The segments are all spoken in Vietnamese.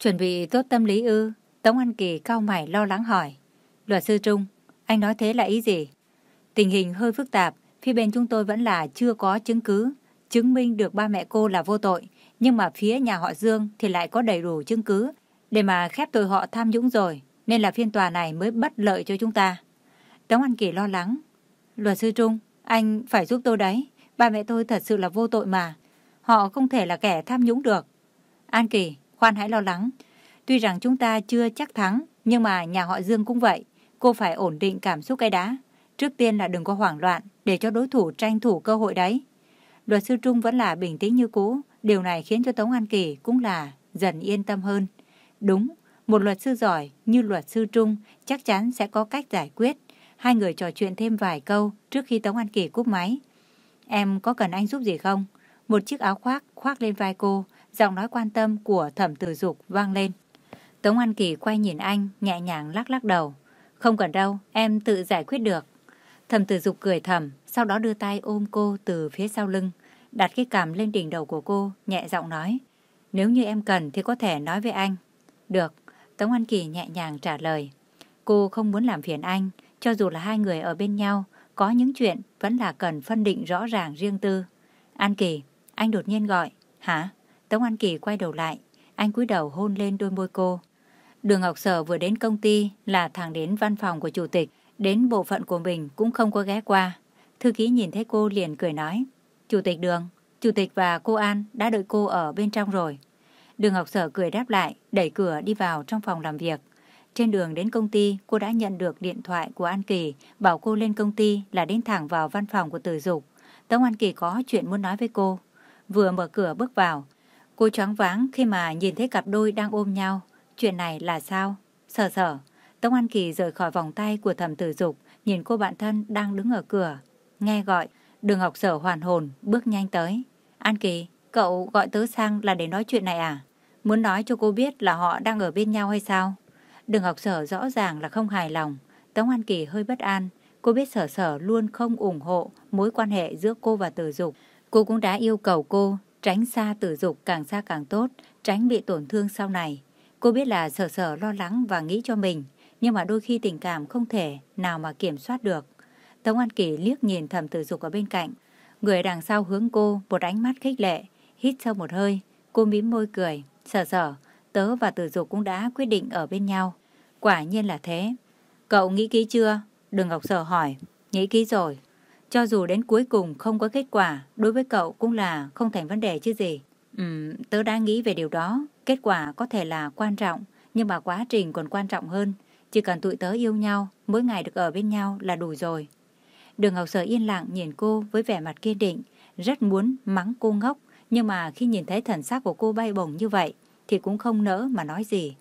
Chuẩn bị tốt tâm lý ư? Tống An Kỳ cao mày lo lắng hỏi. Luật sư Trung, anh nói thế là ý gì? Tình hình hơi phức tạp, phía bên chúng tôi vẫn là chưa có chứng cứ, chứng minh được ba mẹ cô là vô tội, nhưng mà phía nhà họ Dương thì lại có đầy đủ chứng cứ để mà khép tội họ tham nhũng rồi, nên là phiên tòa này mới bất lợi cho chúng ta. Tống An Kỳ lo lắng. Luật sư Trung, anh phải giúp tôi đấy, ba mẹ tôi thật sự là vô tội mà. Họ không thể là kẻ tham nhũng được. An Kỳ, khoan hãy lo lắng. Tuy rằng chúng ta chưa chắc thắng, nhưng mà nhà họ Dương cũng vậy. Cô phải ổn định cảm xúc cái đá. Trước tiên là đừng có hoảng loạn để cho đối thủ tranh thủ cơ hội đấy. Luật sư Trung vẫn là bình tĩnh như cũ. Điều này khiến cho Tống An Kỳ cũng là dần yên tâm hơn. Đúng, một luật sư giỏi như luật sư Trung chắc chắn sẽ có cách giải quyết. Hai người trò chuyện thêm vài câu trước khi Tống An Kỳ cúp máy. Em có cần anh giúp gì không? Một chiếc áo khoác khoác lên vai cô, giọng nói quan tâm của thẩm tử dục vang lên. Tống An Kỳ quay nhìn anh, nhẹ nhàng lắc lắc đầu. Không cần đâu, em tự giải quyết được. Thẩm tử dục cười thầm, sau đó đưa tay ôm cô từ phía sau lưng, đặt cái cằm lên đỉnh đầu của cô, nhẹ giọng nói. Nếu như em cần thì có thể nói với anh. Được, Tống An Kỳ nhẹ nhàng trả lời. Cô không muốn làm phiền anh, cho dù là hai người ở bên nhau, có những chuyện vẫn là cần phân định rõ ràng riêng tư. An Kỳ, anh đột nhiên gọi. Hả? Tống An Kỳ quay đầu lại, anh cúi đầu hôn lên đôi môi cô. Đường Ngọc Sở vừa đến công ty là thẳng đến văn phòng của chủ tịch, đến bộ phận của mình cũng không có ghé qua. Thư ký nhìn thấy cô liền cười nói, Chủ tịch Đường, Chủ tịch và cô An đã đợi cô ở bên trong rồi. Đường Ngọc Sở cười đáp lại, đẩy cửa đi vào trong phòng làm việc. Trên đường đến công ty, cô đã nhận được điện thoại của An Kỳ, bảo cô lên công ty là đến thẳng vào văn phòng của Từ Dục. Tống An Kỳ có chuyện muốn nói với cô. Vừa mở cửa bước vào, cô choáng váng khi mà nhìn thấy cặp đôi đang ôm nhau. Chuyện này là sao? Sở sở. Tống An Kỳ rời khỏi vòng tay của thẩm tử dục, nhìn cô bạn thân đang đứng ở cửa. Nghe gọi, đường học Sở hoàn hồn, bước nhanh tới. An Kỳ, cậu gọi tớ sang là để nói chuyện này à? Muốn nói cho cô biết là họ đang ở bên nhau hay sao? Đường Ngọc Sở rõ ràng là không hài lòng. Tống An Kỳ hơi bất an. Cô biết sở sở luôn không ủng hộ mối quan hệ giữa cô và tử dục. Cô cũng đã yêu cầu cô tránh xa tử dục càng xa càng tốt, tránh bị tổn thương sau này. Cô biết là sở sở lo lắng và nghĩ cho mình, nhưng mà đôi khi tình cảm không thể nào mà kiểm soát được. Tống An Kỳ liếc nhìn thầm tử dục ở bên cạnh. Người đằng sau hướng cô một ánh mắt khích lệ, hít sâu một hơi. Cô mím môi cười. Sở sở, tớ và tử dục cũng đã quyết định ở bên nhau. Quả nhiên là thế. Cậu nghĩ kỹ chưa? Đường Ngọc Sở hỏi. Nghĩ kỹ rồi. Cho dù đến cuối cùng không có kết quả, đối với cậu cũng là không thành vấn đề chứ gì. Ừm, tớ đã nghĩ về điều đó. Kết quả có thể là quan trọng, nhưng mà quá trình còn quan trọng hơn. Chỉ cần tụi tớ yêu nhau, mỗi ngày được ở bên nhau là đủ rồi. Đường Ngọc Sở yên lặng nhìn cô với vẻ mặt kiên định, rất muốn mắng cô ngốc, nhưng mà khi nhìn thấy thần sắc của cô bay bổng như vậy, thì cũng không nỡ mà nói gì.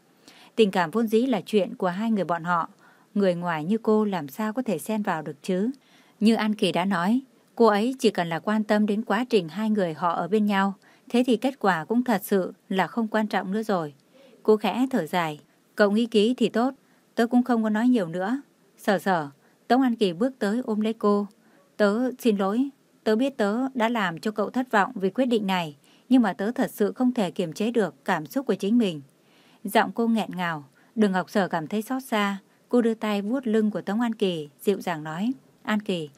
Tình cảm vốn dĩ là chuyện của hai người bọn họ. Người ngoài như cô làm sao có thể xen vào được chứ? Như An Kỳ đã nói, cô ấy chỉ cần là quan tâm đến quá trình hai người họ ở bên nhau, thế thì kết quả cũng thật sự là không quan trọng nữa rồi. Cô khẽ thở dài, cậu nghĩ ký thì tốt, tớ cũng không có nói nhiều nữa. Sở sở, Tống An Kỳ bước tới ôm lấy cô. Tớ xin lỗi, tớ biết tớ đã làm cho cậu thất vọng vì quyết định này, nhưng mà tớ thật sự không thể kiềm chế được cảm xúc của chính mình. Giọng cô nghẹn ngào, đường Ngọc Sở cảm thấy xót xa. Cô đưa tay vuốt lưng của Tống An Kỳ, dịu dàng nói. An Kỳ,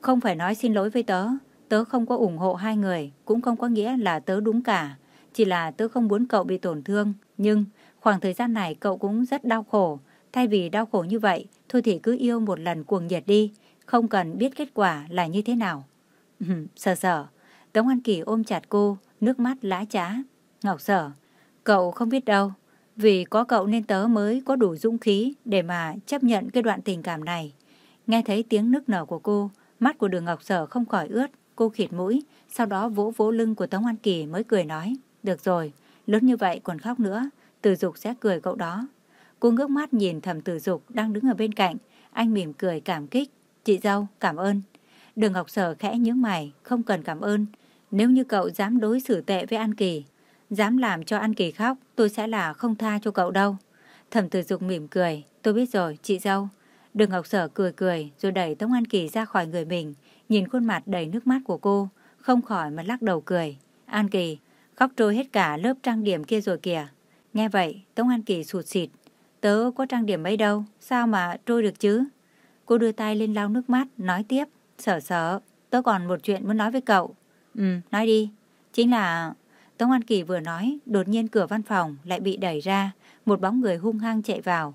không phải nói xin lỗi với tớ. Tớ không có ủng hộ hai người, cũng không có nghĩa là tớ đúng cả. Chỉ là tớ không muốn cậu bị tổn thương. Nhưng khoảng thời gian này cậu cũng rất đau khổ. Thay vì đau khổ như vậy, thôi thì cứ yêu một lần cuồng nhiệt đi. Không cần biết kết quả là như thế nào. Sờ sờ. Tống An Kỳ ôm chặt cô, nước mắt lã trá. Ngọc sở, cậu không biết đâu. Vì có cậu nên tớ mới có đủ dũng khí để mà chấp nhận cái đoạn tình cảm này. Nghe thấy tiếng nức nở của cô, mắt của đường Ngọc Sở không khỏi ướt, cô khịt mũi, sau đó vỗ vỗ lưng của Tống An Kỳ mới cười nói. Được rồi, lớn như vậy còn khóc nữa, Từ Dục sẽ cười cậu đó. Cô ngước mắt nhìn thầm Từ Dục đang đứng ở bên cạnh, anh mỉm cười cảm kích. Chị dâu, cảm ơn. Đường Ngọc Sở khẽ nhướng mày, không cần cảm ơn. Nếu như cậu dám đối xử tệ với An Kỳ, dám làm cho An Kỳ khóc, tôi sẽ là không tha cho cậu đâu. Thẩm Từ Dục mỉm cười, tôi biết rồi, chị dâu. Đường Ngọc Sở cười cười rồi đẩy Tống An Kỳ ra khỏi người mình, nhìn khuôn mặt đầy nước mắt của cô, không khỏi mà lắc đầu cười. An Kỳ, khóc trôi hết cả lớp trang điểm kia rồi kìa. Nghe vậy, Tống An Kỳ sụt xịt. Tớ có trang điểm mấy đâu, sao mà trôi được chứ? Cô đưa tay lên lau nước mắt, nói tiếp. Sở sở, tớ còn một chuyện muốn nói với cậu. Ừ, nói đi. Chính là... Tống An Kỳ vừa nói, đột nhiên cửa văn phòng lại bị đẩy ra, một bóng người hung hăng chạy vào.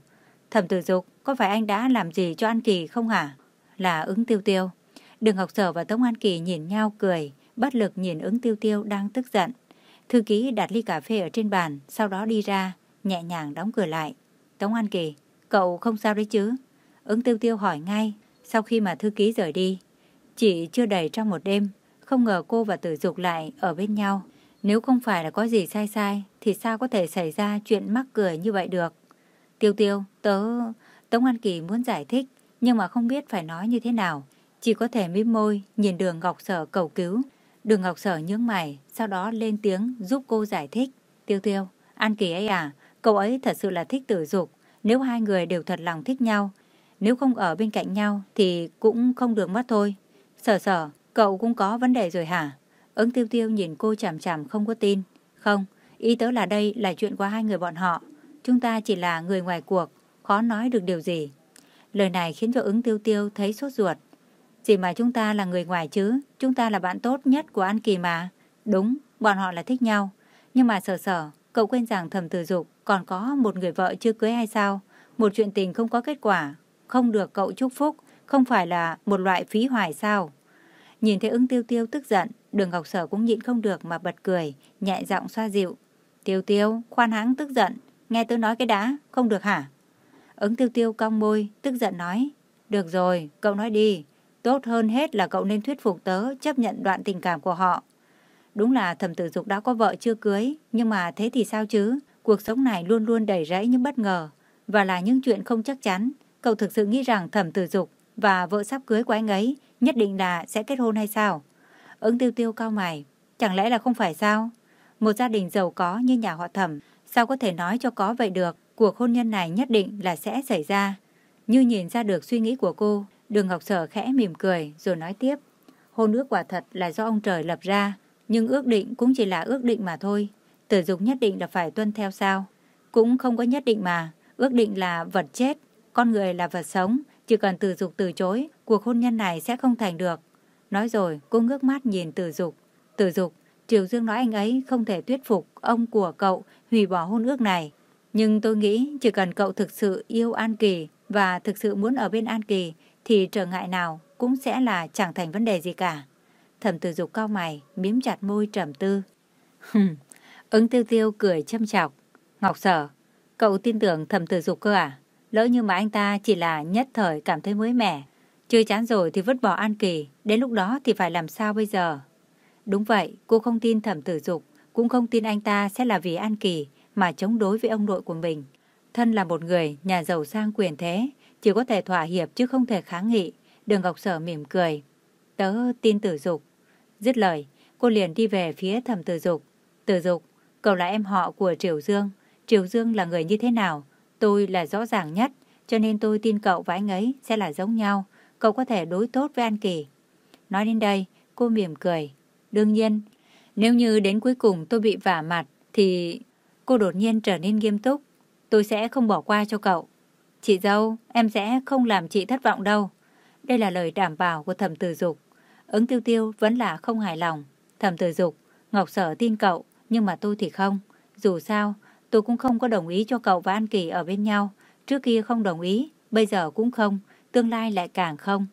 Thẩm tử dục, có phải anh đã làm gì cho An Kỳ không hả? Là ứng tiêu tiêu. Đường Ngọc Sở và Tống An Kỳ nhìn nhau cười, bất lực nhìn ứng tiêu tiêu đang tức giận. Thư ký đặt ly cà phê ở trên bàn, sau đó đi ra, nhẹ nhàng đóng cửa lại. Tống An Kỳ, cậu không sao đấy chứ? Ứng tiêu tiêu hỏi ngay, sau khi mà thư ký rời đi. Chỉ chưa đầy trong một đêm, không ngờ cô và tử dục lại ở bên nhau. Nếu không phải là có gì sai sai, thì sao có thể xảy ra chuyện mắc cười như vậy được? Tiêu tiêu, tớ... Tống An Kỳ muốn giải thích, nhưng mà không biết phải nói như thế nào. Chỉ có thể mím môi, nhìn đường Ngọc Sở cầu cứu. Đường Ngọc Sở nhướng mày, sau đó lên tiếng giúp cô giải thích. Tiêu tiêu, An Kỳ ấy à, cậu ấy thật sự là thích tử dục. Nếu hai người đều thật lòng thích nhau, nếu không ở bên cạnh nhau thì cũng không được mất thôi. Sở sở, cậu cũng có vấn đề rồi hả? Ứng tiêu tiêu nhìn cô chằm chằm không có tin. Không, ý tớ là đây là chuyện của hai người bọn họ. Chúng ta chỉ là người ngoài cuộc, khó nói được điều gì. Lời này khiến cho ứng tiêu tiêu thấy sốt ruột. Gì mà chúng ta là người ngoài chứ, chúng ta là bạn tốt nhất của An Kỳ mà. Đúng, bọn họ là thích nhau. Nhưng mà sở sở, cậu quên rằng thầm tử dục còn có một người vợ chưa cưới hay sao? Một chuyện tình không có kết quả, không được cậu chúc phúc, không phải là một loại phí hoài sao? Nhìn thấy ứng tiêu tiêu tức giận, đường Ngọc Sở cũng nhịn không được mà bật cười, nhẹ giọng xoa dịu. Tiêu tiêu, khoan hãng tức giận, nghe tôi nói cái đã, không được hả? Ứng tiêu tiêu cong môi, tức giận nói. Được rồi, cậu nói đi. Tốt hơn hết là cậu nên thuyết phục tớ chấp nhận đoạn tình cảm của họ. Đúng là thẩm tử dục đã có vợ chưa cưới, nhưng mà thế thì sao chứ? Cuộc sống này luôn luôn đầy rẫy những bất ngờ, và là những chuyện không chắc chắn. Cậu thực sự nghĩ rằng thẩm tử dục và vợ sắp cưới của anh ấy nhất định là sẽ kết hôn hay sao? Ứng tiêu tiêu cao mày, chẳng lẽ là không phải sao? Một gia đình giàu có như nhà họ thẩm, sao có thể nói cho có vậy được? Cuộc hôn nhân này nhất định là sẽ xảy ra. Như nhìn ra được suy nghĩ của cô, đường Ngọc Sở khẽ mỉm cười rồi nói tiếp. Hôn ước quả thật là do ông trời lập ra, nhưng ước định cũng chỉ là ước định mà thôi. Tử dục nhất định là phải tuân theo sao? Cũng không có nhất định mà, ước định là vật chết, con người là vật sống, chỉ cần tử dục từ chối, cuộc hôn nhân này sẽ không thành được. Nói rồi, cô ngước mắt nhìn tử dục. Tử dục, Triều Dương nói anh ấy không thể thuyết phục ông của cậu hủy bỏ hôn ước này. Nhưng tôi nghĩ chỉ cần cậu thực sự yêu An Kỳ và thực sự muốn ở bên An Kỳ thì trở ngại nào cũng sẽ là chẳng thành vấn đề gì cả. Thẩm tử dục cao mày, miếm chặt môi trầm tư. Ứng tiêu tiêu cười châm chọc. Ngọc sở, cậu tin tưởng thẩm tử dục cơ à? Lỡ như mà anh ta chỉ là nhất thời cảm thấy mới mẻ. Chưa chán rồi thì vứt bỏ An Kỳ. Đến lúc đó thì phải làm sao bây giờ? Đúng vậy, cô không tin thẩm tử dục. Cũng không tin anh ta sẽ là vì An Kỳ mà chống đối với ông nội của mình. Thân là một người nhà giàu sang quyền thế, chỉ có thể thỏa hiệp chứ không thể kháng nghị. Đường Ngọc Sở mỉm cười. Tớ tin tử dục. Dứt lời, cô liền đi về phía thẩm tử dục. Tử dục, cậu là em họ của Triều Dương. Triều Dương là người như thế nào? Tôi là rõ ràng nhất, cho nên tôi tin cậu và anh ấy sẽ là giống nhau. Cậu có thể đối tốt với An Kỳ. Nói đến đây, cô mỉm cười. Đương nhiên, nếu như đến cuối cùng tôi bị vả mặt, thì Cô đột nhiên trở nên nghiêm túc. Tôi sẽ không bỏ qua cho cậu. Chị dâu, em sẽ không làm chị thất vọng đâu. Đây là lời đảm bảo của thẩm tử dục. Ứng tiêu tiêu vẫn là không hài lòng. Thẩm tử dục, Ngọc Sở tin cậu, nhưng mà tôi thì không. Dù sao, tôi cũng không có đồng ý cho cậu và An Kỳ ở bên nhau. Trước kia không đồng ý, bây giờ cũng không, tương lai lại càng không.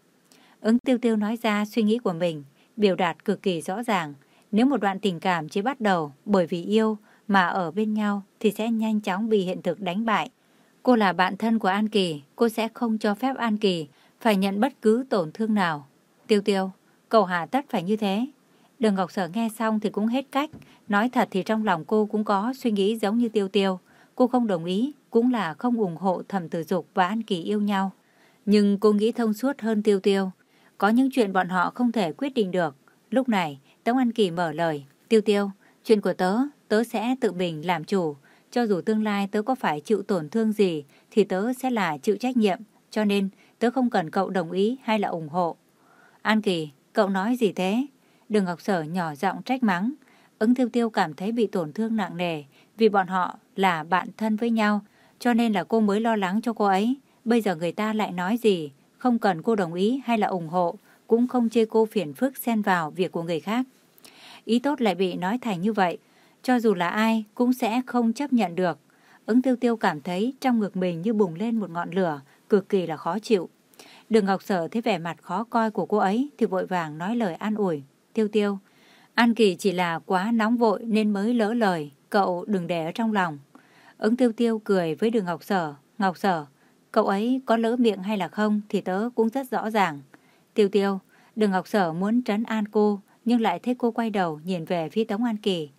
Ứng tiêu tiêu nói ra suy nghĩ của mình, biểu đạt cực kỳ rõ ràng. Nếu một đoạn tình cảm chỉ bắt đầu bởi vì yêu, mà ở bên nhau thì sẽ nhanh chóng bị hiện thực đánh bại. Cô là bạn thân của An Kỳ, cô sẽ không cho phép An Kỳ phải nhận bất cứ tổn thương nào. Tiêu tiêu, cậu hà tất phải như thế. Đường Ngọc Sở nghe xong thì cũng hết cách. Nói thật thì trong lòng cô cũng có suy nghĩ giống như tiêu tiêu. Cô không đồng ý, cũng là không ủng hộ thẩm tử dục và An Kỳ yêu nhau. Nhưng cô nghĩ thông suốt hơn tiêu tiêu. Có những chuyện bọn họ không thể quyết định được. Lúc này, Tống An Kỳ mở lời. Tiêu tiêu, chuyện của tớ tớ sẽ tự mình làm chủ. Cho dù tương lai tớ có phải chịu tổn thương gì, thì tớ sẽ là chịu trách nhiệm. Cho nên, tớ không cần cậu đồng ý hay là ủng hộ. An Kỳ, cậu nói gì thế? Đường Ngọc Sở nhỏ giọng trách mắng. Ứng tiêu tiêu cảm thấy bị tổn thương nặng nề vì bọn họ là bạn thân với nhau, cho nên là cô mới lo lắng cho cô ấy. Bây giờ người ta lại nói gì, không cần cô đồng ý hay là ủng hộ, cũng không chê cô phiền phức xen vào việc của người khác. Ý tốt lại bị nói thành như vậy, cho dù là ai cũng sẽ không chấp nhận được. Ứng tiêu tiêu cảm thấy trong ngực mình như bùng lên một ngọn lửa, cực kỳ là khó chịu. Đường Ngọc Sở thấy vẻ mặt khó coi của cô ấy thì vội vàng nói lời an ủi. Tiêu tiêu, An Kỳ chỉ là quá nóng vội nên mới lỡ lời, cậu đừng để ở trong lòng. Ứng tiêu tiêu cười với đường Ngọc Sở. Ngọc Sở, cậu ấy có lỡ miệng hay là không thì tớ cũng rất rõ ràng. Tiêu tiêu, đường Ngọc Sở muốn trấn an cô nhưng lại thấy cô quay đầu nhìn về phía Tống An Kỳ.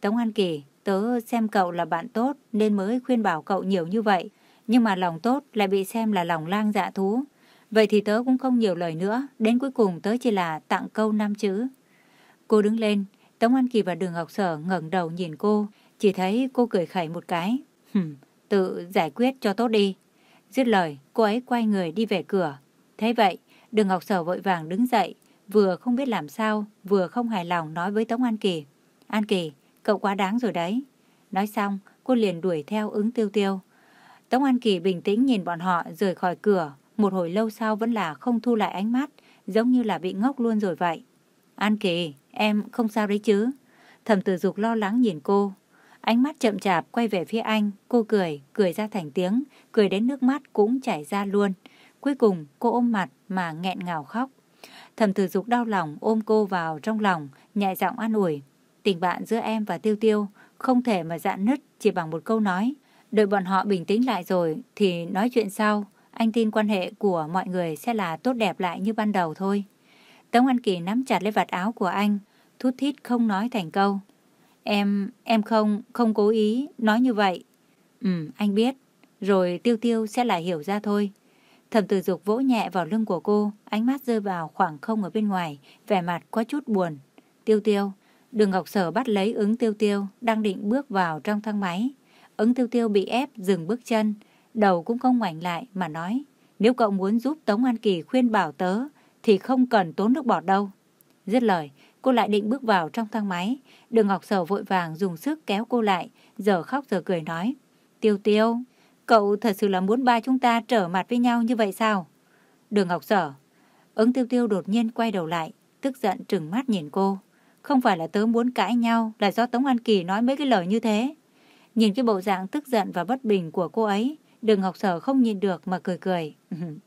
Tống An Kỳ, tớ xem cậu là bạn tốt nên mới khuyên bảo cậu nhiều như vậy. Nhưng mà lòng tốt lại bị xem là lòng lang dạ thú. Vậy thì tớ cũng không nhiều lời nữa, đến cuối cùng tớ chỉ là tặng câu năm chữ. Cô đứng lên, Tống An Kỳ và Đường Ngọc Sở ngẩng đầu nhìn cô, chỉ thấy cô cười khẩy một cái. Hừm, tự giải quyết cho tốt đi. Dứt lời, cô ấy quay người đi về cửa. Thế vậy, Đường Ngọc Sở vội vàng đứng dậy, vừa không biết làm sao, vừa không hài lòng nói với Tống An Kỳ. An Kỳ, cậu quá đáng rồi đấy. Nói xong, cô liền đuổi theo ứng tiêu tiêu. Tống An Kỳ bình tĩnh nhìn bọn họ rời khỏi cửa, một hồi lâu sau vẫn là không thu lại ánh mắt, giống như là bị ngốc luôn rồi vậy. An Kỳ, em không sao đấy chứ? Thẩm tử dục lo lắng nhìn cô. Ánh mắt chậm chạp quay về phía anh, cô cười, cười ra thành tiếng, cười đến nước mắt cũng chảy ra luôn. Cuối cùng cô ôm mặt mà nghẹn ngào khóc. Thẩm tử dục đau lòng ôm cô vào trong lòng, nhẹ giọng an ủi. Tình bạn giữa em và Tiêu Tiêu không thể mà dạn nứt chỉ bằng một câu nói. Đợi bọn họ bình tĩnh lại rồi thì nói chuyện sau. Anh tin quan hệ của mọi người sẽ là tốt đẹp lại như ban đầu thôi. Tống An Kỳ nắm chặt lấy vạt áo của anh, thút thít không nói thành câu. Em, em không, không cố ý nói như vậy. Ừ, anh biết. Rồi tiêu tiêu sẽ lại hiểu ra thôi. Thẩm tử dục vỗ nhẹ vào lưng của cô, ánh mắt rơi vào khoảng không ở bên ngoài, vẻ mặt có chút buồn. Tiêu tiêu, đường Ngọc Sở bắt lấy ứng tiêu tiêu, đang định bước vào trong thang máy. Ứng tiêu tiêu bị ép dừng bước chân, đầu cũng không ngoảnh lại mà nói. Nếu cậu muốn giúp Tống An Kỳ khuyên bảo tớ, thì không cần tốn nước bọt đâu. Dứt lời, cô lại định bước vào trong thang máy. Đường Ngọc Sở vội vàng dùng sức kéo cô lại, giờ khóc giờ cười nói. Tiêu tiêu, cậu thật sự là muốn ba chúng ta trở mặt với nhau như vậy sao? Đường Ngọc Sở, ứng tiêu tiêu đột nhiên quay đầu lại, tức giận trừng mắt nhìn cô. Không phải là tớ muốn cãi nhau, là do Tống An Kỳ nói mấy cái lời như thế. Nhìn cái bộ dạng tức giận và bất bình của cô ấy, đường Ngọc Sở không nhìn được mà cười cười.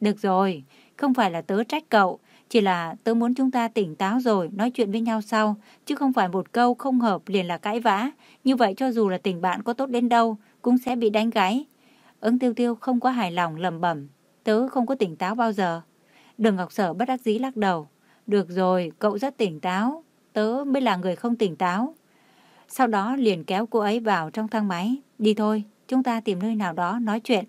được rồi, không phải là tớ trách cậu, chỉ là tớ muốn chúng ta tỉnh táo rồi nói chuyện với nhau sau, chứ không phải một câu không hợp liền là cãi vã. Như vậy cho dù là tình bạn có tốt đến đâu, cũng sẽ bị đánh gáy. Ứng tiêu tiêu không có hài lòng lầm bẩm tớ không có tỉnh táo bao giờ. Đường Ngọc Sở bất đắc dĩ lắc đầu. Được rồi, cậu rất tỉnh táo, tớ mới là người không tỉnh táo. Sau đó liền kéo cô ấy vào trong thang máy. Đi thôi, chúng ta tìm nơi nào đó nói chuyện.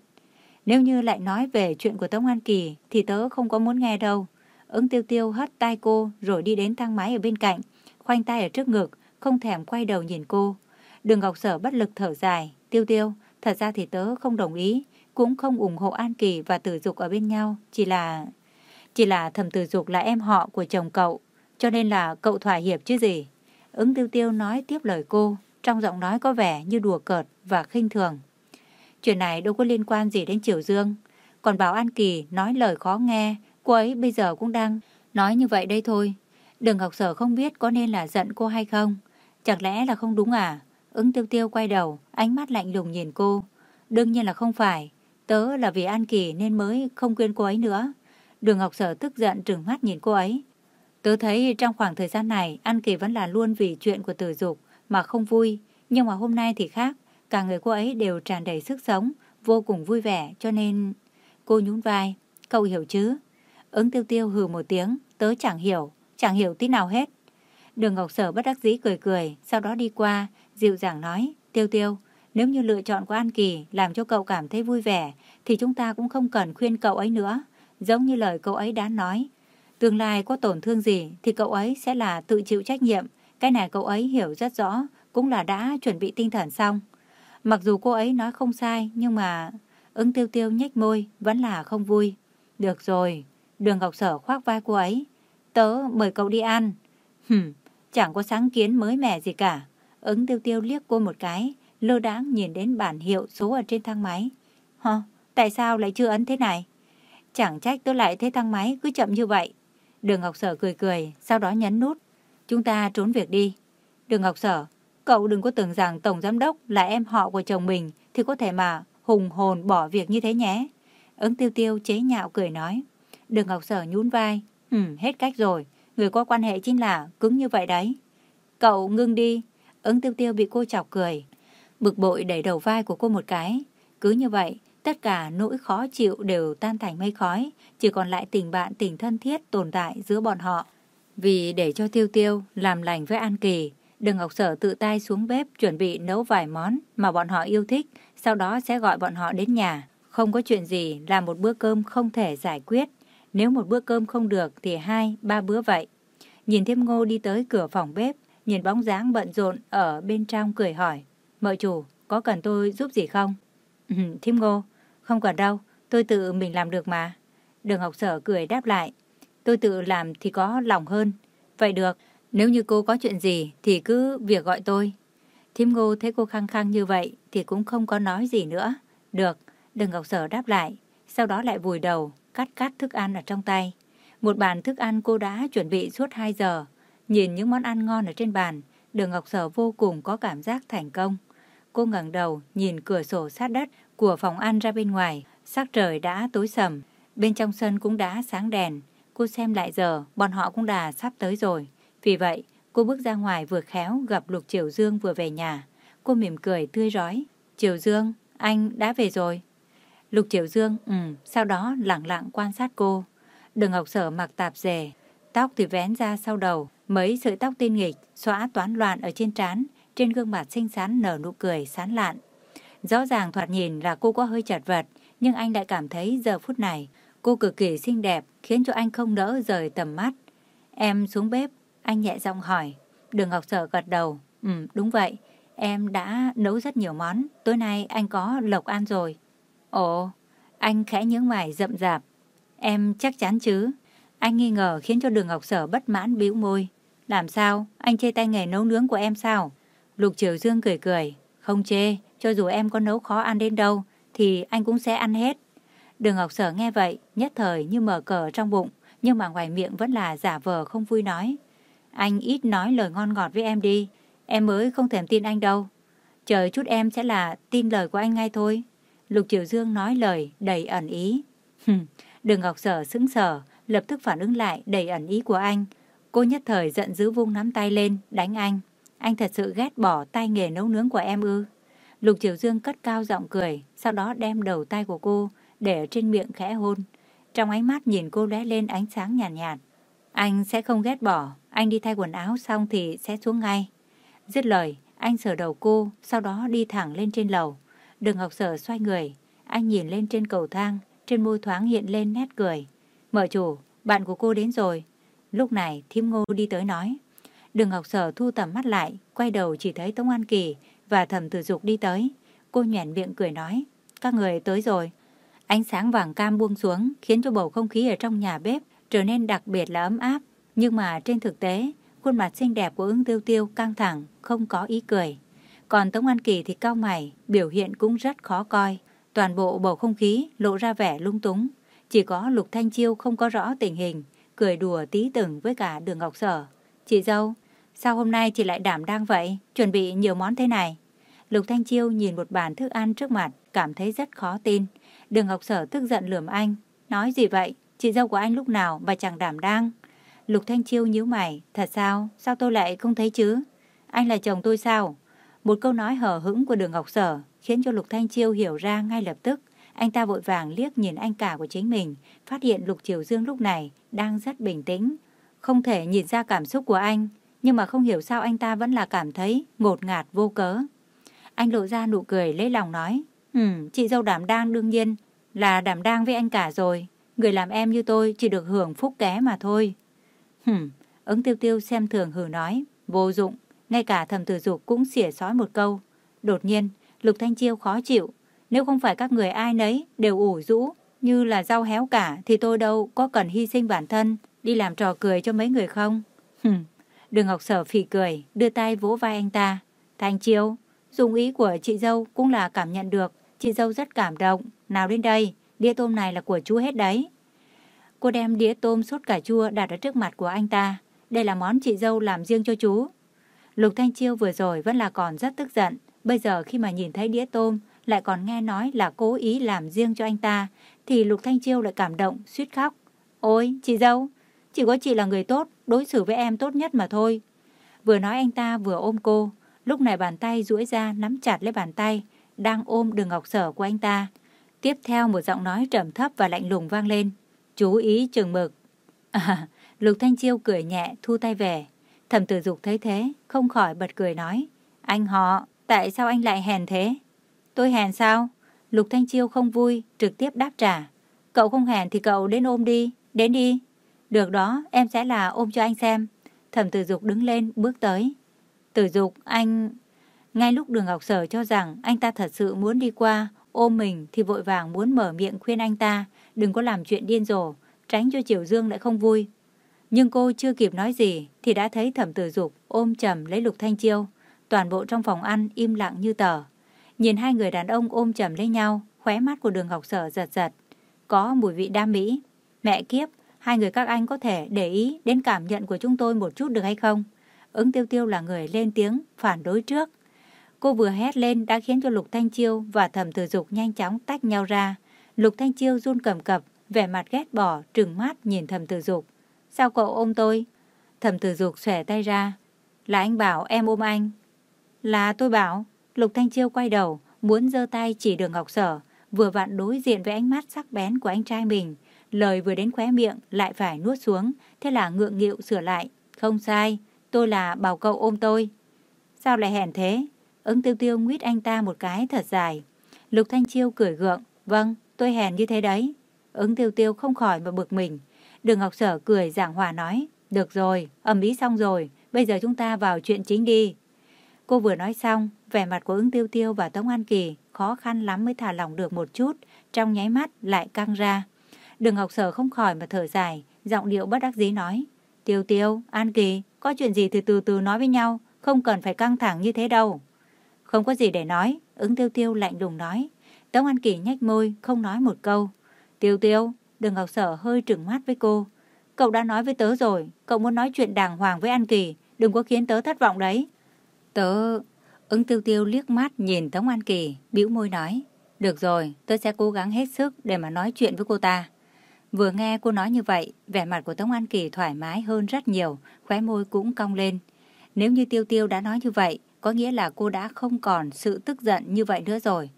Nếu như lại nói về chuyện của Tống An Kỳ thì tớ không có muốn nghe đâu. Ứng tiêu tiêu hất tay cô rồi đi đến thang máy ở bên cạnh, khoanh tay ở trước ngực, không thèm quay đầu nhìn cô. Đường Ngọc Sở bất lực thở dài, tiêu tiêu, thật ra thì tớ không đồng ý, cũng không ủng hộ An Kỳ và Tử Dục ở bên nhau, chỉ là... Chỉ là thầm Tử Dục là em họ của chồng cậu, cho nên là cậu thỏa hiệp chứ gì. Ứng tiêu tiêu nói tiếp lời cô, trong giọng nói có vẻ như đùa cợt và khinh thường. Chuyện này đâu có liên quan gì đến Triều Dương, còn bảo An Kỳ nói lời khó nghe, Cô ấy bây giờ cũng đang nói như vậy đây thôi. Đường Ngọc Sở không biết có nên là giận cô hay không. Chẳng lẽ là không đúng à? Ứng tiêu tiêu quay đầu, ánh mắt lạnh lùng nhìn cô. Đương nhiên là không phải. Tớ là vì An Kỳ nên mới không quên cô ấy nữa. Đường Ngọc Sở tức giận trừng mắt nhìn cô ấy. Tớ thấy trong khoảng thời gian này An Kỳ vẫn là luôn vì chuyện của tử dục mà không vui. Nhưng mà hôm nay thì khác. Cả người cô ấy đều tràn đầy sức sống, vô cùng vui vẻ cho nên... Cô nhún vai. Cậu hiểu chứ? Ứng tiêu tiêu hừ một tiếng, tớ chẳng hiểu, chẳng hiểu tí nào hết. Đường Ngọc Sở bất đắc dĩ cười cười, sau đó đi qua, dịu dàng nói, tiêu tiêu, nếu như lựa chọn của An Kỳ làm cho cậu cảm thấy vui vẻ, thì chúng ta cũng không cần khuyên cậu ấy nữa. Giống như lời cậu ấy đã nói, tương lai có tổn thương gì thì cậu ấy sẽ là tự chịu trách nhiệm. Cái này cậu ấy hiểu rất rõ, cũng là đã chuẩn bị tinh thần xong. Mặc dù cô ấy nói không sai, nhưng mà ứng tiêu tiêu nhếch môi vẫn là không vui. Được rồi, đường Ngọc Sở khoác vai cô ấy. Tớ mời cậu đi ăn. Hừm, chẳng có sáng kiến mới mẻ gì cả. Ứng tiêu tiêu liếc cô một cái, lơ đáng nhìn đến bản hiệu số ở trên thang máy. Hả, tại sao lại chưa ấn thế này? Chẳng trách tôi lại thấy thang máy cứ chậm như vậy. Đường Ngọc Sở cười cười, sau đó nhấn nút. Chúng ta trốn việc đi. Đường Ngọc Sở, cậu đừng có tưởng rằng Tổng Giám Đốc là em họ của chồng mình thì có thể mà hùng hồn bỏ việc như thế nhé. Ứng tiêu tiêu chế nhạo cười nói. Đường Ngọc Sở nhún vai. Ừ, hết cách rồi. Người có quan hệ chính là cứng như vậy đấy. Cậu ngưng đi. Ứng tiêu tiêu bị cô chọc cười. Bực bội đẩy đầu vai của cô một cái. Cứ như vậy, tất cả nỗi khó chịu đều tan thành mây khói. Chỉ còn lại tình bạn tình thân thiết tồn tại giữa bọn họ. Vì để cho tiêu tiêu làm lành với An Kỳ, Đường Ngọc Sở tự tay xuống bếp chuẩn bị nấu vài món mà bọn họ yêu thích, sau đó sẽ gọi bọn họ đến nhà. Không có chuyện gì là một bữa cơm không thể giải quyết. Nếu một bữa cơm không được thì hai, ba bữa vậy. Nhìn thêm ngô đi tới cửa phòng bếp, nhìn bóng dáng bận rộn ở bên trong cười hỏi. Mợ chủ, có cần tôi giúp gì không? Ừ, Thiêm ngô, không cần đâu, tôi tự mình làm được mà. Đường học sở cười đáp lại. Tôi tự làm thì có lòng hơn. Vậy được, nếu như cô có chuyện gì thì cứ việc gọi tôi. Thiêm ngô thấy cô khăng khăng như vậy thì cũng không có nói gì nữa. Được, đường ngọc sở đáp lại, sau đó lại vùi đầu, cắt cắt thức ăn ở trong tay. Một bàn thức ăn cô đã chuẩn bị suốt 2 giờ. Nhìn những món ăn ngon ở trên bàn, đường ngọc sở vô cùng có cảm giác thành công. Cô ngẩng đầu nhìn cửa sổ sát đất của phòng ăn ra bên ngoài. Sắc trời đã tối sầm, bên trong sân cũng đã sáng đèn. Cô xem lại giờ, bọn họ cũng đã sắp tới rồi. Vì vậy, cô bước ra ngoài vừa khéo gặp Lục Triều Dương vừa về nhà. Cô mỉm cười tươi rói. Triều Dương, anh đã về rồi. Lục Triều Dương, ừ, sau đó lặng lặng quan sát cô. Đường Ngọc Sở mặc tạp dề, tóc thì vén ra sau đầu, mấy sợi tóc tinh nghịch, xóa toán loạn ở trên trán, trên gương mặt xinh xắn nở nụ cười sán lạn. Rõ ràng thoạt nhìn là cô có hơi chật vật, nhưng anh lại cảm thấy giờ phút này cô cực kỳ xinh đẹp khiến cho anh không đỡ rời tầm mắt. Em xuống bếp, anh nhẹ giọng hỏi. Đường Ngọc Sở gật đầu. Ừ, đúng vậy. Em đã nấu rất nhiều món. Tối nay anh có lộc ăn rồi. Ồ, anh khẽ nhướng mày rậm rạp. Em chắc chắn chứ. Anh nghi ngờ khiến cho đường Ngọc Sở bất mãn bĩu môi. Làm sao? Anh chê tay nghề nấu nướng của em sao? Lục Triều Dương cười cười. Không chê, cho dù em có nấu khó ăn đến đâu, thì anh cũng sẽ ăn hết. Đường Ngọc Sở nghe vậy, nhất thời như mở cờ trong bụng, nhưng mà ngoài miệng vẫn là giả vờ không vui nói. Anh ít nói lời ngon ngọt với em đi, em mới không thèm tin anh đâu. Chờ chút em sẽ là tin lời của anh ngay thôi. Lục Triều Dương nói lời đầy ẩn ý. Đường Ngọc Sở sững sờ, lập tức phản ứng lại đầy ẩn ý của anh. Cô nhất thời giận dữ vung nắm tay lên, đánh anh. Anh thật sự ghét bỏ tay nghề nấu nướng của em ư. Lục Triều Dương cất cao giọng cười, sau đó đem đầu tay của cô để trên miệng khẽ hôn. Trong ánh mắt nhìn cô lóe lên ánh sáng nhàn nhạt, nhạt. Anh sẽ không ghét bỏ, anh đi thay quần áo xong thì sẽ xuống ngay. Dứt lời, anh sờ đầu cô, sau đó đi thẳng lên trên lầu. Đường Ngọc Sở xoay người, anh nhìn lên trên cầu thang, trên môi thoáng hiện lên nét cười. Mở chủ, bạn của cô đến rồi. Lúc này, thím ngô đi tới nói. Đường Ngọc Sở thu tầm mắt lại, quay đầu chỉ thấy Tống An Kỳ và thẩm tử dục đi tới. Cô nhoẻn miệng cười nói, các người tới rồi. Ánh sáng vàng cam buông xuống khiến cho bầu không khí ở trong nhà bếp trở nên đặc biệt là ấm áp. Nhưng mà trên thực tế, khuôn mặt xinh đẹp của ứng tiêu tiêu căng thẳng, không có ý cười. Còn Tống An Kỳ thì cao mày, biểu hiện cũng rất khó coi. Toàn bộ bầu không khí lộ ra vẻ lung túng. Chỉ có Lục Thanh Chiêu không có rõ tình hình, cười đùa tí từng với cả đường Ngọc Sở. Chị dâu, sao hôm nay chị lại đảm đang vậy, chuẩn bị nhiều món thế này? Lục Thanh Chiêu nhìn một bàn thức ăn trước mặt, cảm thấy rất khó tin. Đường Ngọc Sở tức giận lườm anh. Nói gì vậy? Chị dâu của anh lúc nào mà chẳng đảm đang? Lục Thanh Chiêu nhíu mày. Thật sao? Sao tôi lại không thấy chứ? Anh là chồng tôi sao? Một câu nói hờ hững của đường Ngọc Sở khiến cho Lục Thanh Chiêu hiểu ra ngay lập tức. Anh ta vội vàng liếc nhìn anh cả của chính mình, phát hiện Lục Triều Dương lúc này đang rất bình tĩnh. Không thể nhìn ra cảm xúc của anh, nhưng mà không hiểu sao anh ta vẫn là cảm thấy ngột ngạt vô cớ. Anh lộ ra nụ cười lấy lòng nói, Ừm, chị dâu đảm đang đương nhiên là đảm đang với anh cả rồi. Người làm em như tôi chỉ được hưởng phúc ké mà thôi. Hừm, ứng tiêu tiêu xem thường hừ nói, vô dụng. Ngay cả thầm tử dục cũng xỉa sói một câu. Đột nhiên, Lục Thanh Chiêu khó chịu. Nếu không phải các người ai nấy đều ủ rũ, như là rau héo cả thì tôi đâu có cần hy sinh bản thân đi làm trò cười cho mấy người không? Hừm, đường Ngọc Sở phì cười, đưa tay vỗ vai anh ta. Thanh Chiêu, dùng ý của chị dâu cũng là cảm nhận được, chị dâu rất cảm động. Nào đến đây, đĩa tôm này là của chú hết đấy. Cô đem đĩa tôm sốt cà chua đặt ở trước mặt của anh ta. Đây là món chị dâu làm riêng cho chú. Lục Thanh Chiêu vừa rồi vẫn là còn rất tức giận. Bây giờ khi mà nhìn thấy đĩa tôm, lại còn nghe nói là cố ý làm riêng cho anh ta, thì Lục Thanh Chiêu lại cảm động, suýt khóc. Ôi, chị dâu, chỉ có chị là người tốt, đối xử với em tốt nhất mà thôi. Vừa nói anh ta vừa ôm cô, lúc này bàn tay duỗi ra nắm chặt lấy bàn tay, đang ôm đường ngọc sở của anh ta. Tiếp theo một giọng nói trầm thấp và lạnh lùng vang lên. Chú ý chừng mực. À, Lục Thanh Chiêu cười nhẹ, thu tay về. Thẩm tử dục thấy thế, không khỏi bật cười nói. Anh họ, tại sao anh lại hèn thế? Tôi hèn sao? Lục Thanh Chiêu không vui, trực tiếp đáp trả. Cậu không hèn thì cậu đến ôm đi, đến đi. Được đó, em sẽ là ôm cho anh xem. Thẩm tử dục đứng lên, bước tới. Tử dục, anh... Ngay lúc đường Ngọc Sở cho rằng anh ta thật sự muốn đi qua, ôm mình thì vội vàng muốn mở miệng khuyên anh ta đừng có làm chuyện điên rồ, tránh cho Triều Dương lại không vui. Nhưng cô chưa kịp nói gì thì đã thấy thẩm tử dục ôm chầm lấy Lục Thanh Chiêu. Toàn bộ trong phòng ăn im lặng như tờ. Nhìn hai người đàn ông ôm chầm lấy nhau, khóe mắt của đường Ngọc Sở giật giật. Có mùi vị đam mỹ. Mẹ kiếp, hai người các anh có thể để ý đến cảm nhận của chúng tôi một chút được hay không? Ứng tiêu tiêu là người lên tiếng, phản đối trước. Cô vừa hét lên đã khiến cho Lục Thanh Chiêu và Thẩm Tử Dục nhanh chóng tách nhau ra. Lục Thanh Chiêu run cầm cập, vẻ mặt ghét bỏ, trừng mắt nhìn Thẩm Tử Dục. Sao cậu ôm tôi? Thẩm Tử Dục xòe tay ra. Là anh bảo em ôm anh. Là tôi bảo. Lục Thanh Chiêu quay đầu, muốn giơ tay chỉ đường Ngọc Sở, vừa vặn đối diện với ánh mắt sắc bén của anh trai mình. Lời vừa đến khóe miệng lại phải nuốt xuống, thế là ngượng nghịu sửa lại. Không sai, tôi là bảo cậu ôm tôi. Sao lại hèn thế? Ứng tiêu tiêu nguyết anh ta một cái thật dài. Lục Thanh Chiêu cười gượng. Vâng, tôi hèn như thế đấy. Ứng tiêu tiêu không khỏi mà bực mình. Đường Ngọc Sở cười giảng hòa nói. Được rồi, ầm ý xong rồi, bây giờ chúng ta vào chuyện chính đi. Cô vừa nói xong, vẻ mặt của ứng tiêu tiêu và Tống An Kỳ khó khăn lắm mới thả lỏng được một chút, trong nháy mắt lại căng ra. Đường Ngọc Sở không khỏi mà thở dài, giọng điệu bất đắc dĩ nói. Tiêu tiêu, An Kỳ, có chuyện gì thì từ từ nói với nhau, không cần phải căng thẳng như thế đâu. Không có gì để nói, ứng tiêu tiêu lạnh lùng nói. Tống An Kỳ nhách môi, không nói một câu. Tiêu tiêu, đường Ngọc Sở hơi trừng mắt với cô. Cậu đã nói với tớ rồi, cậu muốn nói chuyện đàng hoàng với An Kỳ, đừng có khiến tớ thất vọng đấy. Tớ... Ứng tiêu tiêu liếc mắt nhìn Tống An Kỳ, bĩu môi nói. Được rồi, tớ sẽ cố gắng hết sức để mà nói chuyện với cô ta. Vừa nghe cô nói như vậy, vẻ mặt của Tống An Kỳ thoải mái hơn rất nhiều, khóe môi cũng cong lên. Nếu như Tiêu Tiêu đã nói như vậy, có nghĩa là cô đã không còn sự tức giận như vậy nữa rồi.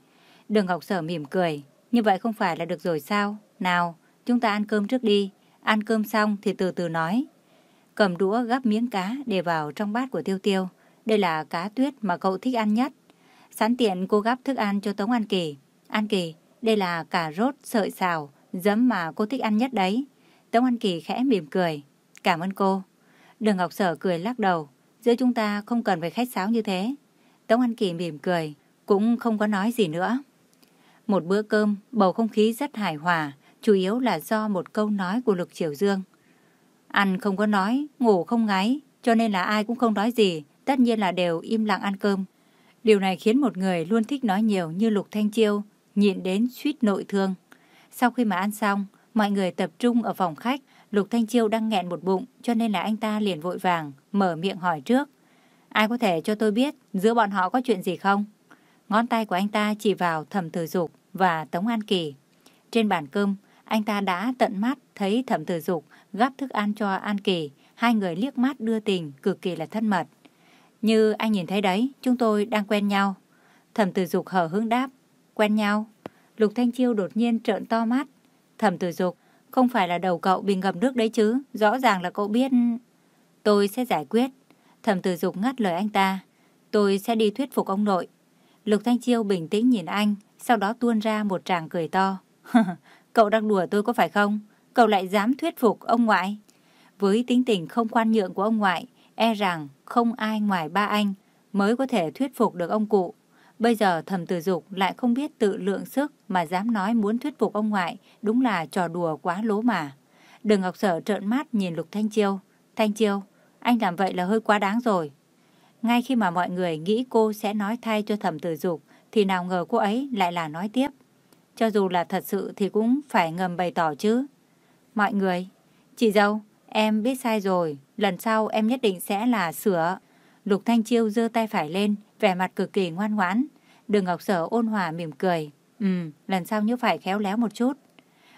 Đường Ngọc Sở mỉm cười, như vậy không phải là được rồi sao? Nào, chúng ta ăn cơm trước đi, ăn cơm xong thì từ từ nói. Cầm đũa gắp miếng cá để vào trong bát của Tiêu Tiêu. Đây là cá tuyết mà cậu thích ăn nhất. Sẵn tiện cô gắp thức ăn cho Tống An Kỳ. An Kỳ, đây là cà rốt sợi xào, giấm mà cô thích ăn nhất đấy. Tống An Kỳ khẽ mỉm cười. Cảm ơn cô. Đường Ngọc Sở cười lắc đầu. Giữa chúng ta không cần phải khách sáo như thế. Tống An Kỳ mỉm cười, cũng không có nói gì nữa. Một bữa cơm, bầu không khí rất hài hòa, chủ yếu là do một câu nói của Lục Triều Dương. Ăn không có nói, ngủ không ngáy, cho nên là ai cũng không nói gì, tất nhiên là đều im lặng ăn cơm. Điều này khiến một người luôn thích nói nhiều như Lục Thanh Chiêu, nhịn đến suýt nội thương. Sau khi mà ăn xong, mọi người tập trung ở phòng khách, Lục Thanh Chiêu đang nghẹn một bụng, cho nên là anh ta liền vội vàng, mở miệng hỏi trước. Ai có thể cho tôi biết giữa bọn họ có chuyện gì không? Ngón tay của anh ta chỉ vào thẩm tử dục và Tống An Kỳ. Trên bàn cơm, anh ta đã tận mắt thấy thẩm tử dục gắp thức ăn cho An Kỳ. Hai người liếc mắt đưa tình, cực kỳ là thân mật. Như anh nhìn thấy đấy, chúng tôi đang quen nhau. Thẩm tử dục hở hứng đáp. Quen nhau? Lục Thanh Chiêu đột nhiên trợn to mắt. Thẩm tử dục, không phải là đầu cậu bị ngập nước đấy chứ. Rõ ràng là cậu biết... Tôi sẽ giải quyết. Thẩm tử dục ngắt lời anh ta. Tôi sẽ đi thuyết phục ông nội. Lục Thanh Chiêu bình tĩnh nhìn anh, sau đó tuôn ra một tràng cười to. cậu đang đùa tôi có phải không? Cậu lại dám thuyết phục ông ngoại. Với tính tình không khoan nhượng của ông ngoại, e rằng không ai ngoài ba anh mới có thể thuyết phục được ông cụ. Bây giờ thầm tử dục lại không biết tự lượng sức mà dám nói muốn thuyết phục ông ngoại, đúng là trò đùa quá lố mà. đừng Ngọc Sở trợn mắt nhìn Lục Thanh Chiêu. Thanh Chiêu, anh làm vậy là hơi quá đáng rồi. Ngay khi mà mọi người nghĩ cô sẽ nói thay cho thẩm tử dục, thì nào ngờ cô ấy lại là nói tiếp. Cho dù là thật sự thì cũng phải ngầm bày tỏ chứ. Mọi người, chị dâu, em biết sai rồi, lần sau em nhất định sẽ là sửa. Lục Thanh Chiêu giơ tay phải lên, vẻ mặt cực kỳ ngoan ngoãn. Đường Ngọc Sở ôn hòa mỉm cười. Ừ, lần sau nhớ phải khéo léo một chút.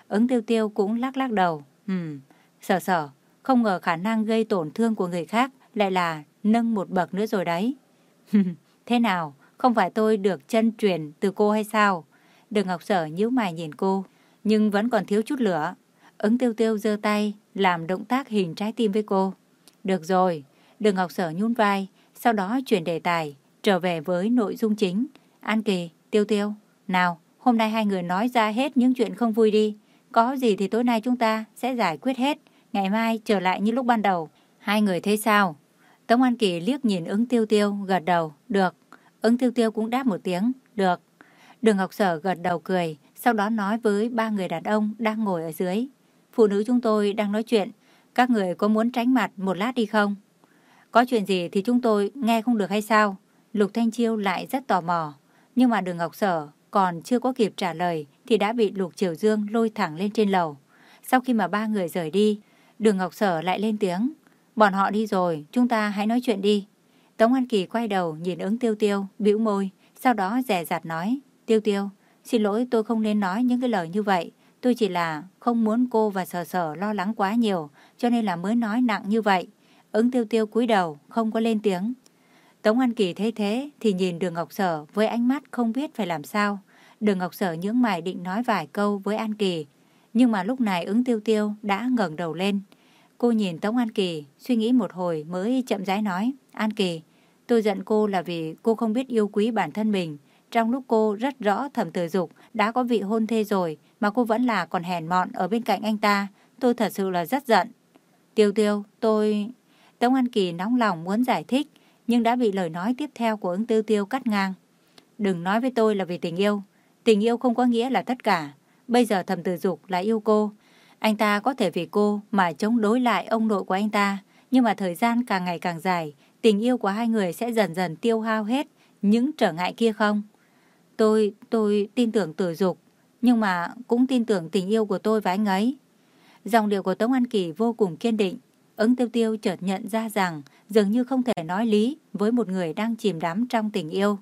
Ứng tiêu tiêu cũng lắc lắc đầu. Ừ, sở sở, không ngờ khả năng gây tổn thương của người khác lại là nâng một bậc nữa rồi đấy. Thế nào, không phải tôi được chân truyền từ cô hay sao? Đường Ngọc Sở nhíu mày nhìn cô, nhưng vẫn còn thiếu chút lửa. Ứng tiêu tiêu giơ tay, làm động tác hình trái tim với cô. Được rồi, đường Ngọc Sở nhún vai, sau đó chuyển đề tài, trở về với nội dung chính. An Kỳ, Tiêu Tiêu, nào, hôm nay hai người nói ra hết những chuyện không vui đi. Có gì thì tối nay chúng ta sẽ giải quyết hết, ngày mai trở lại như lúc ban đầu. Hai người thấy sao? Tống An Kỳ liếc nhìn ứng Tiêu Tiêu, gật đầu, được. Ứng Tiêu Tiêu cũng đáp một tiếng, được. Đường Ngọc Sở gật đầu cười, sau đó nói với ba người đàn ông đang ngồi ở dưới. Phụ nữ chúng tôi đang nói chuyện, các người có muốn tránh mặt một lát đi không? Có chuyện gì thì chúng tôi nghe không được hay sao? Lục Thanh Chiêu lại rất tò mò. Nhưng mà đường Ngọc Sở còn chưa có kịp trả lời thì đã bị Lục Triều Dương lôi thẳng lên trên lầu. Sau khi mà ba người rời đi, đường Ngọc Sở lại lên tiếng. Bọn họ đi rồi, chúng ta hãy nói chuyện đi. Tống An Kỳ quay đầu nhìn ứng tiêu tiêu, bĩu môi, sau đó rè rạt nói. Tiêu tiêu, xin lỗi tôi không nên nói những cái lời như vậy. Tôi chỉ là không muốn cô và sở sở lo lắng quá nhiều, cho nên là mới nói nặng như vậy. Ứng tiêu tiêu cúi đầu, không có lên tiếng. Tống An Kỳ thấy thế thì nhìn đường Ngọc Sở với ánh mắt không biết phải làm sao. Đường Ngọc Sở nhướng mày định nói vài câu với An Kỳ. Nhưng mà lúc này ứng tiêu tiêu đã ngẩng đầu lên. Cô nhìn Tống An Kỳ, suy nghĩ một hồi mới chậm rãi nói. An Kỳ, tôi giận cô là vì cô không biết yêu quý bản thân mình. Trong lúc cô rất rõ thẩm tử dục đã có vị hôn thê rồi mà cô vẫn là còn hèn mọn ở bên cạnh anh ta. Tôi thật sự là rất giận. Tiêu tiêu, tôi... Tống An Kỳ nóng lòng muốn giải thích nhưng đã bị lời nói tiếp theo của ứng tiêu tiêu cắt ngang. Đừng nói với tôi là vì tình yêu. Tình yêu không có nghĩa là tất cả. Bây giờ thầm tử dục là yêu cô. Anh ta có thể vì cô mà chống đối lại ông nội của anh ta. Nhưng mà thời gian càng ngày càng dài, tình yêu của hai người sẽ dần dần tiêu hao hết những trở ngại kia không? Tôi, tôi tin tưởng tử dục, nhưng mà cũng tin tưởng tình yêu của tôi và anh ấy. Dòng điệu của Tống An Kỳ vô cùng kiên định, Ứng tiêu tiêu chợt nhận ra rằng dường như không thể nói lý với một người đang chìm đắm trong tình yêu.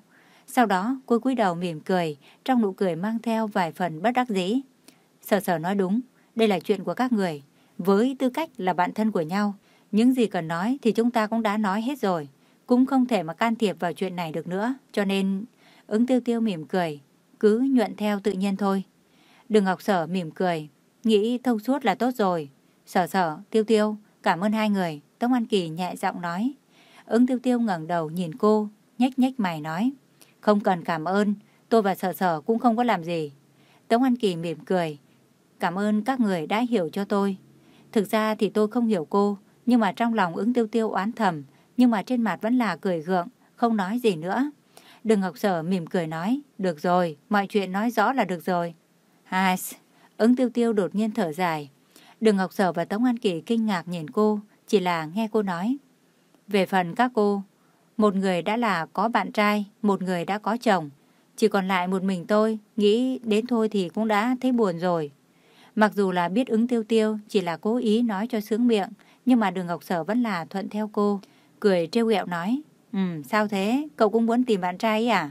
Sau đó cô cúi đầu mỉm cười, trong nụ cười mang theo vài phần bất đắc dĩ. Sở sở nói đúng, đây là chuyện của các người. Với tư cách là bạn thân của nhau, những gì cần nói thì chúng ta cũng đã nói hết rồi. Cũng không thể mà can thiệp vào chuyện này được nữa, cho nên ứng tiêu tiêu mỉm cười, cứ nhuận theo tự nhiên thôi. Đừng Ngọc Sở mỉm cười, nghĩ thông suốt là tốt rồi. Sở sở, tiêu tiêu, Cảm ơn hai người, Tống An Kỳ nhẹ giọng nói. Ứng tiêu tiêu ngẩng đầu nhìn cô, nhếch nhếch mày nói. Không cần cảm ơn, tôi và sở sở cũng không có làm gì. Tống An Kỳ mỉm cười. Cảm ơn các người đã hiểu cho tôi. Thực ra thì tôi không hiểu cô, nhưng mà trong lòng ứng tiêu tiêu oán thầm, nhưng mà trên mặt vẫn là cười gượng, không nói gì nữa. Đừng Ngọc Sở mỉm cười nói, được rồi, mọi chuyện nói rõ là được rồi. Hai, ứng tiêu tiêu đột nhiên thở dài, Đừng Ngọc Sở và Tống An Kỳ kinh ngạc nhìn cô, chỉ là nghe cô nói. Về phần các cô, một người đã là có bạn trai, một người đã có chồng. Chỉ còn lại một mình tôi, nghĩ đến thôi thì cũng đã thấy buồn rồi. Mặc dù là biết ứng tiêu tiêu, chỉ là cố ý nói cho sướng miệng, nhưng mà đường Ngọc Sở vẫn là thuận theo cô. Cười trêu ghẹo nói, Ừ, sao thế? Cậu cũng muốn tìm bạn trai ấy à?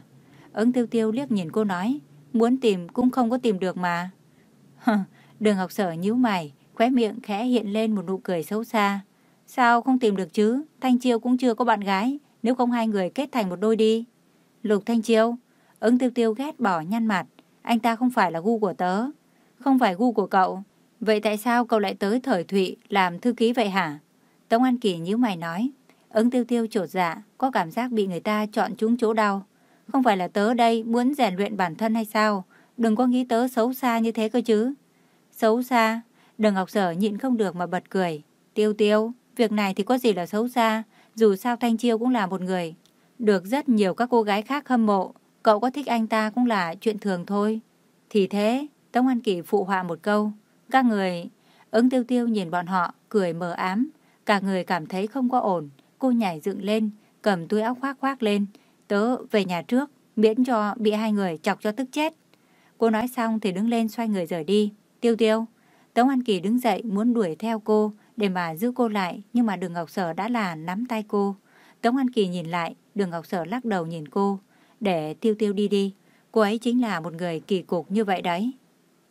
Ứng tiêu tiêu liếc nhìn cô nói, muốn tìm cũng không có tìm được mà. đường học Sở nhíu mày, khóe miệng khẽ hiện lên một nụ cười xấu xa. Sao không tìm được chứ? Thanh Chiêu cũng chưa có bạn gái, nếu không hai người kết thành một đôi đi. Lục Thanh Chiêu, ứng tiêu tiêu ghét bỏ nhăn mặt. Anh ta không phải là gu của tớ, không phải gu của cậu. Vậy tại sao cậu lại tới thời Thụy làm thư ký vậy hả? Tống An Kỳ nhíu mày nói. Ứng tiêu tiêu trột dạ, có cảm giác bị người ta chọn trúng chỗ đau. Không phải là tớ đây muốn rèn luyện bản thân hay sao? Đừng có nghĩ tớ xấu xa như thế cơ chứ. Xấu xa? đừng Ngọc Sở nhịn không được mà bật cười. Tiêu tiêu, việc này thì có gì là xấu xa, dù sao Thanh Chiêu cũng là một người. Được rất nhiều các cô gái khác hâm mộ. cậu có thích anh ta cũng là chuyện thường thôi. Thì thế, Tống An Kỳ phụ họa một câu. Các người, ứng tiêu tiêu nhìn bọn họ, cười mờ ám. Cả người cảm thấy không có ổn. Cô nhảy dựng lên, cầm túi áo khoác khoác lên. Tớ về nhà trước, miễn cho bị hai người chọc cho tức chết. Cô nói xong thì đứng lên xoay người rời đi. Tiêu tiêu. Tống An Kỳ đứng dậy muốn đuổi theo cô để mà giữ cô lại nhưng mà đường Ngọc Sở đã là nắm tay cô. Tống An Kỳ nhìn lại, đường Ngọc Sở lắc đầu nhìn cô. Để tiêu tiêu đi đi. Cô ấy chính là một người kỳ cục như vậy đấy.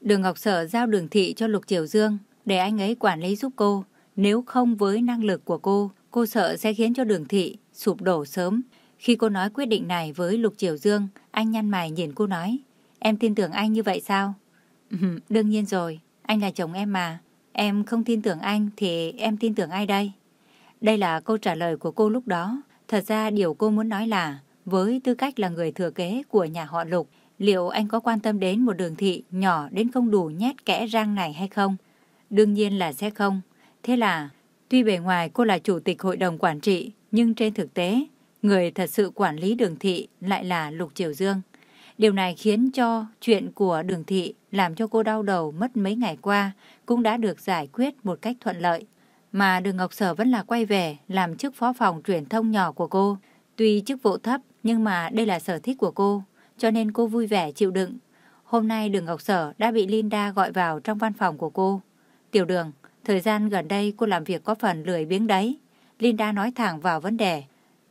Đường Ngọc Sở giao đường thị cho Lục Triều Dương để anh ấy quản lý giúp cô. Nếu không với năng lực của cô, cô sợ sẽ khiến cho đường thị sụp đổ sớm. Khi cô nói quyết định này với Lục Triều Dương, anh nhăn mày nhìn cô nói. Em tin tưởng anh như vậy sao? Ừ, đương nhiên rồi, anh là chồng em mà. Em không tin tưởng anh thì em tin tưởng ai đây? Đây là câu trả lời của cô lúc đó. Thật ra điều cô muốn nói là với tư cách là người thừa kế của nhà họ Lục, liệu anh có quan tâm đến một đường thị nhỏ đến không đủ nhét kẽ răng này hay không? Đương nhiên là sẽ không. Thế là, tuy bề ngoài cô là chủ tịch hội đồng quản trị, nhưng trên thực tế, người thật sự quản lý đường thị lại là Lục Triều Dương. Điều này khiến cho chuyện của đường thị làm cho cô đau đầu mất mấy ngày qua cũng đã được giải quyết một cách thuận lợi. Mà đường Ngọc Sở vẫn là quay về làm chức phó phòng truyền thông nhỏ của cô. Tuy chức vụ thấp nhưng mà đây là sở thích của cô, cho nên cô vui vẻ chịu đựng. Hôm nay đường Ngọc Sở đã bị Linda gọi vào trong văn phòng của cô. Tiểu đường, thời gian gần đây cô làm việc có phần lười biếng đấy. Linda nói thẳng vào vấn đề.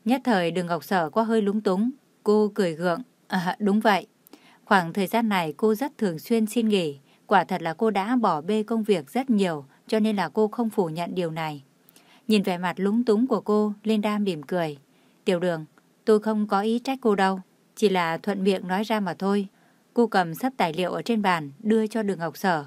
Nhất thời đường Ngọc Sở có hơi lúng túng. Cô cười gượng. À, đúng vậy. Khoảng thời gian này cô rất thường xuyên xin nghỉ. Quả thật là cô đã bỏ bê công việc rất nhiều, cho nên là cô không phủ nhận điều này. Nhìn vẻ mặt lúng túng của cô, Linda mỉm cười. Tiểu đường, tôi không có ý trách cô đâu, chỉ là thuận miệng nói ra mà thôi. Cô cầm sắp tài liệu ở trên bàn, đưa cho đường Ngọc Sở.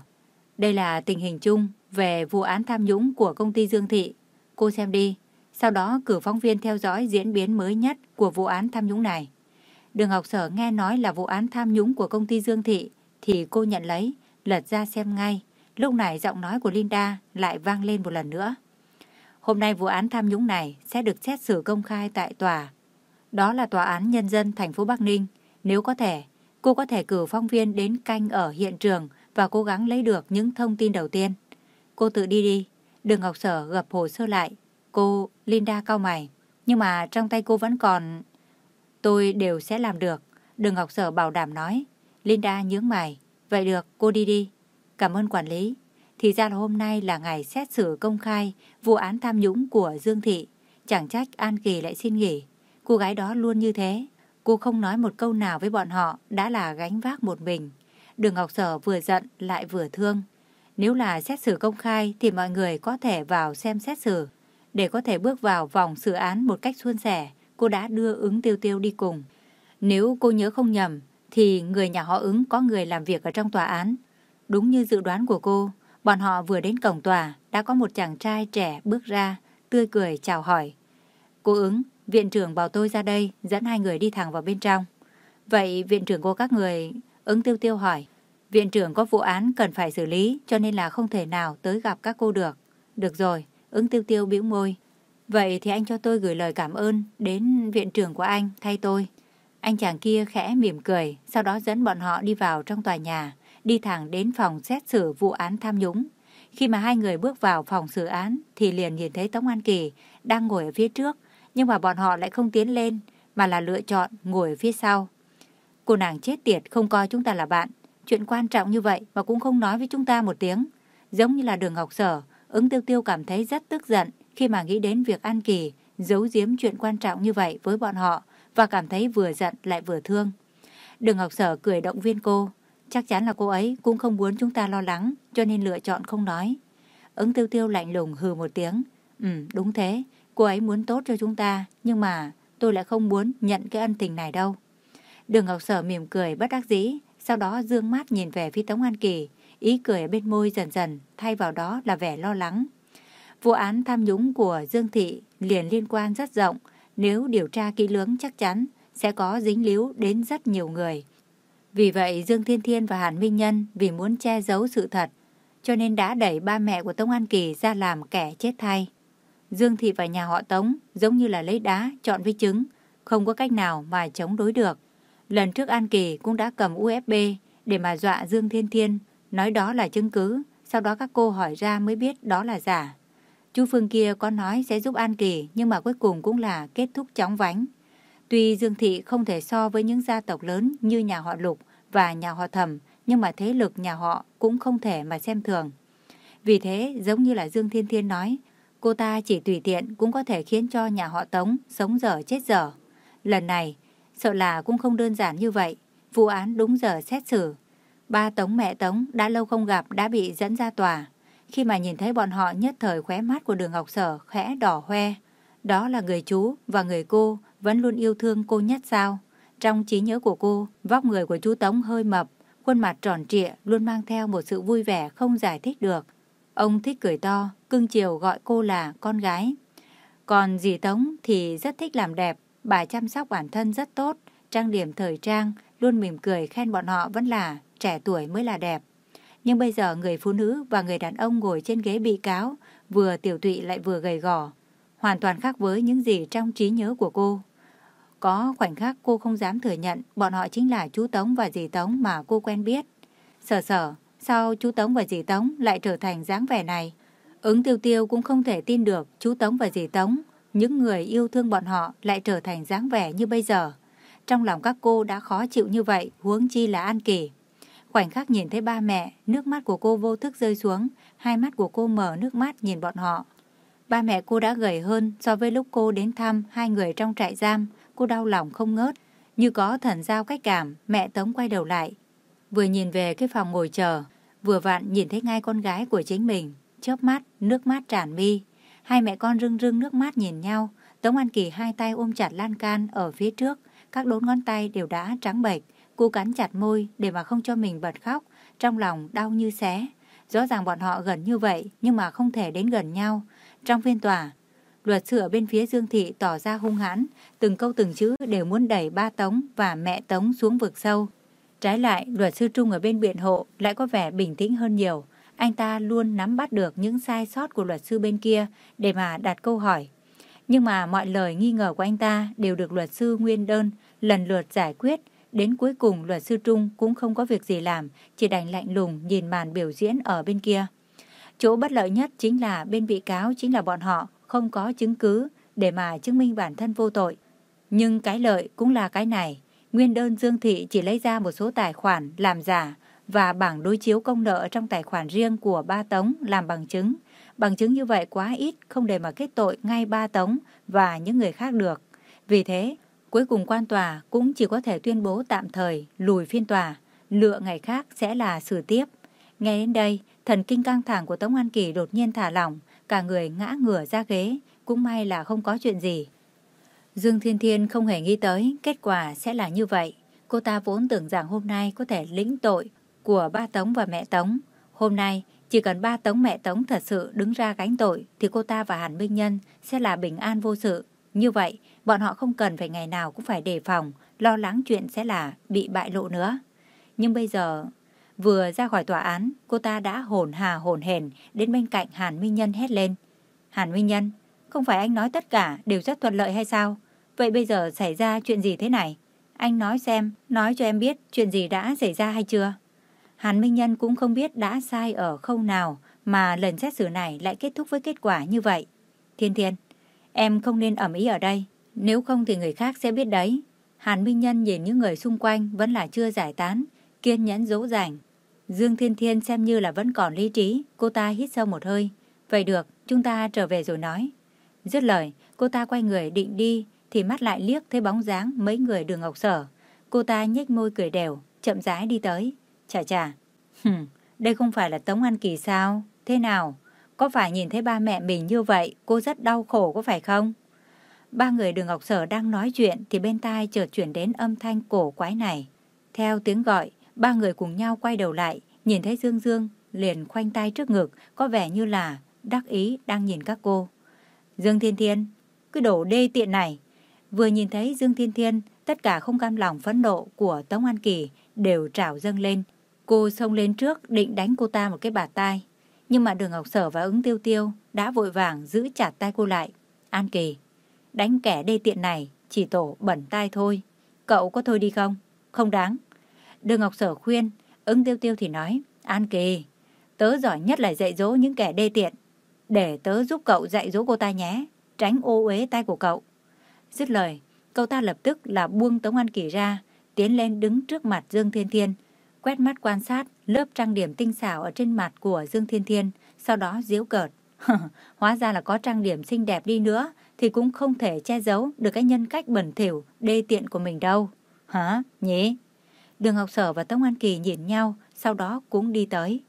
Đây là tình hình chung về vụ án tham nhũng của công ty Dương Thị. Cô xem đi, sau đó cử phóng viên theo dõi diễn biến mới nhất của vụ án tham nhũng này. Đường học sở nghe nói là vụ án tham nhũng của công ty Dương Thị, thì cô nhận lấy, lật ra xem ngay. Lúc này giọng nói của Linda lại vang lên một lần nữa. Hôm nay vụ án tham nhũng này sẽ được xét xử công khai tại tòa. Đó là tòa án nhân dân thành phố Bắc Ninh. Nếu có thể, cô có thể cử phóng viên đến canh ở hiện trường và cố gắng lấy được những thông tin đầu tiên. Cô tự đi đi. Đường Ngọc Sở gập hồ sơ lại. Cô, Linda cao mày. Nhưng mà trong tay cô vẫn còn Tôi đều sẽ làm được. Đường Ngọc Sở bảo đảm nói. Linda nhướng mày. Vậy được, cô đi đi. Cảm ơn quản lý. Thì ra là hôm nay là ngày xét xử công khai vụ án tham nhũng của Dương Thị. Chẳng trách An Kỳ lại xin nghỉ. Cô gái đó luôn như thế. Cô không nói một câu nào với bọn họ đã là gánh vác một mình. Đường Ngọc Sở vừa giận lại vừa thương. Nếu là xét xử công khai thì mọi người có thể vào xem xét xử. Để có thể bước vào vòng xử án một cách suôn sẻ, cô đã đưa ứng tiêu tiêu đi cùng. Nếu cô nhớ không nhầm, thì người nhà họ ứng có người làm việc ở trong tòa án. Đúng như dự đoán của cô, bọn họ vừa đến cổng tòa, đã có một chàng trai trẻ bước ra, tươi cười chào hỏi. Cô ứng, viện trưởng bảo tôi ra đây, dẫn hai người đi thẳng vào bên trong. Vậy viện trưởng cô các người, ứng tiêu tiêu hỏi. Viện trưởng có vụ án cần phải xử lý, cho nên là không thể nào tới gặp các cô được. Được rồi, ứng tiêu tiêu bĩu môi. Vậy thì anh cho tôi gửi lời cảm ơn đến viện trưởng của anh thay tôi. Anh chàng kia khẽ mỉm cười, sau đó dẫn bọn họ đi vào trong tòa nhà, đi thẳng đến phòng xét xử vụ án tham nhũng. Khi mà hai người bước vào phòng xử án thì liền nhìn thấy Tống An Kỳ đang ngồi ở phía trước, nhưng mà bọn họ lại không tiến lên mà là lựa chọn ngồi ở phía sau. Cô nàng chết tiệt không coi chúng ta là bạn, chuyện quan trọng như vậy mà cũng không nói với chúng ta một tiếng. Giống như là đường Ngọc sở, ứng tiêu tiêu cảm thấy rất tức giận khi mà nghĩ đến việc An Kỳ giấu giếm chuyện quan trọng như vậy với bọn họ và cảm thấy vừa giận lại vừa thương. Đường Ngọc Sở cười động viên cô, chắc chắn là cô ấy cũng không muốn chúng ta lo lắng cho nên lựa chọn không nói. Ứng tiêu tiêu lạnh lùng hừ một tiếng, ừ đúng thế, cô ấy muốn tốt cho chúng ta nhưng mà tôi lại không muốn nhận cái ân tình này đâu. Đường Ngọc Sở mỉm cười bất đắc dĩ, sau đó dương mắt nhìn về phía Tống An Kỳ, ý cười ở bên môi dần dần, thay vào đó là vẻ lo lắng. Vụ án tham nhũng của Dương Thị liền liên quan rất rộng, nếu điều tra kỹ lưỡng chắc chắn sẽ có dính líu đến rất nhiều người. Vì vậy Dương Thiên Thiên và Hàn Minh Nhân vì muốn che giấu sự thật, cho nên đã đẩy ba mẹ của Tống An Kỳ ra làm kẻ chết thay. Dương Thị và nhà họ Tống giống như là lấy đá chọn với trứng, không có cách nào mà chống đối được. Lần trước An Kỳ cũng đã cầm USB để mà dọa Dương Thiên Thiên, nói đó là chứng cứ, sau đó các cô hỏi ra mới biết đó là giả. Chú Phương kia có nói sẽ giúp An Kỳ nhưng mà cuối cùng cũng là kết thúc chóng vánh. Tuy Dương Thị không thể so với những gia tộc lớn như nhà họ Lục và nhà họ Thẩm, nhưng mà thế lực nhà họ cũng không thể mà xem thường. Vì thế, giống như là Dương Thiên Thiên nói, cô ta chỉ tùy tiện cũng có thể khiến cho nhà họ Tống sống dở chết dở. Lần này, sợ là cũng không đơn giản như vậy, vụ án đúng giờ xét xử. Ba Tống mẹ Tống đã lâu không gặp đã bị dẫn ra tòa. Khi mà nhìn thấy bọn họ nhất thời khóe mắt của đường Ngọc Sở khẽ đỏ hoe. Đó là người chú và người cô vẫn luôn yêu thương cô nhất sao. Trong trí nhớ của cô, vóc người của chú Tống hơi mập, khuôn mặt tròn trịa luôn mang theo một sự vui vẻ không giải thích được. Ông thích cười to, cưng chiều gọi cô là con gái. Còn dì Tống thì rất thích làm đẹp, bà chăm sóc bản thân rất tốt, trang điểm thời trang, luôn mỉm cười khen bọn họ vẫn là trẻ tuổi mới là đẹp. Nhưng bây giờ người phụ nữ và người đàn ông ngồi trên ghế bị cáo, vừa tiểu tụy lại vừa gầy gò, hoàn toàn khác với những gì trong trí nhớ của cô. Có khoảnh khắc cô không dám thừa nhận bọn họ chính là chú Tống và dì Tống mà cô quen biết. Sở sở, sao chú Tống và dì Tống lại trở thành dáng vẻ này? Ứng tiêu tiêu cũng không thể tin được chú Tống và dì Tống, những người yêu thương bọn họ lại trở thành dáng vẻ như bây giờ. Trong lòng các cô đã khó chịu như vậy, huống chi là An Kỳ. Khoảnh khắc nhìn thấy ba mẹ, nước mắt của cô vô thức rơi xuống, hai mắt của cô mở nước mắt nhìn bọn họ. Ba mẹ cô đã gầy hơn so với lúc cô đến thăm hai người trong trại giam, cô đau lòng không ngớt. Như có thần giao cách cảm, mẹ Tống quay đầu lại. Vừa nhìn về cái phòng ngồi chờ, vừa vặn nhìn thấy ngay con gái của chính mình, chớp mắt, nước mắt tràn mi. Hai mẹ con rưng rưng nước mắt nhìn nhau, Tống An Kỳ hai tay ôm chặt lan can ở phía trước, các đốn ngón tay đều đã trắng bệch. Cô cắn chặt môi để mà không cho mình bật khóc, trong lòng đau như xé. Rõ ràng bọn họ gần như vậy nhưng mà không thể đến gần nhau. Trong phiên tòa, luật sư ở bên phía Dương Thị tỏ ra hung hãn, từng câu từng chữ đều muốn đẩy ba Tống và mẹ Tống xuống vực sâu. Trái lại, luật sư Trung ở bên biện hộ lại có vẻ bình tĩnh hơn nhiều. Anh ta luôn nắm bắt được những sai sót của luật sư bên kia để mà đặt câu hỏi. Nhưng mà mọi lời nghi ngờ của anh ta đều được luật sư nguyên đơn lần lượt giải quyết. Đến cuối cùng luật sư Trung cũng không có việc gì làm, chỉ đành lạnh lùng nhìn màn biểu diễn ở bên kia. Chỗ bất lợi nhất chính là bên bị cáo chính là bọn họ không có chứng cứ để mà chứng minh bản thân vô tội. Nhưng cái lợi cũng là cái này. Nguyên đơn Dương Thị chỉ lấy ra một số tài khoản làm giả và bảng đối chiếu công nợ trong tài khoản riêng của ba Tống làm bằng chứng. Bằng chứng như vậy quá ít, không để mà kết tội ngay ba Tống và những người khác được. Vì thế, cuối cùng quan tòa cũng chỉ có thể tuyên bố tạm thời lùi phiên tòa, lựa ngày khác sẽ là xử tiếp. Nghe đến đây, thần kinh căng thẳng của Tống An Kỳ đột nhiên thả lỏng, cả người ngã ngửa ra ghế, cũng may là không có chuyện gì. Dương Thiên Thiên không hề nghĩ tới kết quả sẽ là như vậy. Cô ta vốn tưởng rằng hôm nay có thể lĩnh tội của ba Tống và mẹ Tống. Hôm nay, chỉ cần ba Tống mẹ Tống thật sự đứng ra gánh tội thì cô ta và Hàn Minh Nhân sẽ là bình an vô sự. Như vậy, bọn họ không cần phải ngày nào cũng phải đề phòng, lo lắng chuyện sẽ là bị bại lộ nữa. Nhưng bây giờ, vừa ra khỏi tòa án, cô ta đã hồn hà hồn hển đến bên cạnh Hàn Minh Nhân hét lên. Hàn Minh Nhân, không phải anh nói tất cả đều rất thuận lợi hay sao? Vậy bây giờ xảy ra chuyện gì thế này? Anh nói xem, nói cho em biết chuyện gì đã xảy ra hay chưa? Hàn Minh Nhân cũng không biết đã sai ở khâu nào mà lần xét xử này lại kết thúc với kết quả như vậy. Thiên Thiên, em không nên ẩm ý ở đây, nếu không thì người khác sẽ biết đấy. Hàn Minh Nhân nhìn những người xung quanh vẫn là chưa giải tán, kiên nhẫn dỗ dành. Dương Thiên Thiên xem như là vẫn còn lý trí, cô ta hít sâu một hơi. Vậy được, chúng ta trở về rồi nói. Dứt lời, cô ta quay người định đi, thì mắt lại liếc thấy bóng dáng mấy người đường ngọc sở. Cô ta nhếch môi cười đều, chậm rãi đi tới. Chà chà, hừm, đây không phải là Tống An Kỳ sao? Thế nào? Có phải nhìn thấy ba mẹ mình như vậy, cô rất đau khổ có phải không? Ba người đường Ngọc Sở đang nói chuyện thì bên tai chợt chuyển đến âm thanh cổ quái này. Theo tiếng gọi, ba người cùng nhau quay đầu lại, nhìn thấy Dương Dương, liền khoanh tay trước ngực, có vẻ như là đắc ý đang nhìn các cô. Dương Thiên Thiên, cứ đổ đê tiện này. Vừa nhìn thấy Dương Thiên Thiên, tất cả không cam lòng phẫn nộ của Tống An Kỳ đều trào dâng lên. Cô xông lên trước định đánh cô ta một cái bạt tai. Nhưng mà đường Ngọc Sở và ứng tiêu tiêu đã vội vàng giữ chặt tay cô lại. An Kỳ, đánh kẻ đê tiện này chỉ tổ bẩn tai thôi. Cậu có thôi đi không? không đáng. Đường Ngọc Sở khuyên, ứng tiêu tiêu thì nói, An Kỳ, tớ giỏi nhất là dạy dỗ những kẻ đê tiện. Để tớ giúp cậu dạy dỗ cô ta nhé, tránh ô uế tay của cậu. Dứt lời, cậu ta lập tức là buông Tống An Kỳ ra, tiến lên đứng trước mặt Dương Thiên Thiên, quét mắt quan sát lớp trang điểm tinh xảo ở trên mặt của Dương Thiên Thiên, sau đó giễu cợt. Hóa ra là có trang điểm xinh đẹp đi nữa thì cũng không thể che giấu được cái nhân cách bẩn thỉu, đê tiện của mình đâu. Hả? Nhỉ? Đường Ngọc Sở và Tống An Kỳ nhìn nhau, sau đó cũng đi tới.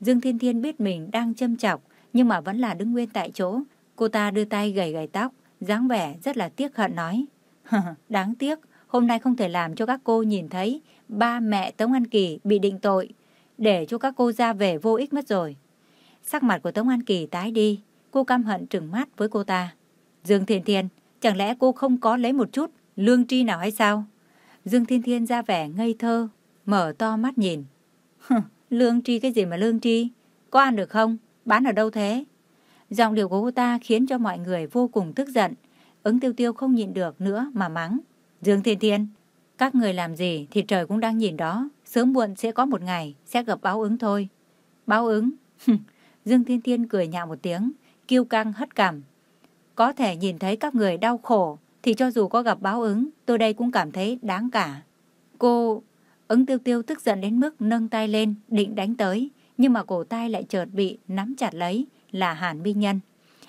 Dương Thiên Thiên biết mình đang châm chọc, nhưng mà vẫn là đứng nguyên tại chỗ. Cô ta đưa tay gầy gầy tóc, dáng vẻ rất là tiếc hận nói. Đáng tiếc, hôm nay không thể làm cho các cô nhìn thấy ba mẹ Tống An Kỳ bị định tội, để cho các cô ra về vô ích mất rồi. Sắc mặt của Tống An Kỳ tái đi, cô căm hận trừng mắt với cô ta. Dương Thiên Thiên, chẳng lẽ cô không có lấy một chút lương tri nào hay sao? Dương Thiên Thiên ra vẻ ngây thơ, mở to mắt nhìn. lương tri cái gì mà lương tri? Có ăn được không? Bán ở đâu thế? Giọng điệu của cô ta khiến cho mọi người vô cùng tức giận. Ứng tiêu tiêu không nhịn được nữa mà mắng. Dương Thiên Thiên, các người làm gì thì trời cũng đang nhìn đó. Sớm muộn sẽ có một ngày sẽ gặp báo ứng thôi. Báo ứng? Dương Thiên Thiên cười nhạo một tiếng, kiêu căng hất cằm. Có thể nhìn thấy các người đau khổ thì cho dù có gặp báo ứng, tôi đây cũng cảm thấy đáng cả. Cô, ứng tiêu tiêu tức giận đến mức nâng tay lên, định đánh tới, nhưng mà cổ tay lại chợt bị nắm chặt lấy, là Hàn Minh Nhân.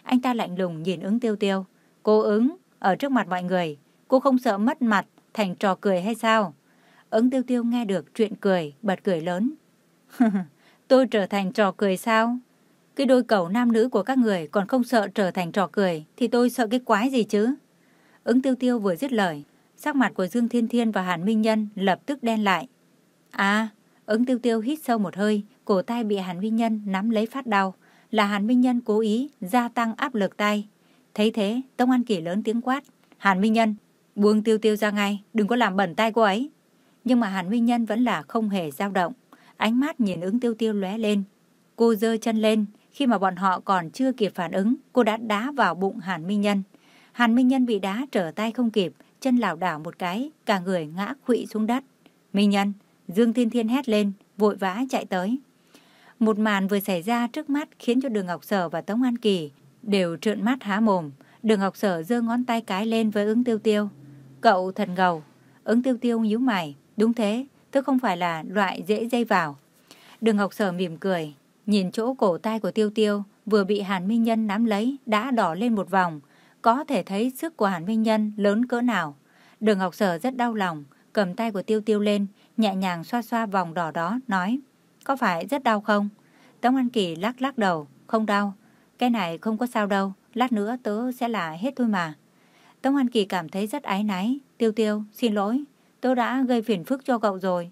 Anh ta lạnh lùng nhìn ứng tiêu tiêu. Cô ứng, ở trước mặt mọi người, cô không sợ mất mặt, thành trò cười hay sao? Ứng tiêu tiêu nghe được chuyện cười, bật cười lớn. tôi trở thành trò cười sao? Cái đôi cầu nam nữ của các người còn không sợ trở thành trò cười, thì tôi sợ cái quái gì chứ? Ứng tiêu tiêu vừa dứt lời, sắc mặt của Dương Thiên Thiên và Hàn Minh Nhân lập tức đen lại. À, ứng tiêu tiêu hít sâu một hơi, cổ tay bị Hàn Minh Nhân nắm lấy phát đau, là Hàn Minh Nhân cố ý gia tăng áp lực tay. Thấy thế, Tông An Kỳ lớn tiếng quát. Hàn Minh Nhân, buông tiêu tiêu ra ngay, đừng có làm bẩn tay cô ấy. Nhưng mà Hàn Minh Nhân vẫn là không hề dao động. Ánh mắt nhìn ứng tiêu tiêu lóe lên. Cô giơ chân lên, khi mà bọn họ còn chưa kịp phản ứng, cô đã đá vào bụng Hàn Minh Nhân. Hàn Minh Nhân bị đá trở tay không kịp, chân lảo đảo một cái, cả người ngã khuỵu xuống đất. Minh Nhân, Dương Thiên Thiên hét lên, vội vã chạy tới. Một màn vừa xảy ra trước mắt khiến cho Đường Ngọc Sở và Tống An Kỳ đều trợn mắt há mồm. Đường Ngọc Sở giơ ngón tay cái lên với ứng tiêu tiêu. Cậu thật ngầu. Ứng tiêu tiêu nhíu mày. Đúng thế, tôi không phải là loại dễ dây vào. Đường Ngọc Sở mỉm cười, nhìn chỗ cổ tay của tiêu tiêu vừa bị Hàn Minh Nhân nắm lấy đã đỏ lên một vòng. Có thể thấy sức của Hàn Minh Nhân lớn cỡ nào. Đường Ngọc Sở rất đau lòng, cầm tay của tiêu tiêu lên, nhẹ nhàng xoa xoa vòng đỏ đó, nói Có phải rất đau không? Tống An Kỳ lắc lắc đầu, không đau. Cái này không có sao đâu, lát nữa tớ sẽ là hết thôi mà. Tống An Kỳ cảm thấy rất ái náy. Tiêu tiêu, xin lỗi, tớ đã gây phiền phức cho cậu rồi.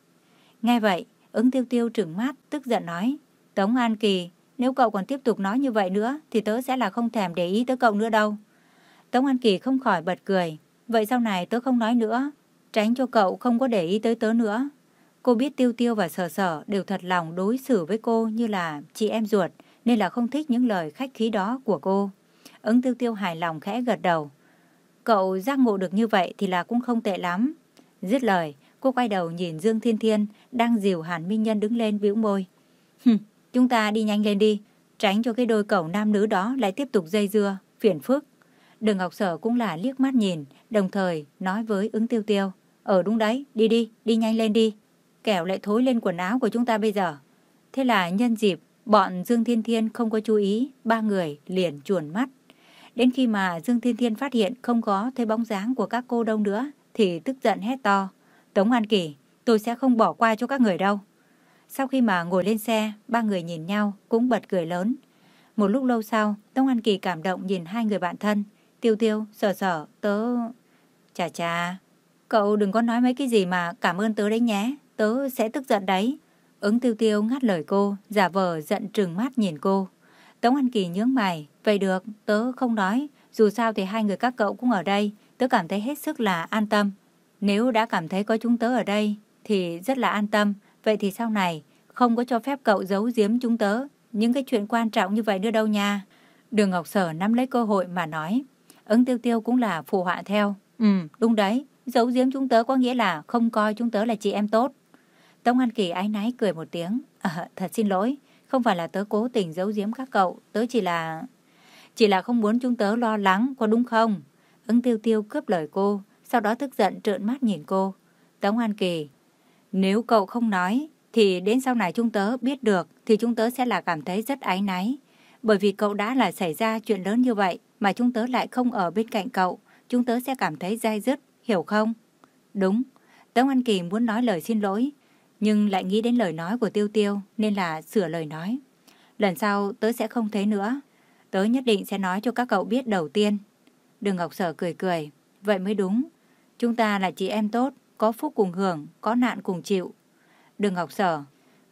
Nghe vậy, ứng tiêu tiêu trừng mắt, tức giận nói. Tống An Kỳ, nếu cậu còn tiếp tục nói như vậy nữa, thì tớ sẽ là không thèm để ý tới cậu nữa đâu. Tống An Kỳ không khỏi bật cười. Vậy sau này tớ không nói nữa, tránh cho cậu không có để ý tới tớ nữa. Cô biết Tiêu Tiêu và Sở Sở đều thật lòng đối xử với cô như là chị em ruột, nên là không thích những lời khách khí đó của cô. Ứng Tiêu Tiêu hài lòng khẽ gật đầu. Cậu giác ngộ được như vậy thì là cũng không tệ lắm. Dứt lời, cô quay đầu nhìn Dương Thiên Thiên đang dìu Hàn Minh Nhân đứng lên bĩu môi. Hừm, chúng ta đi nhanh lên đi, tránh cho cái đôi cậu nam nữ đó lại tiếp tục dây dưa, phiền phức. Đường Ngọc Sở cũng là liếc mắt nhìn, đồng thời nói với ứng tiêu tiêu. Ở đúng đấy, đi đi, đi nhanh lên đi. Kẻo lại thối lên quần áo của chúng ta bây giờ. Thế là nhân dịp, bọn Dương Thiên Thiên không có chú ý, ba người liền chuồn mắt. Đến khi mà Dương Thiên Thiên phát hiện không có thấy bóng dáng của các cô đâu nữa, thì tức giận hét to. Tống An Kỳ, tôi sẽ không bỏ qua cho các người đâu. Sau khi mà ngồi lên xe, ba người nhìn nhau cũng bật cười lớn. Một lúc lâu sau, Tống An Kỳ cảm động nhìn hai người bạn thân. Tiêu tiêu, sở sở, tớ... Chà chà, cậu đừng có nói mấy cái gì mà cảm ơn tớ đấy nhé, tớ sẽ tức giận đấy. Ứng tiêu tiêu ngắt lời cô, giả vờ giận trừng mắt nhìn cô. Tống An Kỳ nhướng mày, vậy được, tớ không nói, dù sao thì hai người các cậu cũng ở đây, tớ cảm thấy hết sức là an tâm. Nếu đã cảm thấy có chúng tớ ở đây, thì rất là an tâm, vậy thì sau này không có cho phép cậu giấu giếm chúng tớ, những cái chuyện quan trọng như vậy nữa đâu nha. Đường Ngọc Sở nắm lấy cơ hội mà nói. Ứng tiêu tiêu cũng là phụ họa theo. Ừ, đúng đấy. Giấu giếm chúng tớ có nghĩa là không coi chúng tớ là chị em tốt. Tống An Kỳ ái náy cười một tiếng. À, thật xin lỗi, không phải là tớ cố tình giấu giếm các cậu, tớ chỉ là... Chỉ là không muốn chúng tớ lo lắng, có đúng không? Ứng tiêu tiêu cướp lời cô, sau đó tức giận trợn mắt nhìn cô. Tống An Kỳ, nếu cậu không nói, thì đến sau này chúng tớ biết được thì chúng tớ sẽ là cảm thấy rất áy náy. Bởi vì cậu đã là xảy ra chuyện lớn như vậy mà chúng tớ lại không ở bên cạnh cậu, chúng tớ sẽ cảm thấy dai dứt, hiểu không? Đúng, Tống An Kỳ muốn nói lời xin lỗi, nhưng lại nghĩ đến lời nói của Tiêu Tiêu nên là sửa lời nói. Lần sau tớ sẽ không thế nữa. Tớ nhất định sẽ nói cho các cậu biết đầu tiên. Đường Ngọc Sở cười cười. Vậy mới đúng. Chúng ta là chị em tốt, có phúc cùng hưởng, có nạn cùng chịu. Đường Ngọc Sở,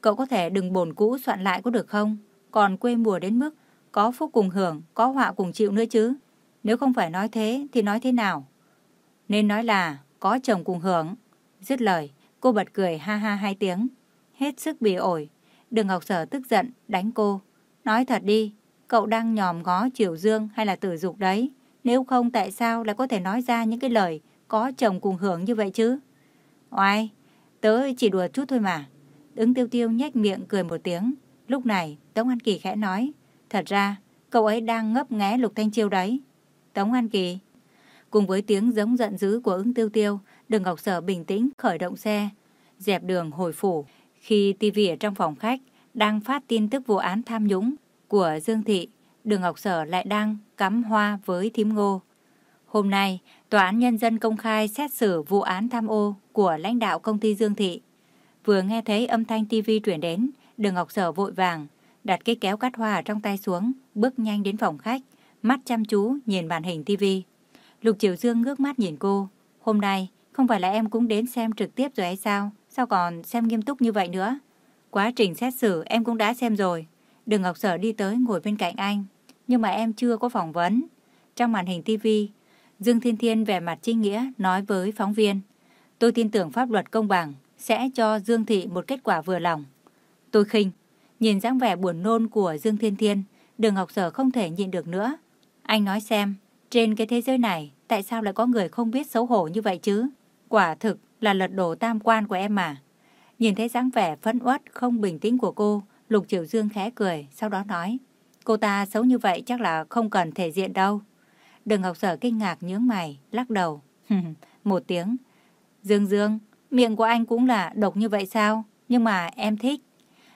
cậu có thể đừng bổn cũ soạn lại có được không? Còn quê mùa đến mức có phúc cùng hưởng, có họa cùng chịu nữa chứ. Nếu không phải nói thế thì nói thế nào? Nên nói là có chồng cùng hưởng. Dứt lời, cô bật cười ha ha hai tiếng. Hết sức bỉ ổi. Đường Ngọc Sở tức giận, đánh cô. Nói thật đi, cậu đang nhòm ngó Triều Dương hay là tử dục đấy? Nếu không tại sao lại có thể nói ra những cái lời có chồng cùng hưởng như vậy chứ? Oai, tớ chỉ đùa chút thôi mà. Ứng tiêu tiêu nhếch miệng cười một tiếng. Lúc này, Tống An Kỳ khẽ nói. Thật ra, cậu ấy đang ngấp nghé Lục Thanh Chiêu đấy. Tống An Kỳ. Cùng với tiếng giống giận dữ của ứng tiêu tiêu, đường Ngọc Sở bình tĩnh khởi động xe, dẹp đường hồi phủ. Khi tivi ở trong phòng khách đang phát tin tức vụ án tham nhũng của Dương Thị, đường Ngọc Sở lại đang cắm hoa với thím ngô. Hôm nay, Tòa án Nhân dân công khai xét xử vụ án tham ô của lãnh đạo công ty Dương Thị. Vừa nghe thấy âm thanh TV chuyển đến, đường Ngọc Sở vội vàng, đặt cái kéo cắt hoa trong tay xuống, bước nhanh đến phòng khách, mắt chăm chú nhìn màn hình TV. Lục Triều Dương ngước mắt nhìn cô. Hôm nay, không phải là em cũng đến xem trực tiếp rồi hay sao? Sao còn xem nghiêm túc như vậy nữa? Quá trình xét xử em cũng đã xem rồi. Đường Ngọc Sở đi tới ngồi bên cạnh anh. Nhưng mà em chưa có phỏng vấn. Trong màn hình TV, Dương Thiên Thiên vẻ mặt trinh nghĩa nói với phóng viên. Tôi tin tưởng pháp luật công bằng sẽ cho Dương Thị một kết quả vừa lòng. Tôi khinh. Nhìn dáng vẻ buồn nôn của Dương Thiên Thiên, đường Ngọc Sở không thể nhịn được nữa. Anh nói xem, trên cái thế giới này, tại sao lại có người không biết xấu hổ như vậy chứ? Quả thực là lật đổ tam quan của em mà. Nhìn thấy dáng vẻ phẫn uất không bình tĩnh của cô, Lục Triều Dương khẽ cười, sau đó nói. Cô ta xấu như vậy chắc là không cần thể diện đâu. Đường Ngọc Sở kinh ngạc nhướng mày, lắc đầu. Một tiếng. Dương Dương, miệng của anh cũng là độc như vậy sao? Nhưng mà em thích.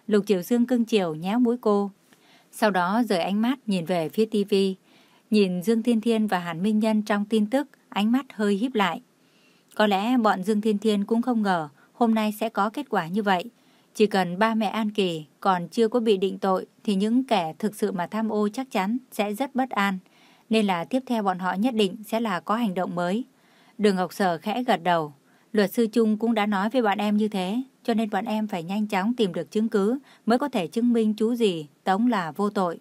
Lục Triều Dương cưng chiều nhéo mũi cô. Sau đó rời ánh mắt nhìn về phía tivi Nhìn Dương Thiên Thiên và Hàn Minh Nhân trong tin tức, ánh mắt hơi híp lại. Có lẽ bọn Dương Thiên Thiên cũng không ngờ hôm nay sẽ có kết quả như vậy. Chỉ cần ba mẹ An Kỳ còn chưa có bị định tội thì những kẻ thực sự mà tham ô chắc chắn sẽ rất bất an. Nên là tiếp theo bọn họ nhất định sẽ là có hành động mới. Đường Ngọc Sở khẽ gật đầu. Luật sư Trung cũng đã nói với bọn em như thế, cho nên bọn em phải nhanh chóng tìm được chứng cứ mới có thể chứng minh chú gì Tống là vô tội.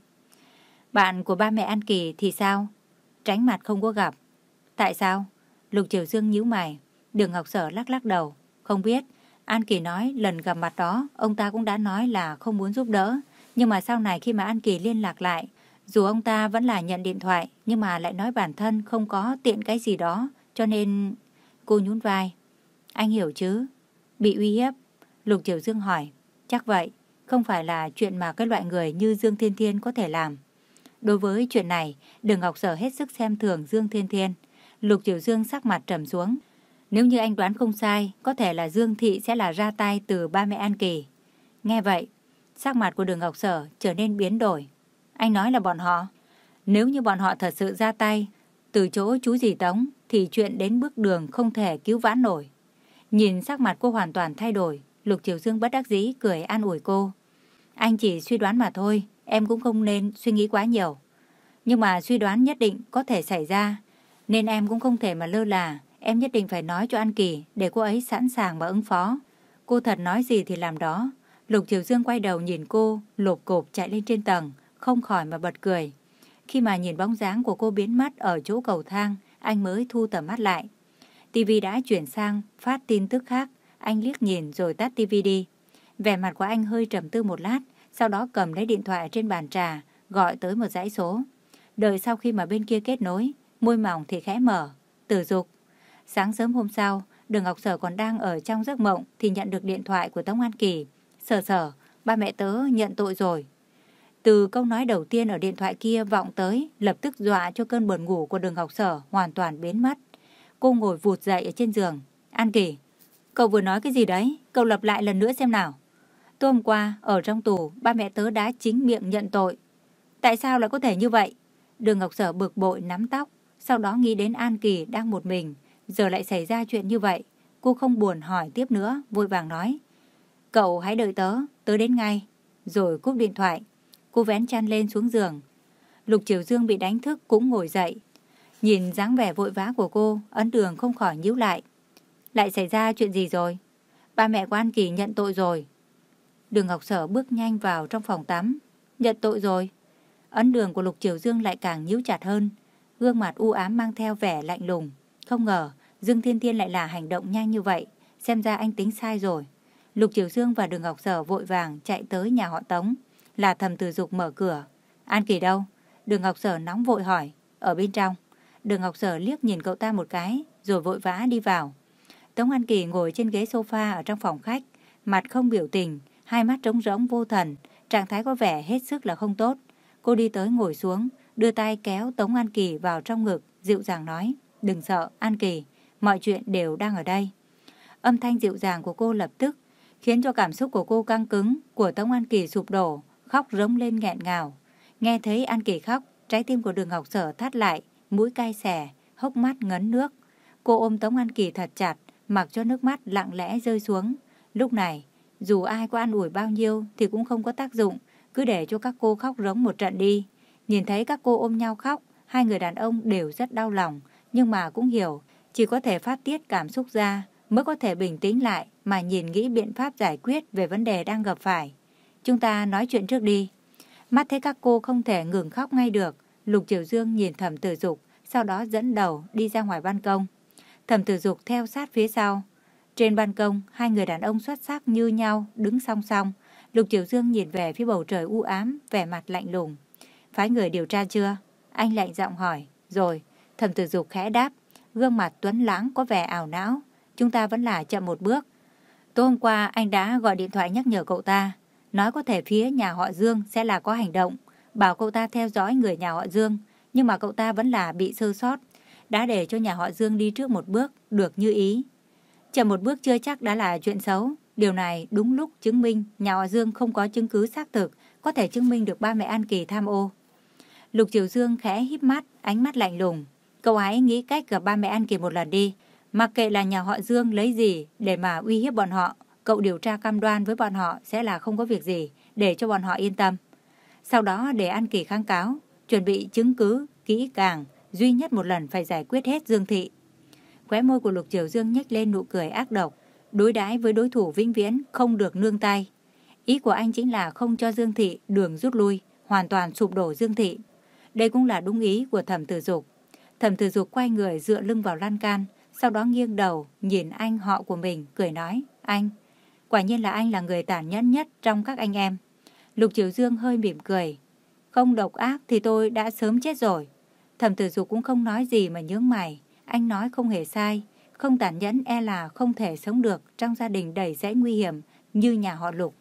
Bạn của ba mẹ An Kỳ thì sao? Tránh mặt không có gặp. Tại sao? Lục Triều Dương nhíu mày. Đường Ngọc Sở lắc lắc đầu. Không biết. An Kỳ nói lần gặp mặt đó, ông ta cũng đã nói là không muốn giúp đỡ. Nhưng mà sau này khi mà An Kỳ liên lạc lại, dù ông ta vẫn là nhận điện thoại, nhưng mà lại nói bản thân không có tiện cái gì đó, cho nên... Cô nhún vai. Anh hiểu chứ? Bị uy hiếp. Lục Triều Dương hỏi. Chắc vậy. Không phải là chuyện mà cái loại người như Dương Thiên Thiên có thể làm. Đối với chuyện này, Đường Ngọc Sở hết sức xem thường Dương Thiên Thiên. Lục Triều Dương sắc mặt trầm xuống. Nếu như anh đoán không sai, có thể là Dương Thị sẽ là ra tay từ ba mẹ An Kỳ. Nghe vậy, sắc mặt của Đường Ngọc Sở trở nên biến đổi. Anh nói là bọn họ. Nếu như bọn họ thật sự ra tay, từ chỗ chú dì Tống, thì chuyện đến bước đường không thể cứu vãn nổi. Nhìn sắc mặt cô hoàn toàn thay đổi, Lục Triều Dương bất đắc dĩ cười an ủi cô. Anh chỉ suy đoán mà thôi, em cũng không nên suy nghĩ quá nhiều. Nhưng mà suy đoán nhất định có thể xảy ra, nên em cũng không thể mà lơ là. Em nhất định phải nói cho An Kỳ để cô ấy sẵn sàng mà ứng phó. Cô thật nói gì thì làm đó. Lục Triều Dương quay đầu nhìn cô, lột cộp chạy lên trên tầng, không khỏi mà bật cười. Khi mà nhìn bóng dáng của cô biến mất ở chỗ cầu thang, anh mới thu tầm mắt lại. TV đã chuyển sang phát tin tức khác, anh liếc nhìn rồi tắt TV đi. Vẻ mặt của anh hơi trầm tư một lát, sau đó cầm lấy điện thoại trên bàn trà, gọi tới một dãy số. Đợi sau khi mà bên kia kết nối, môi mỏng thì khẽ mở, tử dục. Sáng sớm hôm sau, Đường Ngọc Sở còn đang ở trong giấc mộng thì nhận được điện thoại của Tống An Kỳ. Sở sở, ba mẹ tớ nhận tội rồi. Từ câu nói đầu tiên ở điện thoại kia vọng tới, lập tức dọa cho cơn buồn ngủ của đường Ngọc Sở hoàn toàn biến mất. Cô ngồi vụt dậy ở trên giường. An Kỳ, cậu vừa nói cái gì đấy? Cậu lặp lại lần nữa xem nào. Tối hôm qua, ở trong tù, ba mẹ tớ đã chính miệng nhận tội. Tại sao lại có thể như vậy? Đường Ngọc Sở bực bội nắm tóc, sau đó nghĩ đến An Kỳ đang một mình, giờ lại xảy ra chuyện như vậy. Cô không buồn hỏi tiếp nữa, vui vàng nói. Cậu hãy đợi tớ, tớ đến ngay. Rồi cúp điện thoại. Cô vén chăn lên xuống giường. Lục Triều Dương bị đánh thức cũng ngồi dậy. Nhìn dáng vẻ vội vã của cô, ấn đường không khỏi nhíu lại. Lại xảy ra chuyện gì rồi? Ba mẹ của An Kỳ nhận tội rồi. Đường Ngọc Sở bước nhanh vào trong phòng tắm. Nhận tội rồi. Ấn đường của Lục Triều Dương lại càng nhíu chặt hơn. Gương mặt u ám mang theo vẻ lạnh lùng. Không ngờ, Dương Thiên Thiên lại là hành động nhanh như vậy. Xem ra anh tính sai rồi. Lục Triều Dương và Đường Ngọc Sở vội vàng chạy tới nhà họ Tống. Là thầm từ dục mở cửa. An Kỳ đâu? Đường Ngọc Sở nóng vội hỏi. Ở bên trong. Đường Ngọc Sở liếc nhìn cậu ta một cái, rồi vội vã đi vào. Tống An Kỳ ngồi trên ghế sofa ở trong phòng khách, mặt không biểu tình, hai mắt trống rỗng vô thần, trạng thái có vẻ hết sức là không tốt. Cô đi tới ngồi xuống, đưa tay kéo Tống An Kỳ vào trong ngực, dịu dàng nói, đừng sợ, An Kỳ, mọi chuyện đều đang ở đây. Âm thanh dịu dàng của cô lập tức khiến cho cảm xúc của cô căng cứng, của Tống An Kỳ sụp đổ, khóc rống lên nghẹn ngào. Nghe thấy An Kỳ khóc, trái tim của đường Ngọc Sở thắt lại, mũi cay xẻ, hốc mắt ngấn nước. Cô ôm Tống An Kỳ thật chặt, mặc cho nước mắt lặng lẽ rơi xuống. Lúc này, dù ai có ăn ủi bao nhiêu thì cũng không có tác dụng, cứ để cho các cô khóc rống một trận đi. Nhìn thấy các cô ôm nhau khóc, hai người đàn ông đều rất đau lòng, nhưng mà cũng hiểu, chỉ có thể phát tiết cảm xúc ra mới có thể bình tĩnh lại mà nhìn nghĩ biện pháp giải quyết về vấn đề đang gặp phải. Chúng ta nói chuyện trước đi. Mắt thấy các cô không thể ngừng khóc ngay được, Lục Triều Dương nhìn Thẩm Tử Dục, sau đó dẫn đầu đi ra ngoài ban công. Thẩm Tử Dục theo sát phía sau. Trên ban công, hai người đàn ông xuất sắc như nhau đứng song song. Lục Triều Dương nhìn về phía bầu trời u ám, vẻ mặt lạnh lùng. Phái người điều tra chưa? Anh lạnh giọng hỏi. Rồi, Thẩm Tử Dục khẽ đáp. Gương mặt tuấn lãng có vẻ ảo não. Chúng ta vẫn là chậm một bước. Tối hôm qua anh đã gọi điện thoại nhắc nhở cậu ta. Nói có thể phía nhà họ Dương sẽ là có hành động. Bảo cậu ta theo dõi người nhà họ Dương. Nhưng mà cậu ta vẫn là bị sơ sót. Đã để cho nhà họ Dương đi trước một bước, được như ý. Chậm một bước chưa chắc đã là chuyện xấu. Điều này đúng lúc chứng minh nhà họ Dương không có chứng cứ xác thực có thể chứng minh được ba mẹ An Kỳ tham ô. Lục Triều Dương khẽ híp mắt, ánh mắt lạnh lùng. Cậu ấy nghĩ cách gặp ba mẹ An Kỳ một lần đi. Mặc kệ là nhà họ Dương lấy gì để mà uy hiếp bọn họ, cậu điều tra cam đoan với bọn họ sẽ là không có việc gì, để cho bọn họ yên tâm. Sau đó để An Kỳ kháng cáo, chuẩn bị chứng cứ, kỹ càng, duy nhất một lần phải giải quyết hết Dương Thị. Khóe môi của Lục Triều Dương nhếch lên nụ cười ác độc, đối đãi với đối thủ vĩnh viễn không được nương tay. Ý của anh chính là không cho Dương Thị đường rút lui, hoàn toàn sụp đổ Dương Thị. Đây cũng là đúng ý của thẩm tử dục. Thẩm tử dục quay người dựa lưng vào lan can, sau đó nghiêng đầu, nhìn anh họ của mình, cười nói, anh, quả nhiên là anh là người tàn nhẫn nhất trong các anh em. Lục Triều Dương hơi mỉm cười, không độc ác thì tôi đã sớm chết rồi. Thẩm tử dục cũng không nói gì mà nhướng mày, anh nói không hề sai, không tàn nhẫn e là không thể sống được trong gia đình đầy rẫy nguy hiểm như nhà họ Lục.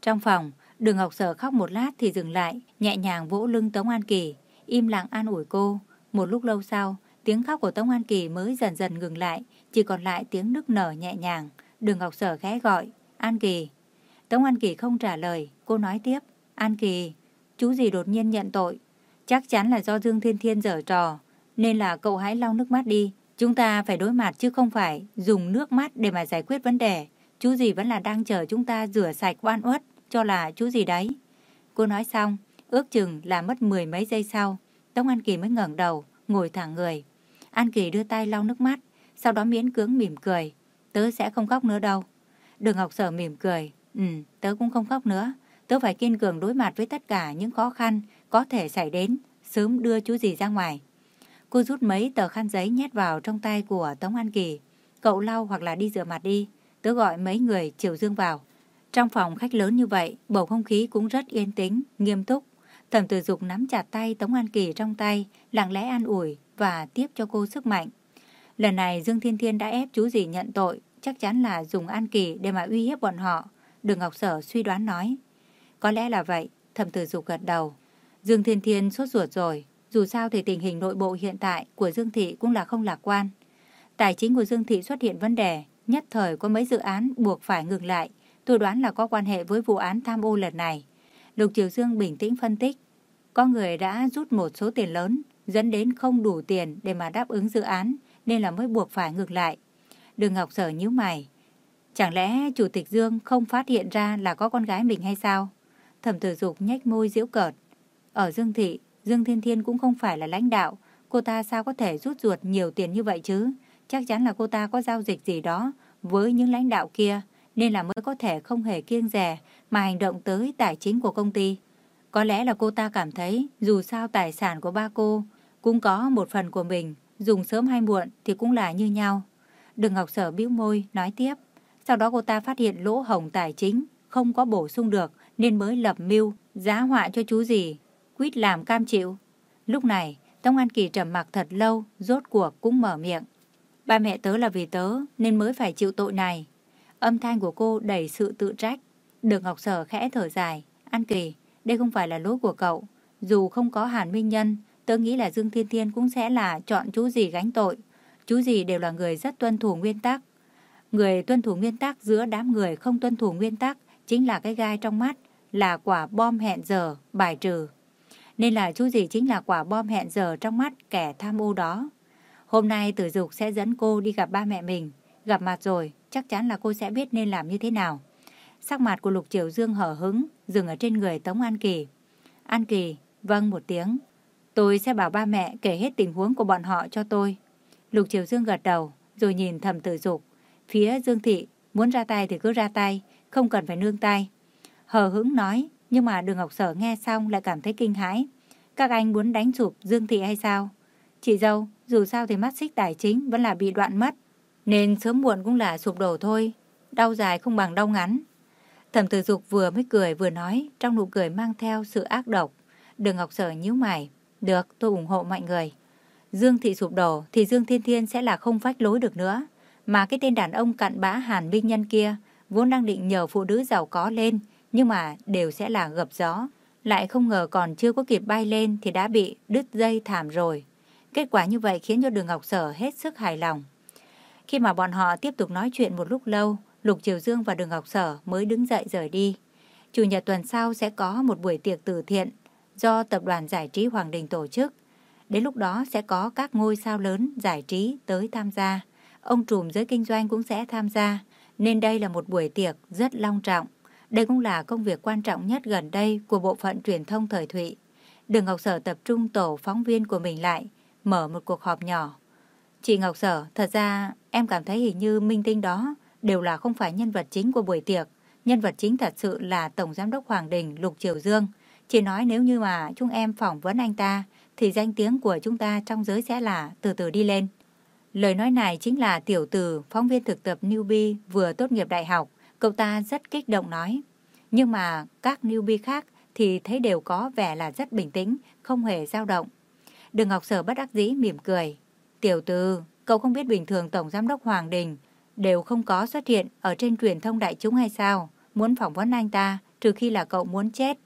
Trong phòng, Đường Ngọc Sở khóc một lát thì dừng lại, nhẹ nhàng vỗ lưng Tống An Kỳ, im lặng an ủi cô. Một lúc lâu sau, tiếng khóc của Tống An Kỳ mới dần dần ngừng lại, chỉ còn lại tiếng nức nở nhẹ nhàng. Đường Ngọc Sở khẽ gọi, An Kỳ. Tống An Kỳ không trả lời, cô nói tiếp, An Kỳ, chú gì đột nhiên nhận tội. Chắc chắn là do Dương Thiên Thiên dở trò, nên là cậu hãy lau nước mắt đi. Chúng ta phải đối mặt chứ không phải dùng nước mắt để mà giải quyết vấn đề. Chú gì vẫn là đang chờ chúng ta rửa sạch oan uất cho là chú gì đấy. Cô nói xong, ước chừng là mất mười mấy giây sau, Tống An Kỳ mới ngẩng đầu, ngồi thẳng người. An Kỳ đưa tay lau nước mắt, sau đó miễn cưỡng mỉm cười. Tớ sẽ không khóc nữa đâu. Đường Ngọc Sở mỉm cười. Ừ, tớ cũng không khóc nữa. Tớ phải kiên cường đối mặt với tất cả những khó khăn có thể xảy đến, sớm đưa chú gì ra ngoài. Cô rút mấy tờ khăn giấy nhét vào trong tay của Tống An Kỳ. Cậu lau hoặc là đi rửa mặt đi. Tớ gọi mấy người chiều dương vào. Trong phòng khách lớn như vậy, bầu không khí cũng rất yên tĩnh, nghiêm túc. Thẩm tử dục nắm chặt tay Tống An Kỳ trong tay, lặng lẽ an ủi và tiếp cho cô sức mạnh. Lần này Dương Thiên Thiên đã ép chú gì nhận tội, chắc chắn là dùng An Kỳ để mà uy hiếp bọn họ. Đường Ngọc Sở suy đoán nói. Có lẽ là vậy, thẩm tử dục gật đầu. Dương Thiên Thiên sốt ruột rồi, dù sao thì tình hình nội bộ hiện tại của Dương Thị cũng là không lạc quan. Tài chính của Dương Thị xuất hiện vấn đề, nhất thời có mấy dự án buộc phải ngừng lại. Tôi đoán là có quan hệ với vụ án tham ô lần này. Lục Triều Dương bình tĩnh phân tích. Có người đã rút một số tiền lớn, dẫn đến không đủ tiền để mà đáp ứng dự án, nên là mới buộc phải ngược lại. Đường Ngọc Sở nhíu mày. Chẳng lẽ Chủ tịch Dương không phát hiện ra là có con gái mình hay sao? Thẩm tử dục nhếch môi giễu cợt. Ở Dương Thị, Dương Thiên Thiên cũng không phải là lãnh đạo. Cô ta sao có thể rút ruột nhiều tiền như vậy chứ? Chắc chắn là cô ta có giao dịch gì đó với những lãnh đạo kia, nên là mới có thể không hề kiêng dè mà hành động tới tài chính của công ty. Có lẽ là cô ta cảm thấy dù sao tài sản của ba cô cũng có một phần của mình, dùng sớm hay muộn thì cũng là như nhau. Đừng Ngọc Sở bĩu môi, nói tiếp. Sau đó cô ta phát hiện lỗ hồng tài chính, không có bổ sung được nên mới lập mưu, giá họa cho chú gì. Quýt làm cam chịu. Lúc này, Tông An Kỳ trầm mặc thật lâu, rốt cuộc cũng mở miệng. Ba mẹ tớ là vì tớ nên mới phải chịu tội này. Âm thanh của cô đầy sự tự trách. Đường Ngọc Sở khẽ thở dài. An Kỳ, đây không phải là lỗi của cậu. Dù không có Hàn Minh Nhân, tớ nghĩ là Dương Thiên Thiên cũng sẽ là chọn chú gì gánh tội. Chú gì đều là người rất tuân thủ nguyên tắc. Người tuân thủ nguyên tắc giữa đám người không tuân thủ nguyên tắc chính là cái gai trong mắt, là quả bom hẹn giờ, bài trừ. Nên là chú gì chính là quả bom hẹn giờ trong mắt kẻ tham ô đó. Hôm nay tử dục sẽ dẫn cô đi gặp ba mẹ mình. Gặp mặt rồi, chắc chắn là cô sẽ biết nên làm như thế nào. Sắc mặt của Lục Triều Dương hở hứng, dừng ở trên người Tống An Kỳ. An Kỳ, vâng một tiếng. Tôi sẽ bảo ba mẹ kể hết tình huống của bọn họ cho tôi. Lục Triều Dương gật đầu, rồi nhìn thầm tử dục. Phía Dương Thị, muốn ra tay thì cứ ra tay, không cần phải nương tay. Hờ hững nói, nhưng mà đường Ngọc Sở nghe xong lại cảm thấy kinh hãi. Các anh muốn đánh sụp Dương Thị hay sao? Chị dâu, dù sao thì mắt xích tài chính vẫn là bị đoạn mất. Nên sớm muộn cũng là sụp đổ thôi. Đau dài không bằng đau ngắn. Thẩm tử dục vừa mới cười vừa nói, trong nụ cười mang theo sự ác độc. Đường Ngọc Sở nhíu mày. Được, tôi ủng hộ mọi người. Dương Thị sụp đổ thì Dương Thiên Thiên sẽ là không phách lối được nữa. Mà cái tên đàn ông cặn bã Hàn Minh Nhân kia vốn đang định nhờ phụ nữ giàu có lên, nhưng mà đều sẽ là gập gió. Lại không ngờ còn chưa có kịp bay lên thì đã bị đứt dây thảm rồi. Kết quả như vậy khiến cho đường Ngọc Sở hết sức hài lòng. Khi mà bọn họ tiếp tục nói chuyện một lúc lâu, Lục Triều Dương và đường Ngọc Sở mới đứng dậy rời đi. Chủ nhật tuần sau sẽ có một buổi tiệc từ thiện do Tập đoàn Giải trí Hoàng Đình tổ chức. Đến lúc đó sẽ có các ngôi sao lớn giải trí tới tham gia. Ông trùm giới kinh doanh cũng sẽ tham gia, nên đây là một buổi tiệc rất long trọng. Đây cũng là công việc quan trọng nhất gần đây của bộ phận truyền thông thời Thụy. Đường Ngọc Sở tập trung tổ phóng viên của mình lại, mở một cuộc họp nhỏ. Chị Ngọc Sở, thật ra em cảm thấy hình như minh tinh đó đều là không phải nhân vật chính của buổi tiệc. Nhân vật chính thật sự là Tổng Giám đốc Hoàng Đình Lục Triều Dương. Chỉ nói nếu như mà chúng em phỏng vấn anh ta, thì danh tiếng của chúng ta trong giới sẽ là từ từ đi lên. Lời nói này chính là tiểu tử, phóng viên thực tập newbie vừa tốt nghiệp đại học. Cậu ta rất kích động nói. Nhưng mà các newbie khác thì thấy đều có vẻ là rất bình tĩnh, không hề dao động. Đường Ngọc Sở bất đắc dĩ mỉm cười. Tiểu tư, cậu không biết bình thường Tổng Giám đốc Hoàng Đình đều không có xuất hiện ở trên truyền thông đại chúng hay sao? Muốn phỏng vấn anh ta, trừ khi là cậu muốn chết.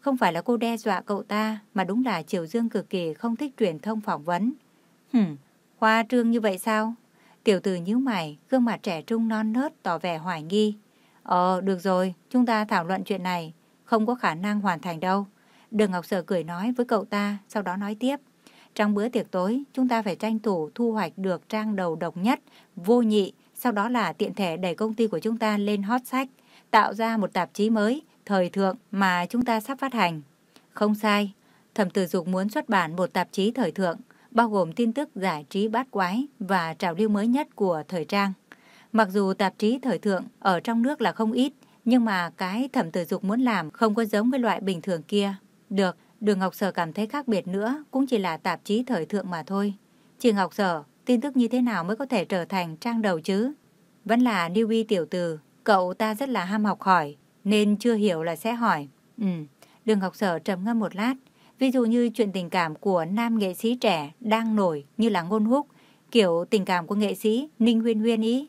Không phải là cô đe dọa cậu ta, mà đúng là Triều Dương cực kỳ không thích truyền thông phỏng vấn. Hừm, hoa trương như vậy sao? Tiểu tử nhíu mày, gương mặt trẻ trung non nớt tỏ vẻ hoài nghi. Ờ, được rồi, chúng ta thảo luận chuyện này. Không có khả năng hoàn thành đâu. Đường Ngọc Sở cười nói với cậu ta, sau đó nói tiếp. Trong bữa tiệc tối, chúng ta phải tranh thủ thu hoạch được trang đầu độc nhất, vô nhị, sau đó là tiện thể đẩy công ty của chúng ta lên hot sách, tạo ra một tạp chí mới, thời thượng mà chúng ta sắp phát hành. Không sai, Thẩm Tử Dục muốn xuất bản một tạp chí thời thượng, bao gồm tin tức giải trí bát quái và trào lưu mới nhất của thời trang. Mặc dù tạp chí thời thượng ở trong nước là không ít, nhưng mà cái Thẩm Tử Dục muốn làm không có giống với loại bình thường kia. Được, Đường Ngọc Sở cảm thấy khác biệt nữa cũng chỉ là tạp chí thời thượng mà thôi. Chị Ngọc Sở, tin tức như thế nào mới có thể trở thành trang đầu chứ? Vẫn là newbie tiểu từ, cậu ta rất là ham học hỏi, nên chưa hiểu là sẽ hỏi. Ừ, Đường học Sở trầm ngâm một lát. Ví dụ như chuyện tình cảm của nam nghệ sĩ trẻ đang nổi như là ngôn húc, Kiểu tình cảm của nghệ sĩ Ninh Huyên Huyên ý.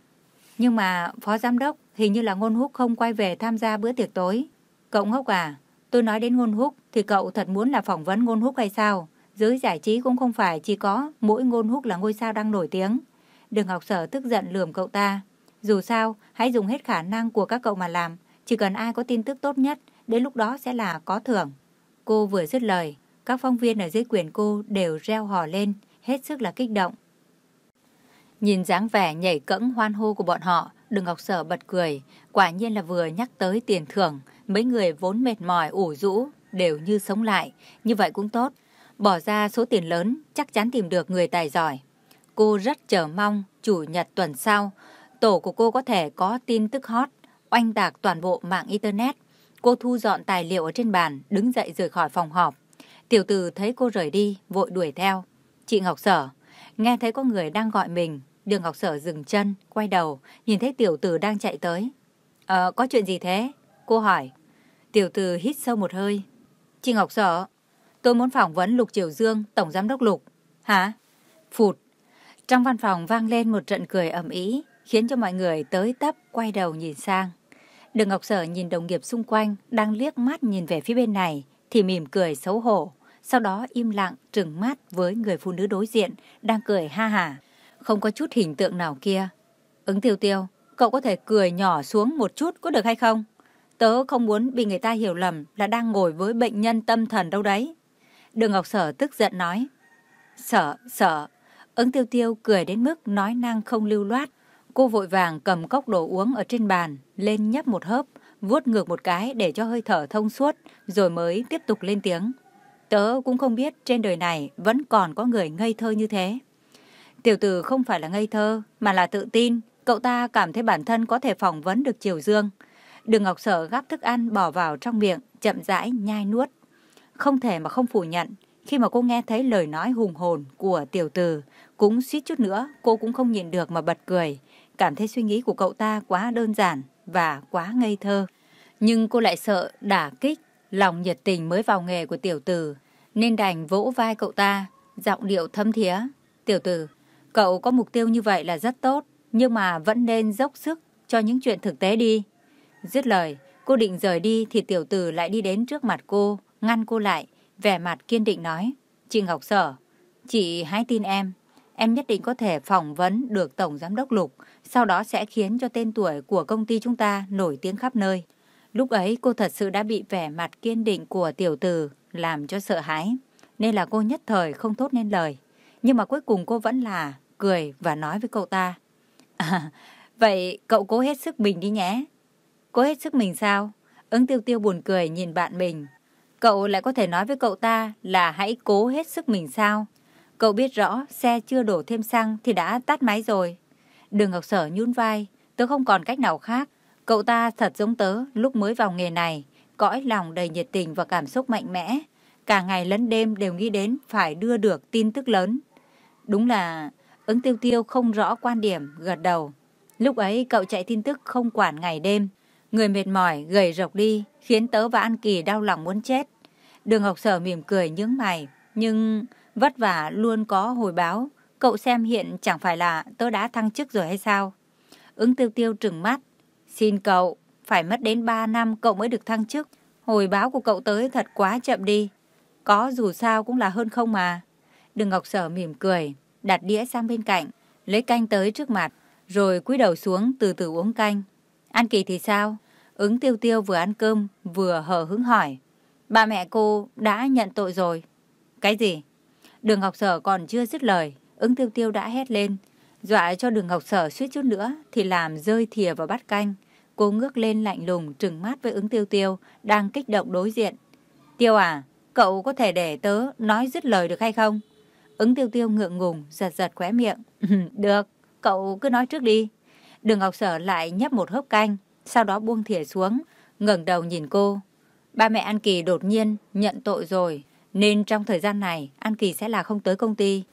Nhưng mà phó giám đốc hình như là ngôn húc không quay về tham gia bữa tiệc tối. Cậu ngốc à, tôi nói đến ngôn húc thì cậu thật muốn là phỏng vấn ngôn húc hay sao? Giới giải trí cũng không phải chỉ có mỗi ngôn húc là ngôi sao đang nổi tiếng. Đừng học sở tức giận lườm cậu ta. Dù sao, hãy dùng hết khả năng của các cậu mà làm. Chỉ cần ai có tin tức tốt nhất, đến lúc đó sẽ là có thưởng. Cô vừa dứt lời, các phóng viên ở dưới quyền cô đều reo hò lên, hết sức là kích động. Nhìn dáng vẻ nhảy cẫng hoan hô của bọn họ, Đừng Ngọc Sở bật cười, quả nhiên là vừa nhắc tới tiền thưởng, mấy người vốn mệt mỏi ủ rũ đều như sống lại, như vậy cũng tốt. Bỏ ra số tiền lớn, chắc chắn tìm được người tài giỏi. Cô rất chờ mong chủ nhật tuần sau, tổ của cô có thể có tin tức hot, oanh tạc toàn bộ mạng Internet. Cô thu dọn tài liệu ở trên bàn, đứng dậy rời khỏi phòng họp. Tiểu tử thấy cô rời đi, vội đuổi theo. Chị Ngọc Sở, nghe thấy có người đang gọi mình, Đường Ngọc Sở dừng chân, quay đầu, nhìn thấy tiểu tử đang chạy tới. Ờ, có chuyện gì thế? Cô hỏi. Tiểu tử hít sâu một hơi. Chị Ngọc Sở, tôi muốn phỏng vấn Lục Triều Dương, Tổng Giám đốc Lục. Hả? Phụt. Trong văn phòng vang lên một trận cười ầm ĩ, khiến cho mọi người tới tấp quay đầu nhìn sang. Đường Ngọc Sở nhìn đồng nghiệp xung quanh đang liếc mắt nhìn về phía bên này thì mỉm cười xấu hổ, sau đó im lặng trừng mắt với người phụ nữ đối diện đang cười ha hả không có chút hình tượng nào kia. Ứng tiêu tiêu, cậu có thể cười nhỏ xuống một chút có được hay không? Tớ không muốn bị người ta hiểu lầm là đang ngồi với bệnh nhân tâm thần đâu đấy. Đường Ngọc Sở tức giận nói. Sở, sở. Ứng tiêu tiêu cười đến mức nói năng không lưu loát. Cô vội vàng cầm cốc đồ uống ở trên bàn, lên nhấp một hớp, vuốt ngược một cái để cho hơi thở thông suốt, rồi mới tiếp tục lên tiếng. Tớ cũng không biết trên đời này vẫn còn có người ngây thơ như thế. Tiểu tử không phải là ngây thơ, mà là tự tin. Cậu ta cảm thấy bản thân có thể phỏng vấn được Triều Dương. Đường Ngọc Sở gắp thức ăn bỏ vào trong miệng, chậm rãi nhai nuốt. Không thể mà không phủ nhận, khi mà cô nghe thấy lời nói hùng hồn của tiểu tử, cũng suýt chút nữa cô cũng không nhìn được mà bật cười. Cảm thấy suy nghĩ của cậu ta quá đơn giản và quá ngây thơ. Nhưng cô lại sợ đả kích lòng nhiệt tình mới vào nghề của tiểu tử, nên đành vỗ vai cậu ta, giọng điệu thâm thía. Tiểu tử, Cậu có mục tiêu như vậy là rất tốt, nhưng mà vẫn nên dốc sức cho những chuyện thực tế đi. Dứt lời, cô định rời đi thì tiểu tử lại đi đến trước mặt cô, ngăn cô lại, vẻ mặt kiên định nói. Chị Ngọc Sở, chị hãy tin em. Em nhất định có thể phỏng vấn được Tổng Giám đốc Lục, sau đó sẽ khiến cho tên tuổi của công ty chúng ta nổi tiếng khắp nơi. Lúc ấy cô thật sự đã bị vẻ mặt kiên định của tiểu tử làm cho sợ hãi, nên là cô nhất thời không thốt nên lời. Nhưng mà cuối cùng cô vẫn là cười và nói với cậu ta. À, vậy cậu cố hết sức mình đi nhé. Cố hết sức mình sao? Ứng tiêu tiêu buồn cười nhìn bạn mình. Cậu lại có thể nói với cậu ta là hãy cố hết sức mình sao? Cậu biết rõ xe chưa đổ thêm xăng thì đã tắt máy rồi. Đường Ngọc Sở nhún vai, tớ không còn cách nào khác. Cậu ta thật giống tớ lúc mới vào nghề này, cõi lòng đầy nhiệt tình và cảm xúc mạnh mẽ. Cả ngày lẫn đêm đều nghĩ đến phải đưa được tin tức lớn. Đúng là Ứng tiêu tiêu không rõ quan điểm, gật đầu. Lúc ấy cậu chạy tin tức không quản ngày đêm. Người mệt mỏi, gầy rộc đi, khiến tớ và An Kỳ đau lòng muốn chết. Đường Ngọc Sở mỉm cười nhướng mày, nhưng vất vả luôn có hồi báo. Cậu xem hiện chẳng phải là tớ đã thăng chức rồi hay sao? Ứng tiêu tiêu trừng mắt. Xin cậu, phải mất đến 3 năm cậu mới được thăng chức. Hồi báo của cậu tới thật quá chậm đi. Có dù sao cũng là hơn không mà. Đường Ngọc Sở mỉm cười đặt đĩa sang bên cạnh, lấy canh tới trước mặt, rồi cúi đầu xuống từ từ uống canh. An Kỳ thì sao? Ứng tiêu tiêu vừa ăn cơm, vừa hờ hứng hỏi. Ba mẹ cô đã nhận tội rồi. Cái gì? Đường Ngọc Sở còn chưa dứt lời, ứng tiêu tiêu đã hét lên. Dọa cho đường Ngọc Sở suýt chút nữa thì làm rơi thìa vào bát canh. Cô ngước lên lạnh lùng trừng mắt với ứng tiêu tiêu, đang kích động đối diện. Tiêu à, cậu có thể để tớ nói dứt lời được hay không? Ứng tiêu tiêu ngượng ngùng, giật giật khóe miệng. Được, cậu cứ nói trước đi. Đường Ngọc Sở lại nhấp một hớp canh, sau đó buông thìa xuống, ngẩng đầu nhìn cô. Ba mẹ An Kỳ đột nhiên nhận tội rồi, nên trong thời gian này An Kỳ sẽ là không tới công ty.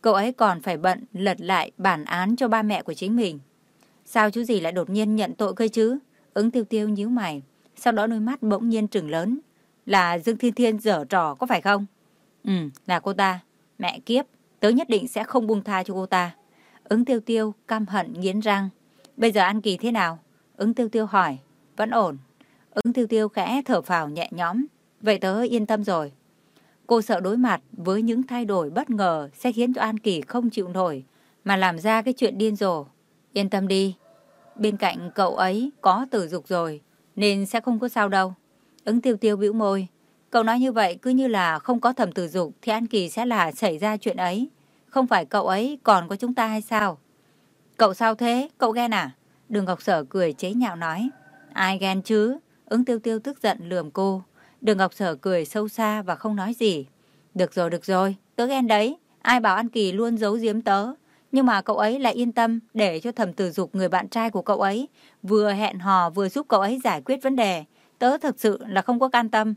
Cậu ấy còn phải bận lật lại bản án cho ba mẹ của chính mình. Sao chú gì lại đột nhiên nhận tội cơ chứ? Ứng tiêu tiêu nhíu mày, sau đó đôi mắt bỗng nhiên trừng lớn. Là Dương Thiên Thiên dở trò có phải không? Ừ, là cô ta. Mẹ kiếp, tớ nhất định sẽ không buông tha cho cô ta. Ứng tiêu tiêu cam hận nghiến răng. Bây giờ An Kỳ thế nào? Ứng tiêu tiêu hỏi. Vẫn ổn. Ứng tiêu tiêu khẽ thở phào nhẹ nhõm. Vậy tớ yên tâm rồi. Cô sợ đối mặt với những thay đổi bất ngờ sẽ khiến cho An Kỳ không chịu nổi, mà làm ra cái chuyện điên rồ. Yên tâm đi, bên cạnh cậu ấy có tử dục rồi, nên sẽ không có sao đâu. Ứng tiêu tiêu bĩu môi. Cậu nói như vậy cứ như là không có thầm tử dục thì An Kỳ sẽ là xảy ra chuyện ấy. Không phải cậu ấy còn có chúng ta hay sao? Cậu sao thế? Cậu ghen à? Đường Ngọc Sở cười chế nhạo nói. Ai ghen chứ? Ứng tiêu tiêu tức giận lườm cô. Đường Ngọc Sở cười sâu xa và không nói gì. Được rồi, được rồi, tớ ghen đấy. Ai bảo An Kỳ luôn giấu giếm tớ. Nhưng mà cậu ấy lại yên tâm để cho thầm tử dục người bạn trai của cậu ấy vừa hẹn hò vừa giúp cậu ấy giải quyết vấn đề. Tớ thực sự là không có can tâm.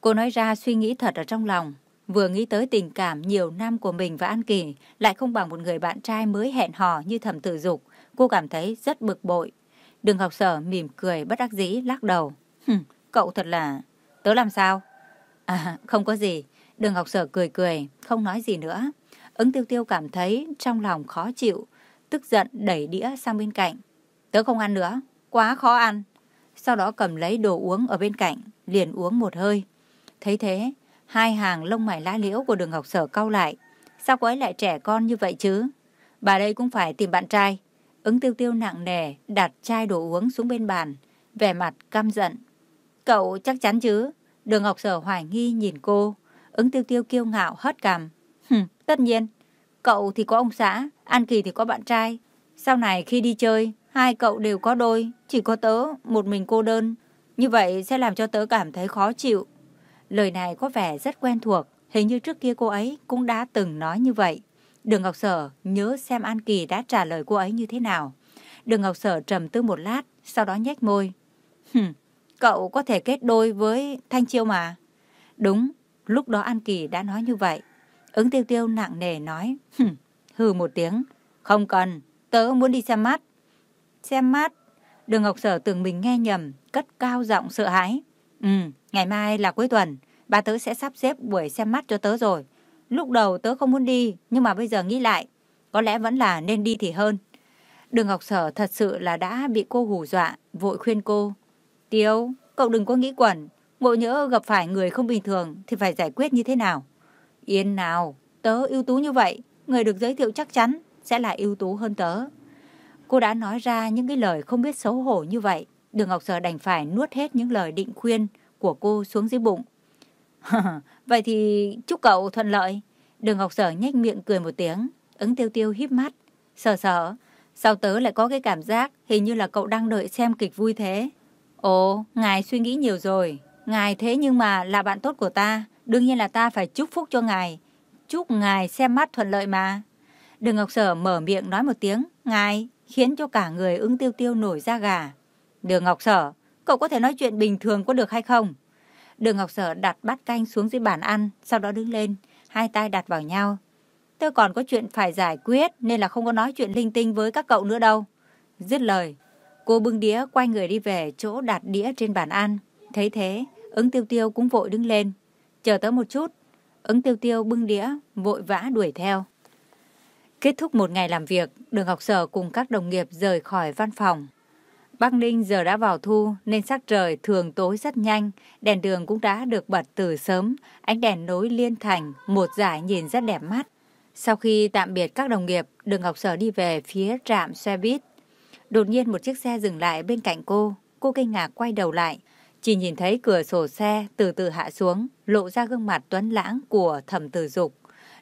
Cô nói ra suy nghĩ thật ở trong lòng. Vừa nghĩ tới tình cảm nhiều năm của mình và An Kỳ lại không bằng một người bạn trai mới hẹn hò như thầm tử dục. Cô cảm thấy rất bực bội. Đường học sở mỉm cười bất đắc dĩ lắc đầu. hừ cậu thật là... Tớ làm sao? À, không có gì. Đường học sở cười cười, không nói gì nữa. Ứng tiêu tiêu cảm thấy trong lòng khó chịu, tức giận đẩy đĩa sang bên cạnh. Tớ không ăn nữa, quá khó ăn. Sau đó cầm lấy đồ uống ở bên cạnh, liền uống một hơi. Thấy thế, hai hàng lông mày lá liễu của đường học sở cau lại. Sao cô ấy lại trẻ con như vậy chứ? Bà đây cũng phải tìm bạn trai. Ứng tiêu tiêu nặng nề, đặt chai đồ uống xuống bên bàn, vẻ mặt căm giận. Cậu chắc chắn chứ? Đường Ngọc Sở hoài nghi nhìn cô. Ứng tiêu tiêu kiêu ngạo hất cằm. Hừm, tất nhiên. Cậu thì có ông xã, An Kỳ thì có bạn trai. Sau này khi đi chơi, hai cậu đều có đôi, chỉ có tớ, một mình cô đơn. Như vậy sẽ làm cho tớ cảm thấy khó chịu. Lời này có vẻ rất quen thuộc, hình như trước kia cô ấy cũng đã từng nói như vậy. Đường Ngọc Sở nhớ xem An Kỳ đã trả lời cô ấy như thế nào. Đường Ngọc Sở trầm tư một lát, sau đó nhếch môi. Hừm, cậu có thể kết đôi với Thanh Chiêu mà. Đúng, lúc đó An Kỳ đã nói như vậy. Ứng tiêu tiêu nặng nề nói. Hừm, hừ một tiếng. Không cần, tớ muốn đi xem mắt. Xem mắt? Đường Ngọc Sở tưởng mình nghe nhầm, cất cao giọng sợ hãi. Ừ, ngày mai là cuối tuần, bà tớ sẽ sắp xếp buổi xem mắt cho tớ rồi. Lúc đầu tớ không muốn đi, nhưng mà bây giờ nghĩ lại, có lẽ vẫn là nên đi thì hơn. Đường Ngọc Sở thật sự là đã bị cô hù dọa, vội khuyên cô. Tiêu, cậu đừng có nghĩ quẩn, ngộ nhỡ gặp phải người không bình thường thì phải giải quyết như thế nào. Yên nào, tớ ưu tú như vậy, người được giới thiệu chắc chắn sẽ là ưu tú hơn tớ. Cô đã nói ra những cái lời không biết xấu hổ như vậy. Đường Ngọc Sở đành phải nuốt hết những lời định khuyên của cô xuống dưới bụng. Vậy thì chúc cậu thuận lợi. Đường Ngọc Sở nhếch miệng cười một tiếng, ứng tiêu tiêu híp mắt. Sở sở, sao tớ lại có cái cảm giác hình như là cậu đang đợi xem kịch vui thế? Ồ, ngài suy nghĩ nhiều rồi. Ngài thế nhưng mà là bạn tốt của ta. Đương nhiên là ta phải chúc phúc cho ngài. Chúc ngài xem mắt thuận lợi mà. Đường Ngọc Sở mở miệng nói một tiếng, ngài, khiến cho cả người ứng tiêu tiêu nổi da gà. Đường Ngọc Sở, cậu có thể nói chuyện bình thường có được hay không? Đường Ngọc Sở đặt bát canh xuống dưới bàn ăn, sau đó đứng lên, hai tay đặt vào nhau. Tôi còn có chuyện phải giải quyết nên là không có nói chuyện linh tinh với các cậu nữa đâu. Dứt lời, cô bưng đĩa quay người đi về chỗ đặt đĩa trên bàn ăn. Thấy thế, ứng tiêu tiêu cũng vội đứng lên. Chờ tới một chút, ứng tiêu tiêu bưng đĩa, vội vã đuổi theo. Kết thúc một ngày làm việc, đường học sở cùng các đồng nghiệp rời khỏi văn phòng. Bắc Ninh giờ đã vào thu nên sắc trời thường tối rất nhanh, đèn đường cũng đã được bật từ sớm, ánh đèn nối liên thành, một dải nhìn rất đẹp mắt. Sau khi tạm biệt các đồng nghiệp, đường Ngọc Sở đi về phía trạm xe buýt. Đột nhiên một chiếc xe dừng lại bên cạnh cô, cô kinh ngạc quay đầu lại. Chỉ nhìn thấy cửa sổ xe từ từ hạ xuống, lộ ra gương mặt tuấn lãng của thẩm tử dục.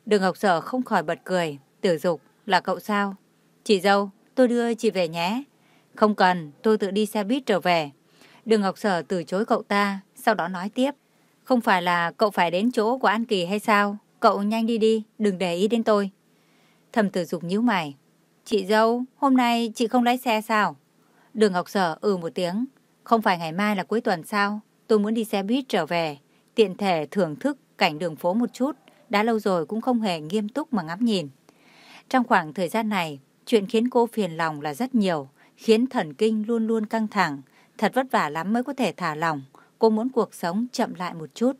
Đường Ngọc Sở không khỏi bật cười. Tử dục, là cậu sao? Chị dâu, tôi đưa chị về nhé. Không cần, tôi tự đi xe buýt trở về. Đường Ngọc Sở từ chối cậu ta, sau đó nói tiếp. Không phải là cậu phải đến chỗ của An Kỳ hay sao? Cậu nhanh đi đi, đừng để ý đến tôi. Thầm tử dục nhíu mày. Chị dâu, hôm nay chị không lái xe sao? Đường Ngọc Sở ừ một tiếng. Không phải ngày mai là cuối tuần sao? Tôi muốn đi xe buýt trở về. Tiện thể thưởng thức cảnh đường phố một chút. Đã lâu rồi cũng không hề nghiêm túc mà ngắm nhìn. Trong khoảng thời gian này, chuyện khiến cô phiền lòng là rất nhiều khiến thần kinh luôn luôn căng thẳng. Thật vất vả lắm mới có thể thả lỏng. Cô muốn cuộc sống chậm lại một chút.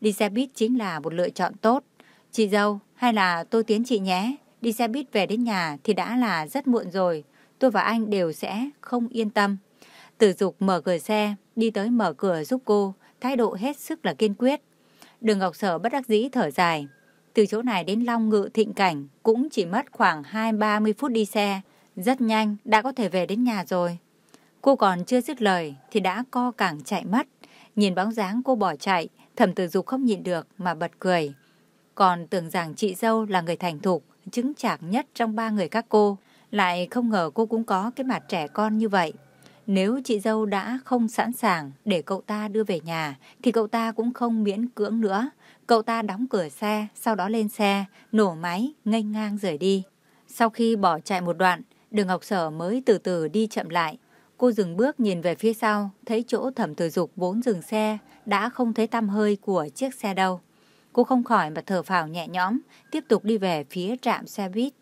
Đi xe buýt chính là một lựa chọn tốt. Chị dâu, hay là tôi tiến chị nhé? đi xe buýt về đến nhà thì đã là rất muộn rồi. Tôi và anh đều sẽ không yên tâm. Tử dục mở cửa xe, đi tới mở cửa giúp cô, thái độ hết sức là kiên quyết. Đường Ngọc Sở bất đắc dĩ thở dài. Từ chỗ này đến Long Ngự Thịnh Cảnh cũng chỉ mất khoảng 2-30 phút đi xe. Rất nhanh, đã có thể về đến nhà rồi. Cô còn chưa dứt lời thì đã co cẳng chạy mất. Nhìn bóng dáng cô bỏ chạy, thẩm tử dục không nhịn được mà bật cười. Còn tưởng rằng chị dâu là người thành thục, chứng chạc nhất trong ba người các cô. Lại không ngờ cô cũng có cái mặt trẻ con như vậy. Nếu chị dâu đã không sẵn sàng để cậu ta đưa về nhà, thì cậu ta cũng không miễn cưỡng nữa. Cậu ta đóng cửa xe, sau đó lên xe, nổ máy, nghênh ngang rời đi. Sau khi bỏ chạy một đoạn, đường Ngọc Sở mới từ từ đi chậm lại. Cô dừng bước nhìn về phía sau, thấy chỗ thẩm tử dục vốn dừng xe, đã không thấy tăm hơi của chiếc xe đâu. Cô không khỏi mà thở phào nhẹ nhõm, tiếp tục đi về phía trạm xe buýt.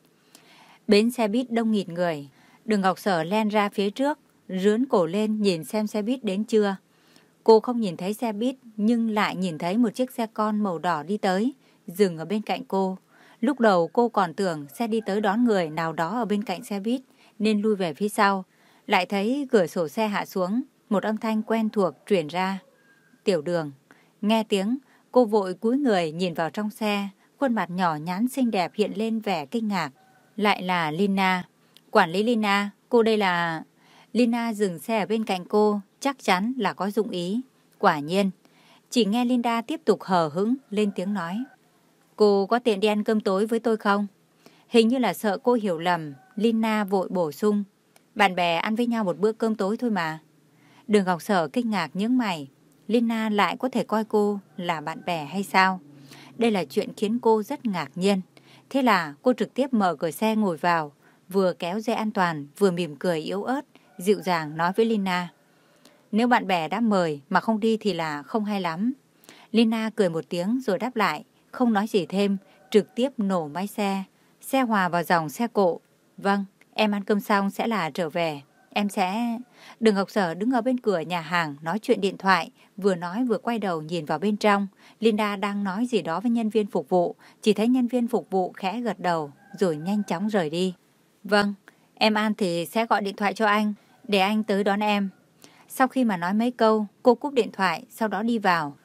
Bến xe buýt đông nghịt người, đường Ngọc Sở len ra phía trước, rướn cổ lên nhìn xem xe buýt đến chưa. Cô không nhìn thấy xe buýt nhưng lại nhìn thấy một chiếc xe con màu đỏ đi tới, dừng ở bên cạnh cô. Lúc đầu cô còn tưởng xe đi tới đón người nào đó ở bên cạnh xe buýt nên lui về phía sau. Lại thấy cửa sổ xe hạ xuống, một âm thanh quen thuộc truyền ra. Tiểu đường. Nghe tiếng, cô vội cúi người nhìn vào trong xe, khuôn mặt nhỏ nhắn xinh đẹp hiện lên vẻ kinh ngạc. Lại là Lina. Quản lý Lina, cô đây là... Lina dừng xe ở bên cạnh cô, chắc chắn là có dụng ý. Quả nhiên, chỉ nghe Linda tiếp tục hờ hững lên tiếng nói. Cô có tiện đi ăn cơm tối với tôi không? Hình như là sợ cô hiểu lầm, Lina vội bổ sung. Bạn bè ăn với nhau một bữa cơm tối thôi mà. Đường Ngọc Sở kinh ngạc những mày. Lina lại có thể coi cô là bạn bè hay sao? Đây là chuyện khiến cô rất ngạc nhiên. Thế là cô trực tiếp mở cửa xe ngồi vào, vừa kéo dây an toàn, vừa mỉm cười yếu ớt, dịu dàng nói với Lina. Nếu bạn bè đã mời mà không đi thì là không hay lắm. Lina cười một tiếng rồi đáp lại, không nói gì thêm, trực tiếp nổ máy xe. Xe hòa vào dòng xe cộ. Vâng, em ăn cơm xong sẽ là trở về. Em sẽ... Đường Ngọc Sở đứng ở bên cửa nhà hàng nói chuyện điện thoại, vừa nói vừa quay đầu nhìn vào bên trong. Linda đang nói gì đó với nhân viên phục vụ, chỉ thấy nhân viên phục vụ khẽ gật đầu, rồi nhanh chóng rời đi. Vâng, em ăn thì sẽ gọi điện thoại cho anh, để anh tới đón em. Sau khi mà nói mấy câu, cô cúp điện thoại, sau đó đi vào.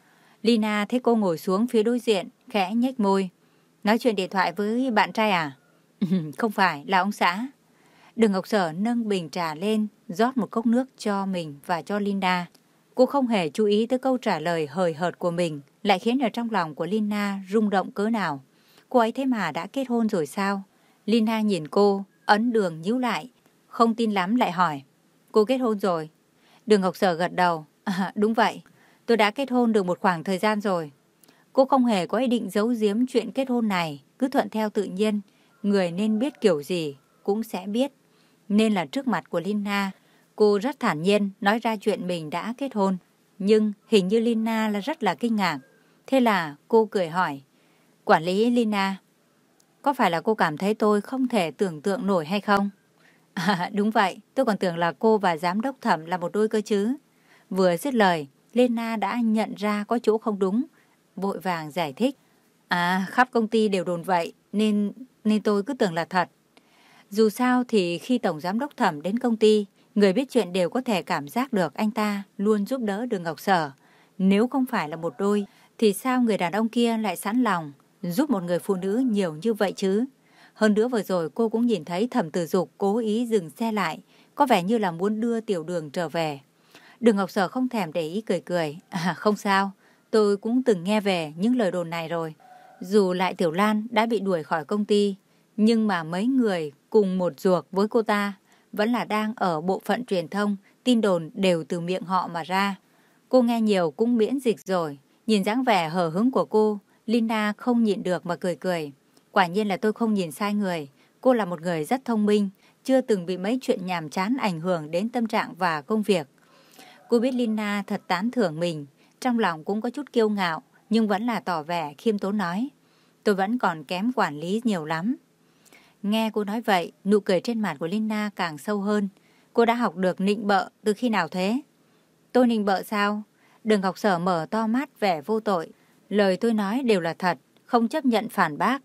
Lina thấy cô ngồi xuống phía đối diện, khẽ nhếch môi. Nói chuyện điện thoại với bạn trai à? Không phải, là ông xã. Đường Ngọc Sở nâng bình trà lên, rót một cốc nước cho mình và cho Linda. Cô không hề chú ý tới câu trả lời hời hợt của mình, lại khiến ở trong lòng của Lina rung động cỡ nào. Cô ấy thế mà đã kết hôn rồi sao? Lina nhìn cô, ấn đường nhíu lại, không tin lắm lại hỏi. Cô kết hôn rồi. Đường Ngọc Sở gật đầu. À, đúng vậy, tôi đã kết hôn được một khoảng thời gian rồi. Cô không hề có ý định giấu giếm chuyện kết hôn này, cứ thuận theo tự nhiên. Người nên biết kiểu gì cũng sẽ biết. Nên là trước mặt của Lina, cô rất thản nhiên nói ra chuyện mình đã kết hôn. Nhưng hình như Lina là rất là kinh ngạc. Thế là cô cười hỏi, quản lý Lina, có phải là cô cảm thấy tôi không thể tưởng tượng nổi hay không? À, đúng vậy, tôi còn tưởng là cô và giám đốc thẩm là một đôi cơ chứ. Vừa dứt lời, Lena đã nhận ra có chỗ không đúng, vội vàng giải thích. À, khắp công ty đều đồn vậy, nên nên tôi cứ tưởng là thật. Dù sao thì khi Tổng Giám đốc Thẩm đến công ty, người biết chuyện đều có thể cảm giác được anh ta luôn giúp đỡ Đường Ngọc Sở. Nếu không phải là một đôi, thì sao người đàn ông kia lại sẵn lòng giúp một người phụ nữ nhiều như vậy chứ? Hơn nữa vừa rồi cô cũng nhìn thấy thẩm tử dục cố ý dừng xe lại, có vẻ như là muốn đưa tiểu đường trở về. Đường Ngọc Sở không thèm để ý cười cười. À không sao, tôi cũng từng nghe về những lời đồn này rồi. Dù lại Tiểu Lan đã bị đuổi khỏi công ty, nhưng mà mấy người cùng một ruột với cô ta vẫn là đang ở bộ phận truyền thông, tin đồn đều từ miệng họ mà ra. Cô nghe nhiều cũng miễn dịch rồi, nhìn dáng vẻ hờ hứng của cô, Linda không nhịn được mà cười cười. Quả nhiên là tôi không nhìn sai người. Cô là một người rất thông minh, chưa từng bị mấy chuyện nhàm chán ảnh hưởng đến tâm trạng và công việc. Cô biết Lina thật tán thưởng mình, trong lòng cũng có chút kiêu ngạo, nhưng vẫn là tỏ vẻ khiêm tốn nói. Tôi vẫn còn kém quản lý nhiều lắm. Nghe cô nói vậy, nụ cười trên mặt của Lina càng sâu hơn. Cô đã học được nịnh bợ từ khi nào thế? Tôi nịnh bợ sao? Đừng học sở mở to mắt vẻ vô tội. Lời tôi nói đều là thật, không chấp nhận phản bác.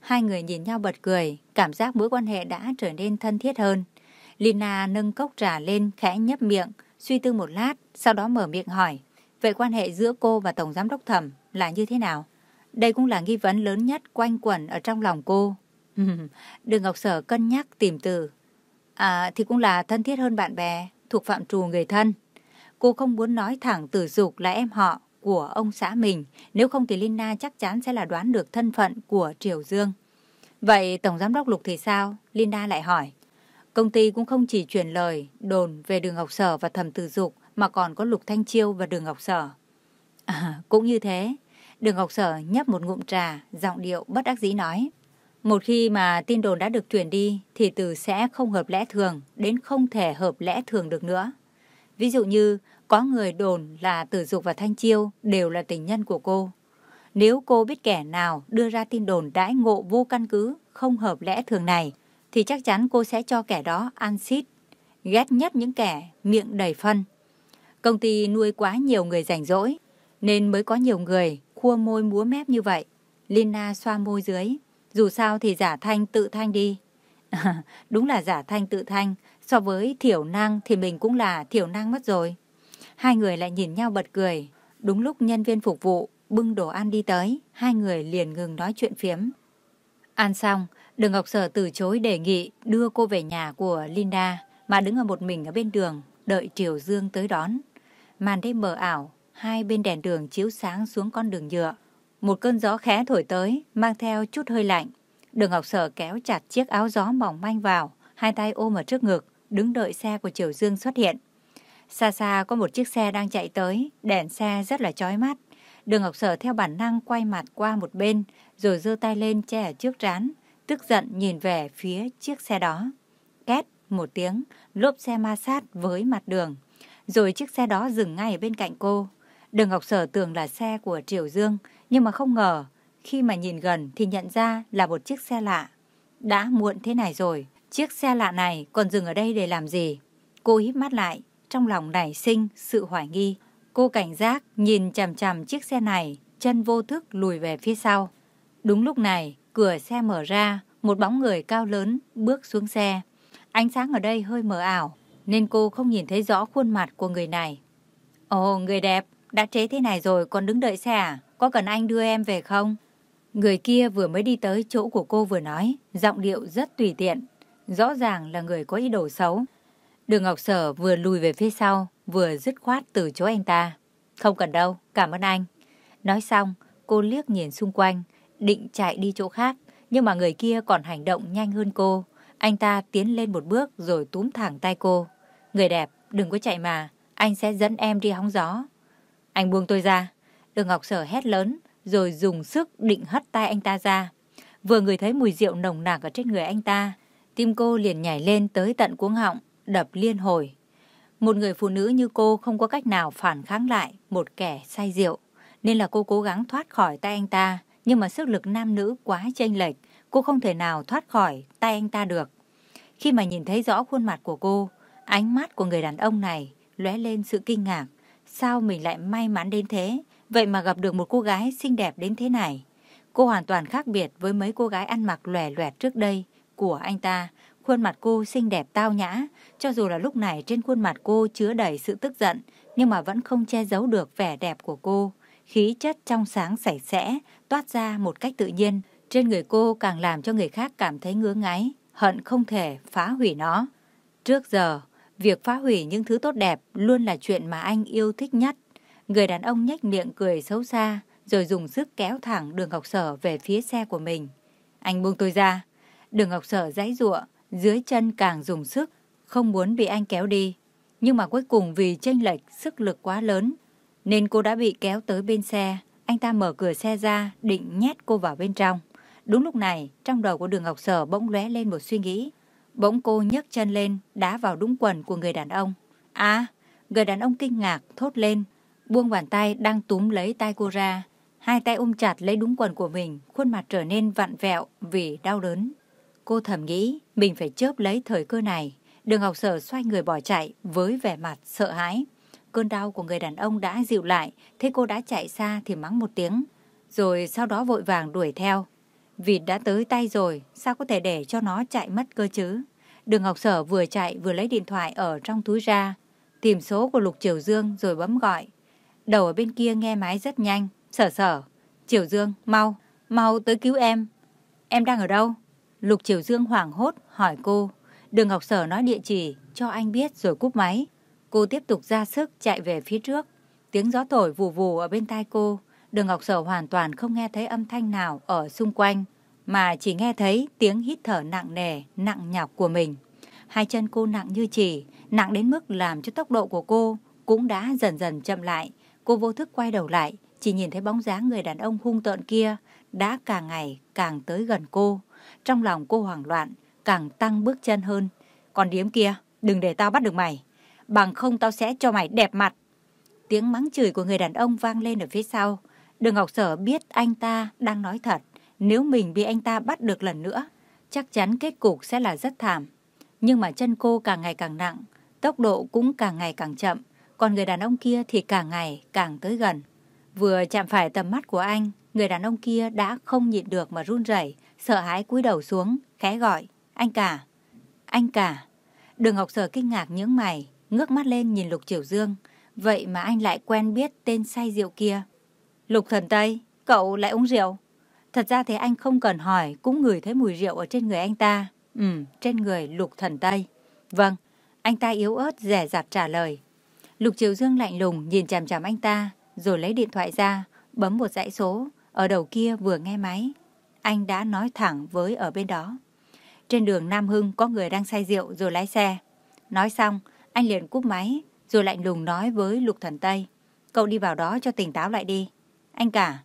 Hai người nhìn nhau bật cười, cảm giác mối quan hệ đã trở nên thân thiết hơn. Lina nâng cốc trà lên, khẽ nhấp miệng, suy tư một lát, sau đó mở miệng hỏi. Vậy quan hệ giữa cô và Tổng Giám Đốc Thẩm là như thế nào? Đây cũng là nghi vấn lớn nhất quanh quẩn ở trong lòng cô. Đường Ngọc Sở cân nhắc tìm từ. À thì cũng là thân thiết hơn bạn bè, thuộc phạm trù người thân. Cô không muốn nói thẳng tử dục là em họ của ông xã mình, nếu không thì Lina chắc chắn sẽ là đoán được thân phận của Triều Dương. Vậy Tổng Giám đốc Lục thì sao? Linda lại hỏi. Công ty cũng không chỉ truyền lời, đồn về đường Ngọc Sở và thẩm tử dục, mà còn có Lục Thanh Chiêu và đường Ngọc Sở. À, cũng như thế. Đường Ngọc Sở nhấp một ngụm trà, giọng điệu bất đắc dĩ nói. Một khi mà tin đồn đã được truyền đi, thì từ sẽ không hợp lẽ thường, đến không thể hợp lẽ thường được nữa. Ví dụ như, có người đồn là Tử Dục và Thanh Chiêu đều là tình nhân của cô. Nếu cô biết kẻ nào đưa ra tin đồn đãi ngộ vô căn cứ, không hợp lẽ thường này, thì chắc chắn cô sẽ cho kẻ đó ăn xít. Ghét nhất những kẻ miệng đầy phân. Công ty nuôi quá nhiều người rảnh rỗi, nên mới có nhiều người khua môi múa mép như vậy. Lina xoa môi dưới. Dù sao thì giả thanh tự thanh đi. đúng là giả thanh tự thanh. So với thiểu năng thì mình cũng là thiểu năng mất rồi. Hai người lại nhìn nhau bật cười. Đúng lúc nhân viên phục vụ bưng đồ ăn đi tới, hai người liền ngừng nói chuyện phiếm. Ăn xong, Đường Ngọc Sở từ chối đề nghị đưa cô về nhà của Linda, mà đứng ở một mình ở bên đường, đợi Triều Dương tới đón. Màn đêm mờ ảo, hai bên đèn đường chiếu sáng xuống con đường nhựa. Một cơn gió khẽ thổi tới, mang theo chút hơi lạnh. Đường Ngọc Sở kéo chặt chiếc áo gió mỏng manh vào, hai tay ôm ở trước ngực, đứng đợi xe của Triều Dương xuất hiện. Xa xa có một chiếc xe đang chạy tới, đèn xe rất là chói mắt. Đường Ngọc Sở theo bản năng quay mặt qua một bên, rồi giơ tay lên che ở trước trán, tức giận nhìn về phía chiếc xe đó. Két một tiếng, lốp xe ma sát với mặt đường. Rồi chiếc xe đó dừng ngay bên cạnh cô. Đường Ngọc Sở tưởng là xe của Triều Dương, nhưng mà không ngờ, khi mà nhìn gần thì nhận ra là một chiếc xe lạ. Đã muộn thế này rồi, chiếc xe lạ này còn dừng ở đây để làm gì? Cô híp mắt lại, trong lòng nảy sinh sự hoài nghi. Cô cảnh giác nhìn chằm chằm chiếc xe này, chân vô thức lùi về phía sau. Đúng lúc này, cửa xe mở ra, một bóng người cao lớn bước xuống xe. Ánh sáng ở đây hơi mờ ảo, nên cô không nhìn thấy rõ khuôn mặt của người này. Ồ, người đẹp, đã chế thế này rồi còn đứng đợi xe à? Có cần anh đưa em về không? Người kia vừa mới đi tới chỗ của cô vừa nói, giọng điệu rất tùy tiện. Rõ ràng là người có ý đồ xấu. Đường Ngọc Sở vừa lùi về phía sau, vừa dứt khoát từ chỗ anh ta. Không cần đâu, cảm ơn anh. Nói xong, cô liếc nhìn xung quanh, định chạy đi chỗ khác, nhưng mà người kia còn hành động nhanh hơn cô. Anh ta tiến lên một bước rồi túm thẳng tay cô. Người đẹp, đừng có chạy mà, anh sẽ dẫn em đi hóng gió. Anh buông tôi ra. Đường Ngọc Sở hét lớn, rồi dùng sức định hất tay anh ta ra. Vừa người thấy mùi rượu nồng nặc ở trên người anh ta, tim cô liền nhảy lên tới tận cuống họng, đập liên hồi. Một người phụ nữ như cô không có cách nào phản kháng lại một kẻ say rượu, nên là cô cố gắng thoát khỏi tay anh ta, nhưng mà sức lực nam nữ quá chênh lệch, cô không thể nào thoát khỏi tay anh ta được. Khi mà nhìn thấy rõ khuôn mặt của cô, ánh mắt của người đàn ông này lóe lên sự kinh ngạc. Sao mình lại may mắn đến thế, vậy mà gặp được một cô gái xinh đẹp đến thế này. Cô hoàn toàn khác biệt với mấy cô gái ăn mặc lòe loẹt trước đây của anh ta. Khuôn mặt cô xinh đẹp tao nhã, cho dù là lúc này trên khuôn mặt cô chứa đầy sự tức giận, nhưng mà vẫn không che giấu được vẻ đẹp của cô. Khí chất trong sáng sạch sẽ, toát ra một cách tự nhiên. Trên người cô càng làm cho người khác cảm thấy ngứa ngáy, hận không thể phá hủy nó. Trước giờ, việc phá hủy những thứ tốt đẹp luôn là chuyện mà anh yêu thích nhất. Người đàn ông nhếch miệng cười xấu xa, rồi dùng sức kéo thẳng đường Ngọc Sở về phía xe của mình. Anh buông tôi ra. Đường Ngọc Sở giãy giụa, dưới chân càng dùng sức, không muốn bị anh kéo đi. Nhưng mà cuối cùng vì chênh lệch sức lực quá lớn, nên cô đã bị kéo tới bên xe. Anh ta mở cửa xe ra, định nhét cô vào bên trong. Đúng lúc này, trong đầu của đường Ngọc Sở bỗng lóe lên một suy nghĩ. Bỗng cô nhấc chân lên, đá vào đúng quần của người đàn ông. À, người đàn ông kinh ngạc, thốt lên, buông bàn tay đang túm lấy tay cô ra. Hai tay ôm chặt lấy đúng quần của mình, khuôn mặt trở nên vặn vẹo vì đau đớn. Cô thầm nghĩ mình phải chớp lấy thời cơ này. Đường Ngọc Sở xoay người bỏ chạy với vẻ mặt sợ hãi. Cơn đau của người đàn ông đã dịu lại, thấy cô đã chạy xa thì mắng một tiếng. Rồi sau đó vội vàng đuổi theo. Vịt đã tới tay rồi, sao có thể để cho nó chạy mất cơ chứ? Đường Ngọc Sở vừa chạy vừa lấy điện thoại ở trong túi ra, tìm số của Lục Triều Dương rồi bấm gọi. Đầu ở bên kia nghe máy rất nhanh, sở sở. Triều Dương, mau, mau tới cứu em. Em đang ở đâu? Lục Triều Dương hoảng hốt hỏi cô. Đường Ngọc Sở nói địa chỉ cho anh biết rồi cúp máy. Cô tiếp tục ra sức chạy về phía trước. Tiếng gió thổi vù vù ở bên tai cô. Đường Ngọc Sở hoàn toàn không nghe thấy âm thanh nào ở xung quanh, mà chỉ nghe thấy tiếng hít thở nặng nề, nặng nhọc của mình. Hai chân cô nặng như chỉ, nặng đến mức làm cho tốc độ của cô cũng đã dần dần chậm lại. Cô vô thức quay đầu lại, chỉ nhìn thấy bóng dáng người đàn ông hung tợn kia đã càng ngày càng tới gần cô. Trong lòng cô hoảng loạn, càng tăng bước chân hơn. Còn điếm kia, đừng để tao bắt được mày. Bằng không tao sẽ cho mày đẹp mặt. Tiếng mắng chửi của người đàn ông vang lên ở phía sau. Đường Ngọc Sở biết anh ta đang nói thật. Nếu mình bị anh ta bắt được lần nữa, chắc chắn kết cục sẽ là rất thảm. Nhưng mà chân cô càng ngày càng nặng, tốc độ cũng càng ngày càng chậm, còn người đàn ông kia thì càng ngày càng tới gần. Vừa chạm phải tầm mắt của anh, người đàn ông kia đã không nhịn được mà run rẩy, sợ hãi cúi đầu xuống, khẽ gọi, anh cả, anh cả. Đường Ngọc Sở kinh ngạc những mày, ngước mắt lên nhìn Lục Triều Dương, vậy mà anh lại quen biết tên say rượu kia. Lục Thần Tây, cậu lại uống rượu? Thật ra thế anh không cần hỏi, cũng ngửi thấy mùi rượu ở trên người anh ta. Ừ, trên người Lục Thần Tây. Vâng, anh ta yếu ớt, rẻ rặt trả lời. Lục Triều Dương lạnh lùng nhìn chằm chằm anh ta, rồi lấy điện thoại ra, bấm một dãy số, ở đầu kia vừa nghe máy. Anh đã nói thẳng với ở bên đó. Trên đường Nam Hưng có người đang say rượu rồi lái xe. Nói xong, anh liền cúp máy, rồi lạnh lùng nói với Lục Thần Tây. Cậu đi vào đó cho tỉnh táo lại đi. Anh cả.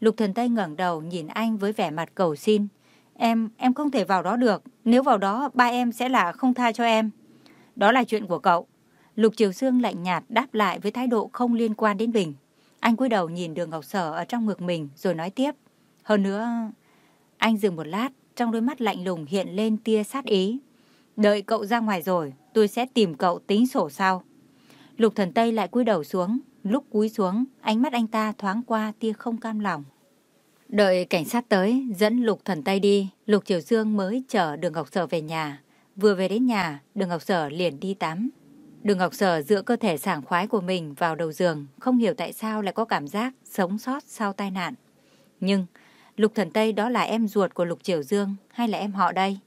Lục Thần Tây ngẩng đầu nhìn anh với vẻ mặt cầu xin. Em, em không thể vào đó được. Nếu vào đó, ba em sẽ là không tha cho em. Đó là chuyện của cậu. Lục Triều Sương lạnh nhạt đáp lại với thái độ không liên quan đến mình. Anh cúi đầu nhìn đường Ngọc Sở ở trong ngực mình rồi nói tiếp. Hơn nữa, anh dừng một lát, trong đôi mắt lạnh lùng hiện lên tia sát ý. Đợi cậu ra ngoài rồi, tôi sẽ tìm cậu tính sổ sau. Lục thần Tây lại cúi đầu xuống, lúc cúi xuống, ánh mắt anh ta thoáng qua tia không cam lòng. Đợi cảnh sát tới, dẫn Lục thần Tây đi, Lục Triều Dương mới chở Đường Ngọc Sở về nhà. Vừa về đến nhà, Đường Ngọc Sở liền đi tắm. Đường Ngọc Sở dựa cơ thể sảng khoái của mình vào đầu giường, không hiểu tại sao lại có cảm giác sống sót sau tai nạn. Nhưng, Lục Thần Tây đó là em ruột của Lục Triều Dương hay là em họ đây?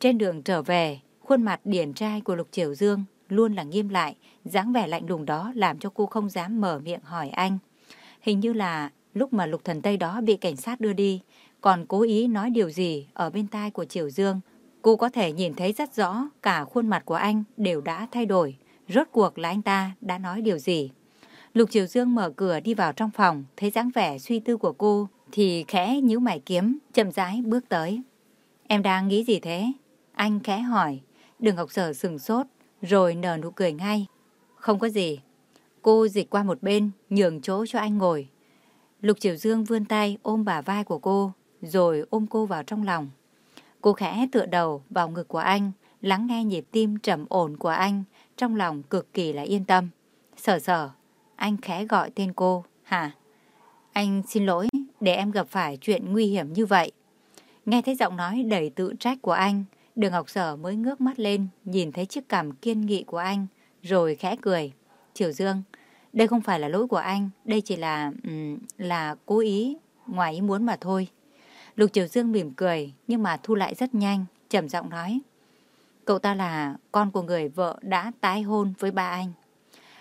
Trên đường trở về, khuôn mặt điển trai của Lục Triều Dương luôn là nghiêm lại, dáng vẻ lạnh lùng đó làm cho cô không dám mở miệng hỏi anh. Hình như là lúc mà Lục Thần Tây đó bị cảnh sát đưa đi, còn cố ý nói điều gì ở bên tai của Triều Dương. Cô có thể nhìn thấy rất rõ cả khuôn mặt của anh đều đã thay đổi. Rốt cuộc là anh ta đã nói điều gì? Lục Triều Dương mở cửa đi vào trong phòng, thấy dáng vẻ suy tư của cô, thì khẽ nhíu mày kiếm, chậm rãi bước tới. Em đang nghĩ gì thế? Anh khẽ hỏi. Đường Ngọc Sở sừng sốt, rồi nở nụ cười ngay. Không có gì. Cô dịch qua một bên, nhường chỗ cho anh ngồi. Lục Triều Dương vươn tay ôm bả vai của cô, rồi ôm cô vào trong lòng. Cô khẽ tựa đầu vào ngực của anh, lắng nghe nhịp tim trầm ổn của anh, trong lòng cực kỳ là yên tâm. Sở sở, anh khẽ gọi tên cô, hả? Anh xin lỗi để em gặp phải chuyện nguy hiểm như vậy. Nghe thấy giọng nói đầy tự trách của anh, đường Ngọc Sở mới ngước mắt lên, nhìn thấy chiếc cằm kiên nghị của anh, rồi khẽ cười. Triều Dương, đây không phải là lỗi của anh, đây chỉ là... Um, là cố ý, ngoài ý muốn mà thôi. Lục Triều Dương mỉm cười, nhưng mà thu lại rất nhanh, trầm giọng nói. Cậu ta là con của người vợ đã tái hôn với ba anh.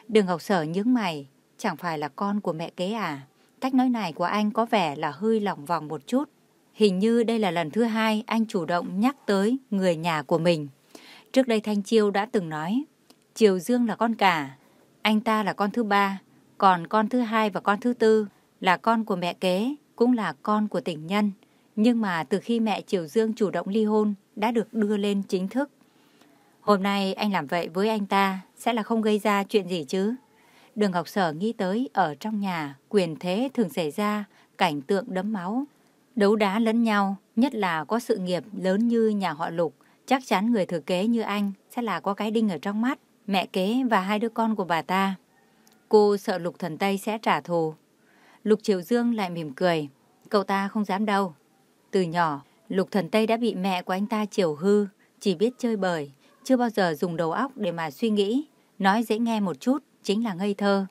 Đường Ngọc Sở nhướng mày, chẳng phải là con của mẹ kế à? Cách nói này của anh có vẻ là hơi lỏng vòng một chút. Hình như đây là lần thứ hai anh chủ động nhắc tới người nhà của mình. Trước đây Thanh Chiêu đã từng nói, Triều Dương là con cả, anh ta là con thứ ba, còn con thứ hai và con thứ tư là con của mẹ kế, cũng là con của tình nhân. Nhưng mà từ khi mẹ Triều Dương chủ động ly hôn đã được đưa lên chính thức. Hôm nay anh làm vậy với anh ta sẽ là không gây ra chuyện gì chứ? Đường Ngọc Sở nghĩ tới ở trong nhà quyền thế thường xảy ra cảnh tượng đấm máu, đấu đá lẫn nhau, nhất là có sự nghiệp lớn như nhà họ Lục, chắc chắn người thừa kế như anh sẽ là có cái đinh ở trong mắt, mẹ kế và hai đứa con của bà ta. Cô sợ Lục Thần Tây sẽ trả thù. Lục Triều Dương lại mỉm cười, cậu ta không dám đâu. Từ nhỏ, Lục Thần Tây đã bị mẹ của anh ta chiều hư, chỉ biết chơi bời, chưa bao giờ dùng đầu óc để mà suy nghĩ. Nói dễ nghe một chút, chính là ngây thơ.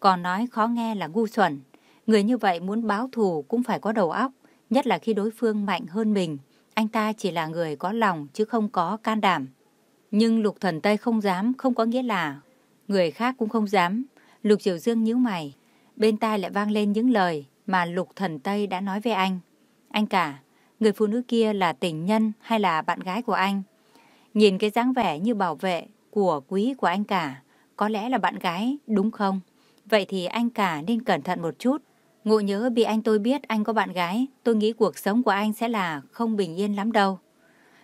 Còn nói khó nghe là ngu xuẩn. Người như vậy muốn báo thù cũng phải có đầu óc, nhất là khi đối phương mạnh hơn mình. Anh ta chỉ là người có lòng chứ không có can đảm. Nhưng Lục Thần Tây không dám không có nghĩa là người khác cũng không dám. Lục Triều Dương nhíu mày, bên tai lại vang lên những lời mà Lục Thần Tây đã nói với anh. Anh cả, người phụ nữ kia là tình nhân hay là bạn gái của anh? Nhìn cái dáng vẻ như bảo vệ của quý của anh cả, có lẽ là bạn gái, đúng không? Vậy thì anh cả nên cẩn thận một chút. Ngộ nhớ bị anh tôi biết anh có bạn gái, tôi nghĩ cuộc sống của anh sẽ là không bình yên lắm đâu.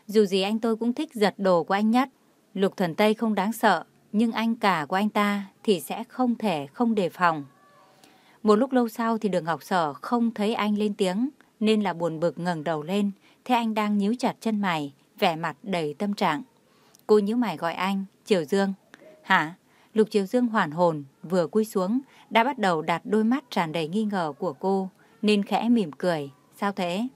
Dù gì anh tôi cũng thích giật đồ của anh nhất. Lục thần Tây không đáng sợ, nhưng anh cả của anh ta thì sẽ không thể không đề phòng. Một lúc lâu sau thì đường học sở không thấy anh lên tiếng, nên là buồn bực ngẩng đầu lên, thấy anh đang nhíu chặt chân mày, vẻ mặt đầy tâm trạng. Cô nhíu mày gọi anh, Triều Dương. Hả? Lục Triều Dương hoàn hồn, vừa cúi xuống, đã bắt đầu đặt đôi mắt tràn đầy nghi ngờ của cô, nên khẽ mỉm cười. Sao thế?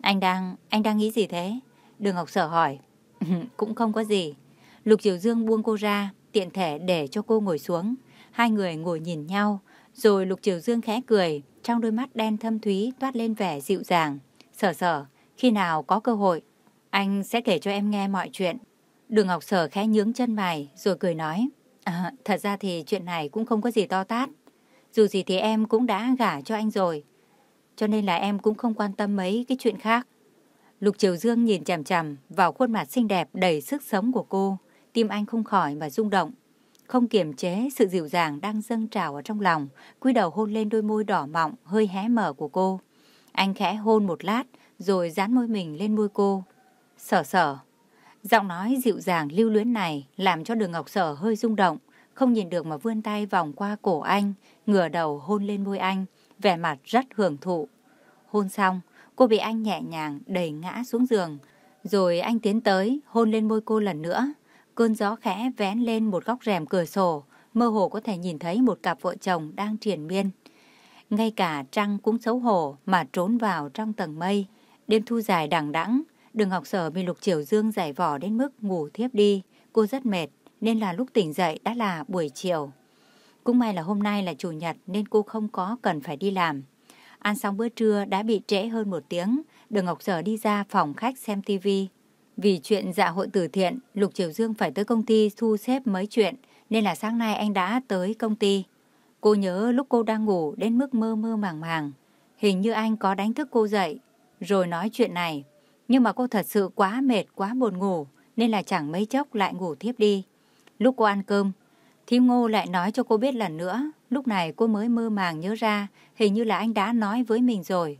Anh đang, anh đang nghĩ gì thế? Đường Ngọc Sở hỏi. Cũng không có gì. Lục Triều Dương buông cô ra, tiện thể để cho cô ngồi xuống. Hai người ngồi nhìn nhau, rồi Lục Triều Dương khẽ cười, trong đôi mắt đen thâm thúy toát lên vẻ dịu dàng. Sở sở, khi nào có cơ hội, anh sẽ kể cho em nghe mọi chuyện. Đường Ngọc Sở khẽ nhướng chân mày, rồi cười nói. À, thật ra thì chuyện này cũng không có gì to tát. Dù gì thì em cũng đã gả cho anh rồi. Cho nên là em cũng không quan tâm mấy cái chuyện khác. Lục Triều Dương nhìn chằm chằm vào khuôn mặt xinh đẹp đầy sức sống của cô. Tim anh không khỏi mà rung động. Không kiềm chế sự dịu dàng đang dâng trào ở trong lòng, cúi đầu hôn lên đôi môi đỏ mọng, hơi hé mở của cô. Anh khẽ hôn một lát, rồi dán môi mình lên môi cô. Sở sở. Giọng nói dịu dàng lưu luyến này làm cho đường Ngọc Sở hơi rung động, không nhìn được mà vươn tay vòng qua cổ anh, ngửa đầu hôn lên môi anh, vẻ mặt rất hưởng thụ. Hôn xong, cô bị anh nhẹ nhàng đẩy ngã xuống giường, rồi anh tiến tới hôn lên môi cô lần nữa. Cơn gió khẽ vén lên một góc rèm cửa sổ, mơ hồ có thể nhìn thấy một cặp vợ chồng đang triền miên. Ngay cả trăng cũng xấu hổ mà trốn vào trong tầng mây. Đêm thu dài đằng đẵng, đường học sở bị lục triều dương giải vỏ đến mức ngủ thiếp đi. Cô rất mệt, nên là lúc tỉnh dậy đã là buổi chiều. Cũng may là hôm nay là chủ nhật nên cô không có cần phải đi làm. Ăn xong bữa trưa đã bị trễ hơn một tiếng, đường Ngọc Sở đi ra phòng khách xem tivi. Vì chuyện dạ hội từ thiện, Lục Triều Dương phải tới công ty thu xếp mấy chuyện, nên là sáng nay anh đã tới công ty. Cô nhớ lúc cô đang ngủ đến mức mơ mơ màng màng. Hình như anh có đánh thức cô dậy, rồi nói chuyện này. Nhưng mà cô thật sự quá mệt, quá buồn ngủ, nên là chẳng mấy chốc lại ngủ thiếp đi. Lúc cô ăn cơm, Thi Ngô lại nói cho cô biết lần nữa. Lúc này cô mới mơ màng nhớ ra, hình như là anh đã nói với mình rồi.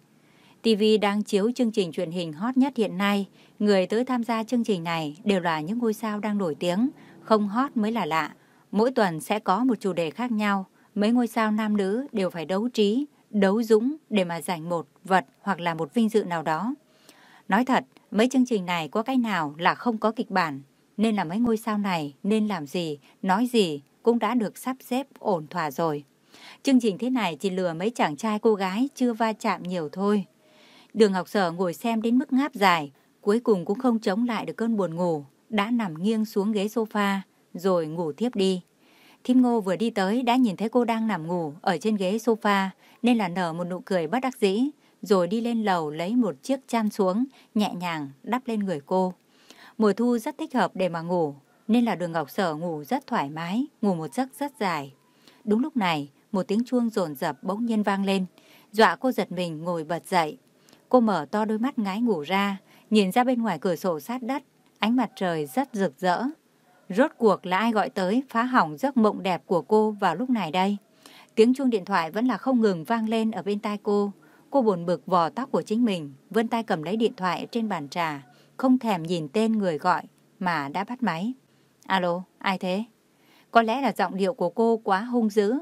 TV đang chiếu chương trình truyền hình hot nhất hiện nay. Người tới tham gia chương trình này đều là những ngôi sao đang nổi tiếng, không hot mới là lạ. Mỗi tuần sẽ có một chủ đề khác nhau. Mấy ngôi sao nam nữ đều phải đấu trí, đấu dũng để mà giành một vật hoặc là một vinh dự nào đó. Nói thật, mấy chương trình này có cái nào là không có kịch bản, nên là mấy ngôi sao này nên làm gì, nói gì cũng đã được sắp xếp ổn thỏa rồi. Chương trình thế này chỉ lừa mấy chàng trai cô gái chưa va chạm nhiều thôi. Đường học sở ngồi xem đến mức ngáp dài, cuối cùng cũng không chống lại được cơn buồn ngủ, đã nằm nghiêng xuống ghế sofa, rồi ngủ tiếp đi. Thím Ngô vừa đi tới đã nhìn thấy cô đang nằm ngủ ở trên ghế sofa, nên là nở một nụ cười bất đắc dĩ, rồi đi lên lầu lấy một chiếc chăn xuống, nhẹ nhàng đắp lên người cô. Mùa thu rất thích hợp để mà ngủ, nên là đường Ngọc Sở ngủ rất thoải mái, ngủ một giấc rất dài. Đúng lúc này, một tiếng chuông rồn rập bỗng nhiên vang lên, dọa cô giật mình ngồi bật dậy. Cô mở to đôi mắt ngái ngủ ra, nhìn ra bên ngoài cửa sổ sát đất, ánh mặt trời rất rực rỡ. Rốt cuộc là ai gọi tới phá hỏng giấc mộng đẹp của cô vào lúc này đây? Tiếng chuông điện thoại vẫn là không ngừng vang lên ở bên tai cô. Cô buồn bực vò tóc của chính mình, vươn tay cầm lấy điện thoại trên bàn trà, không thèm nhìn tên người gọi mà đã bắt máy. Alo, ai thế? Có lẽ là giọng điệu của cô quá hung dữ,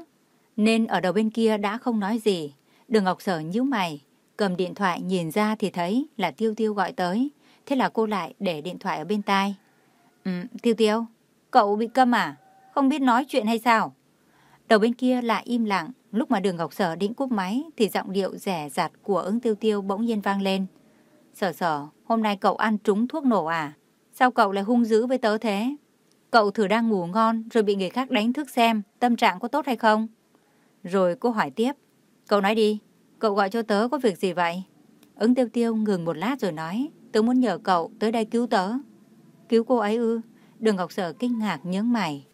nên ở đầu bên kia đã không nói gì. Đường Ngọc Sở nhíu mày, cầm điện thoại nhìn ra thì thấy là Tiêu Tiêu gọi tới. Thế là cô lại để điện thoại ở bên tai. Ừ, Tiêu Tiêu, cậu bị câm à? Không biết nói chuyện hay sao? Đầu bên kia lại im lặng, lúc mà đường Ngọc Sở định cúp máy thì giọng điệu rẻ rặt của ứng Tiêu Tiêu bỗng nhiên vang lên. Sở sở, hôm nay cậu ăn trúng thuốc nổ à? Sao cậu lại hung dữ với tớ thế? Cậu thử đang ngủ ngon rồi bị người khác đánh thức xem tâm trạng có tốt hay không? Rồi cô hỏi tiếp. Cậu nói đi, cậu gọi cho tớ có việc gì vậy? Ứng tiêu tiêu ngừng một lát rồi nói. Tớ muốn nhờ cậu tới đây cứu tớ. Cứu cô ấy ư? Đường Ngọc Sở kinh ngạc nhướng mày.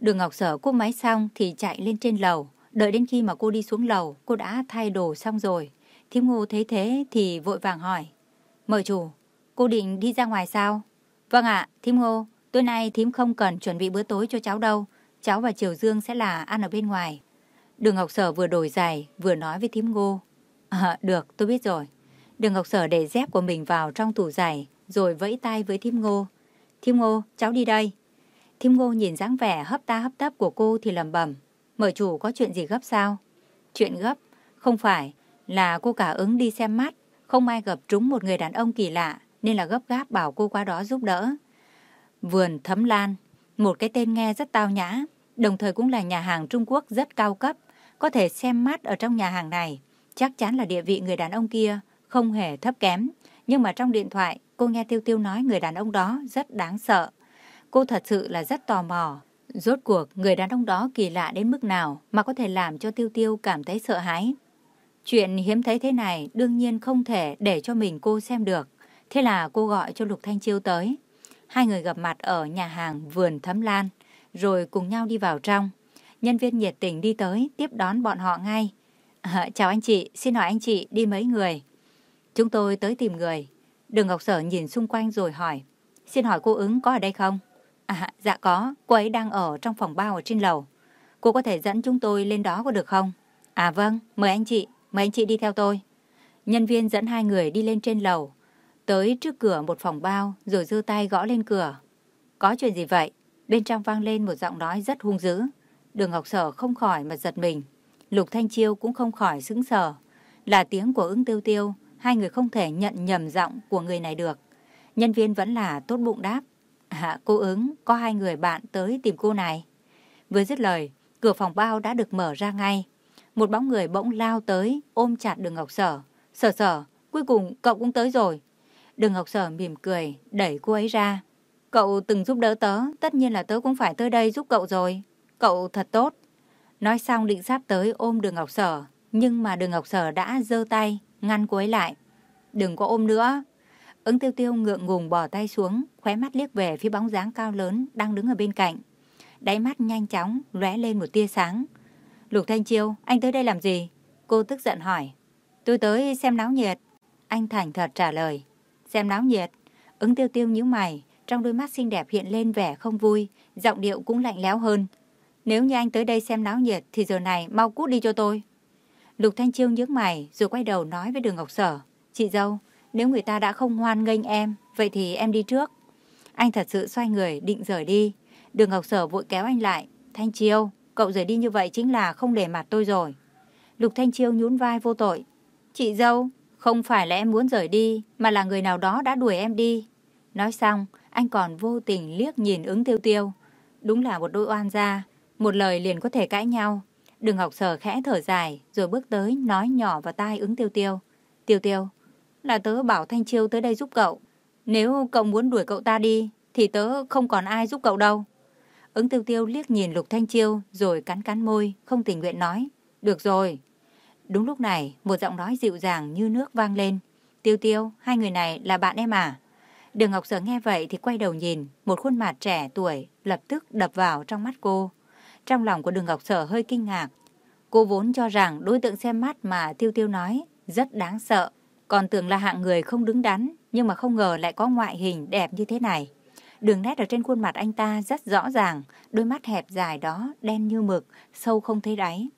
Đường Ngọc Sở cúp máy xong thì chạy lên trên lầu. Đợi đến khi mà cô đi xuống lầu, cô đã thay đồ xong rồi. Thiếm ngô thấy thế thì vội vàng hỏi. Mời chủ, cô định đi ra ngoài sao? Vâng ạ, Thiếm ngô, tối nay thím không cần chuẩn bị bữa tối cho cháu đâu. Cháu và Triều Dương sẽ là ăn ở bên ngoài. Đường Ngọc Sở vừa đổi giày vừa nói với thím ngô. À, được, tôi biết rồi. Đường Ngọc Sở để dép của mình vào trong tủ giày rồi vẫy tay với thím ngô. Thím ngô, cháu đi đây. Thiêm ngô nhìn dáng vẻ hấp ta hấp tấp của cô thì lầm bẩm Mở chủ có chuyện gì gấp sao? Chuyện gấp? Không phải là cô cả ứng đi xem mắt. Không ai gặp trúng một người đàn ông kỳ lạ nên là gấp gáp bảo cô qua đó giúp đỡ. Vườn Thấm Lan, một cái tên nghe rất tao nhã, đồng thời cũng là nhà hàng Trung Quốc rất cao cấp. Có thể xem mắt ở trong nhà hàng này, chắc chắn là địa vị người đàn ông kia không hề thấp kém. Nhưng mà trong điện thoại, cô nghe Tiêu Tiêu nói người đàn ông đó rất đáng sợ. Cô thật sự là rất tò mò. Rốt cuộc, người đàn ông đó kỳ lạ đến mức nào mà có thể làm cho Tiêu Tiêu cảm thấy sợ hãi. Chuyện hiếm thấy thế này đương nhiên không thể để cho mình cô xem được. Thế là cô gọi cho Lục Thanh Chiêu tới. Hai người gặp mặt ở nhà hàng Vườn Thấm Lan, rồi cùng nhau đi vào trong. Nhân viên nhiệt tình đi tới, tiếp đón bọn họ ngay. À, chào anh chị, xin hỏi anh chị đi mấy người? Chúng tôi tới tìm người. Đường Ngọc Sở nhìn xung quanh rồi hỏi. Xin hỏi cô ứng có ở đây không? À, dạ có. Cô ấy đang ở trong phòng bao ở trên lầu. Cô có thể dẫn chúng tôi lên đó có được không? À vâng, mời anh chị. Mời anh chị đi theo tôi. Nhân viên dẫn hai người đi lên trên lầu. Tới trước cửa một phòng bao rồi giơ tay gõ lên cửa. Có chuyện gì vậy? Bên trong vang lên một giọng nói rất hung dữ. Đường Ngọc Sở không khỏi mà giật mình. Lục Thanh Chiêu cũng không khỏi sững sờ. Là tiếng của ứng tiêu tiêu hai người không thể nhận nhầm giọng của người này được. Nhân viên vẫn là tốt bụng đáp. À, cô ứng, có hai người bạn tới tìm cô này. Vừa dứt lời, cửa phòng bao đã được mở ra ngay. Một bóng người bỗng lao tới, ôm chặt đường Ngọc Sở. Sở sở, cuối cùng cậu cũng tới rồi. Đường Ngọc Sở mỉm cười, đẩy cô ấy ra. Cậu từng giúp đỡ tớ, tất nhiên là tớ cũng phải tới đây giúp cậu rồi. Cậu thật tốt. Nói xong định sắp tới ôm đường Ngọc Sở, nhưng mà đường Ngọc Sở đã giơ tay, ngăn cô ấy lại. Đừng có ôm nữa. Ứng tiêu tiêu ngượng ngùng bỏ tay xuống, khóe mắt liếc về phía bóng dáng cao lớn đang đứng ở bên cạnh. Đáy mắt nhanh chóng, lóe lên một tia sáng. Lục Thanh Chiêu, anh tới đây làm gì? Cô tức giận hỏi. Tôi tới xem náo nhiệt. Anh thành thật trả lời. Xem náo nhiệt. Ứng tiêu tiêu nhíu mày, trong đôi mắt xinh đẹp hiện lên vẻ không vui, giọng điệu cũng lạnh lẽo hơn. Nếu như anh tới đây xem náo nhiệt thì giờ này mau cút đi cho tôi. Lục Thanh Chiêu nhướng mày rồi quay đầu nói với Đường Ngọc Sở. Chị dâu, nếu người ta đã không hoan nghênh em, vậy thì em đi trước. Anh thật sự xoay người định rời đi. Đường Ngọc Sở vội kéo anh lại. Thanh Chiêu, cậu rời đi như vậy chính là không để mặt tôi rồi. Lục Thanh Chiêu nhún vai vô tội. Chị dâu, không phải là em muốn rời đi, mà là người nào đó đã đuổi em đi. Nói xong, anh còn vô tình liếc nhìn ứng tiêu tiêu. Đúng là một đôi oan gia, một lời liền có thể cãi nhau. Đường Ngọc Sở khẽ thở dài, rồi bước tới nói nhỏ vào tai ứng tiêu tiêu. Tiêu tiêu, là tớ bảo Thanh Chiêu tới đây giúp cậu. Nếu cậu muốn đuổi cậu ta đi, thì tớ không còn ai giúp cậu đâu. Ứng tiêu tiêu liếc nhìn Lục Thanh Chiêu, rồi cắn cắn môi, không tình nguyện nói. Được rồi. Đúng lúc này, một giọng nói dịu dàng như nước vang lên. Tiêu tiêu, hai người này là bạn em à? Đường Ngọc Sở nghe vậy thì quay đầu nhìn, một khuôn mặt trẻ tuổi lập tức đập vào trong mắt cô. Trong lòng của đường Ngọc Sở hơi kinh ngạc. Cô vốn cho rằng đối tượng xem mắt mà Tiêu Tiêu nói rất đáng sợ. Còn tưởng là hạng người không đứng đắn, nhưng mà không ngờ lại có ngoại hình đẹp như thế này. Đường nét ở trên khuôn mặt anh ta rất rõ ràng, đôi mắt hẹp dài đó, đen như mực, sâu không thấy đáy.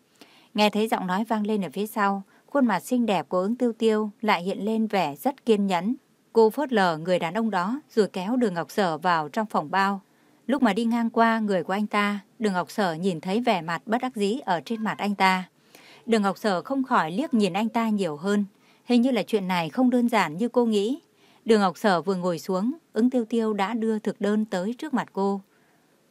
Nghe thấy giọng nói vang lên ở phía sau, khuôn mặt xinh đẹp của ứng tiêu tiêu lại hiện lên vẻ rất kiên nhẫn. Cô phớt lờ người đàn ông đó rồi kéo đường Ngọc Sở vào trong phòng bao. Lúc mà đi ngang qua người của anh ta, đường Ngọc Sở nhìn thấy vẻ mặt bất đắc dĩ ở trên mặt anh ta. Đường Ngọc Sở không khỏi liếc nhìn anh ta nhiều hơn. Hình như là chuyện này không đơn giản như cô nghĩ. Đường Ngọc Sở vừa ngồi xuống, ứng tiêu tiêu đã đưa thực đơn tới trước mặt cô.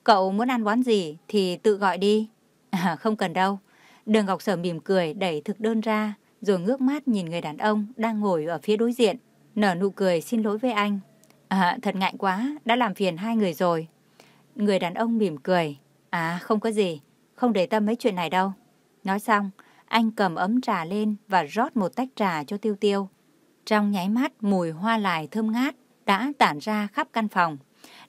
Cậu muốn ăn món gì thì tự gọi đi. À, không cần đâu. Đường Ngọc Sở mỉm cười đẩy thực đơn ra, rồi ngước mắt nhìn người đàn ông đang ngồi ở phía đối diện. nở nụ cười xin lỗi với anh. À, thật ngại quá, đã làm phiền hai người rồi. Người đàn ông mỉm cười. À, không có gì, không để tâm mấy chuyện này đâu. Nói xong, anh cầm ấm trà lên và rót một tách trà cho Tiêu Tiêu. Trong nháy mắt, mùi hoa lài thơm ngát đã tản ra khắp căn phòng.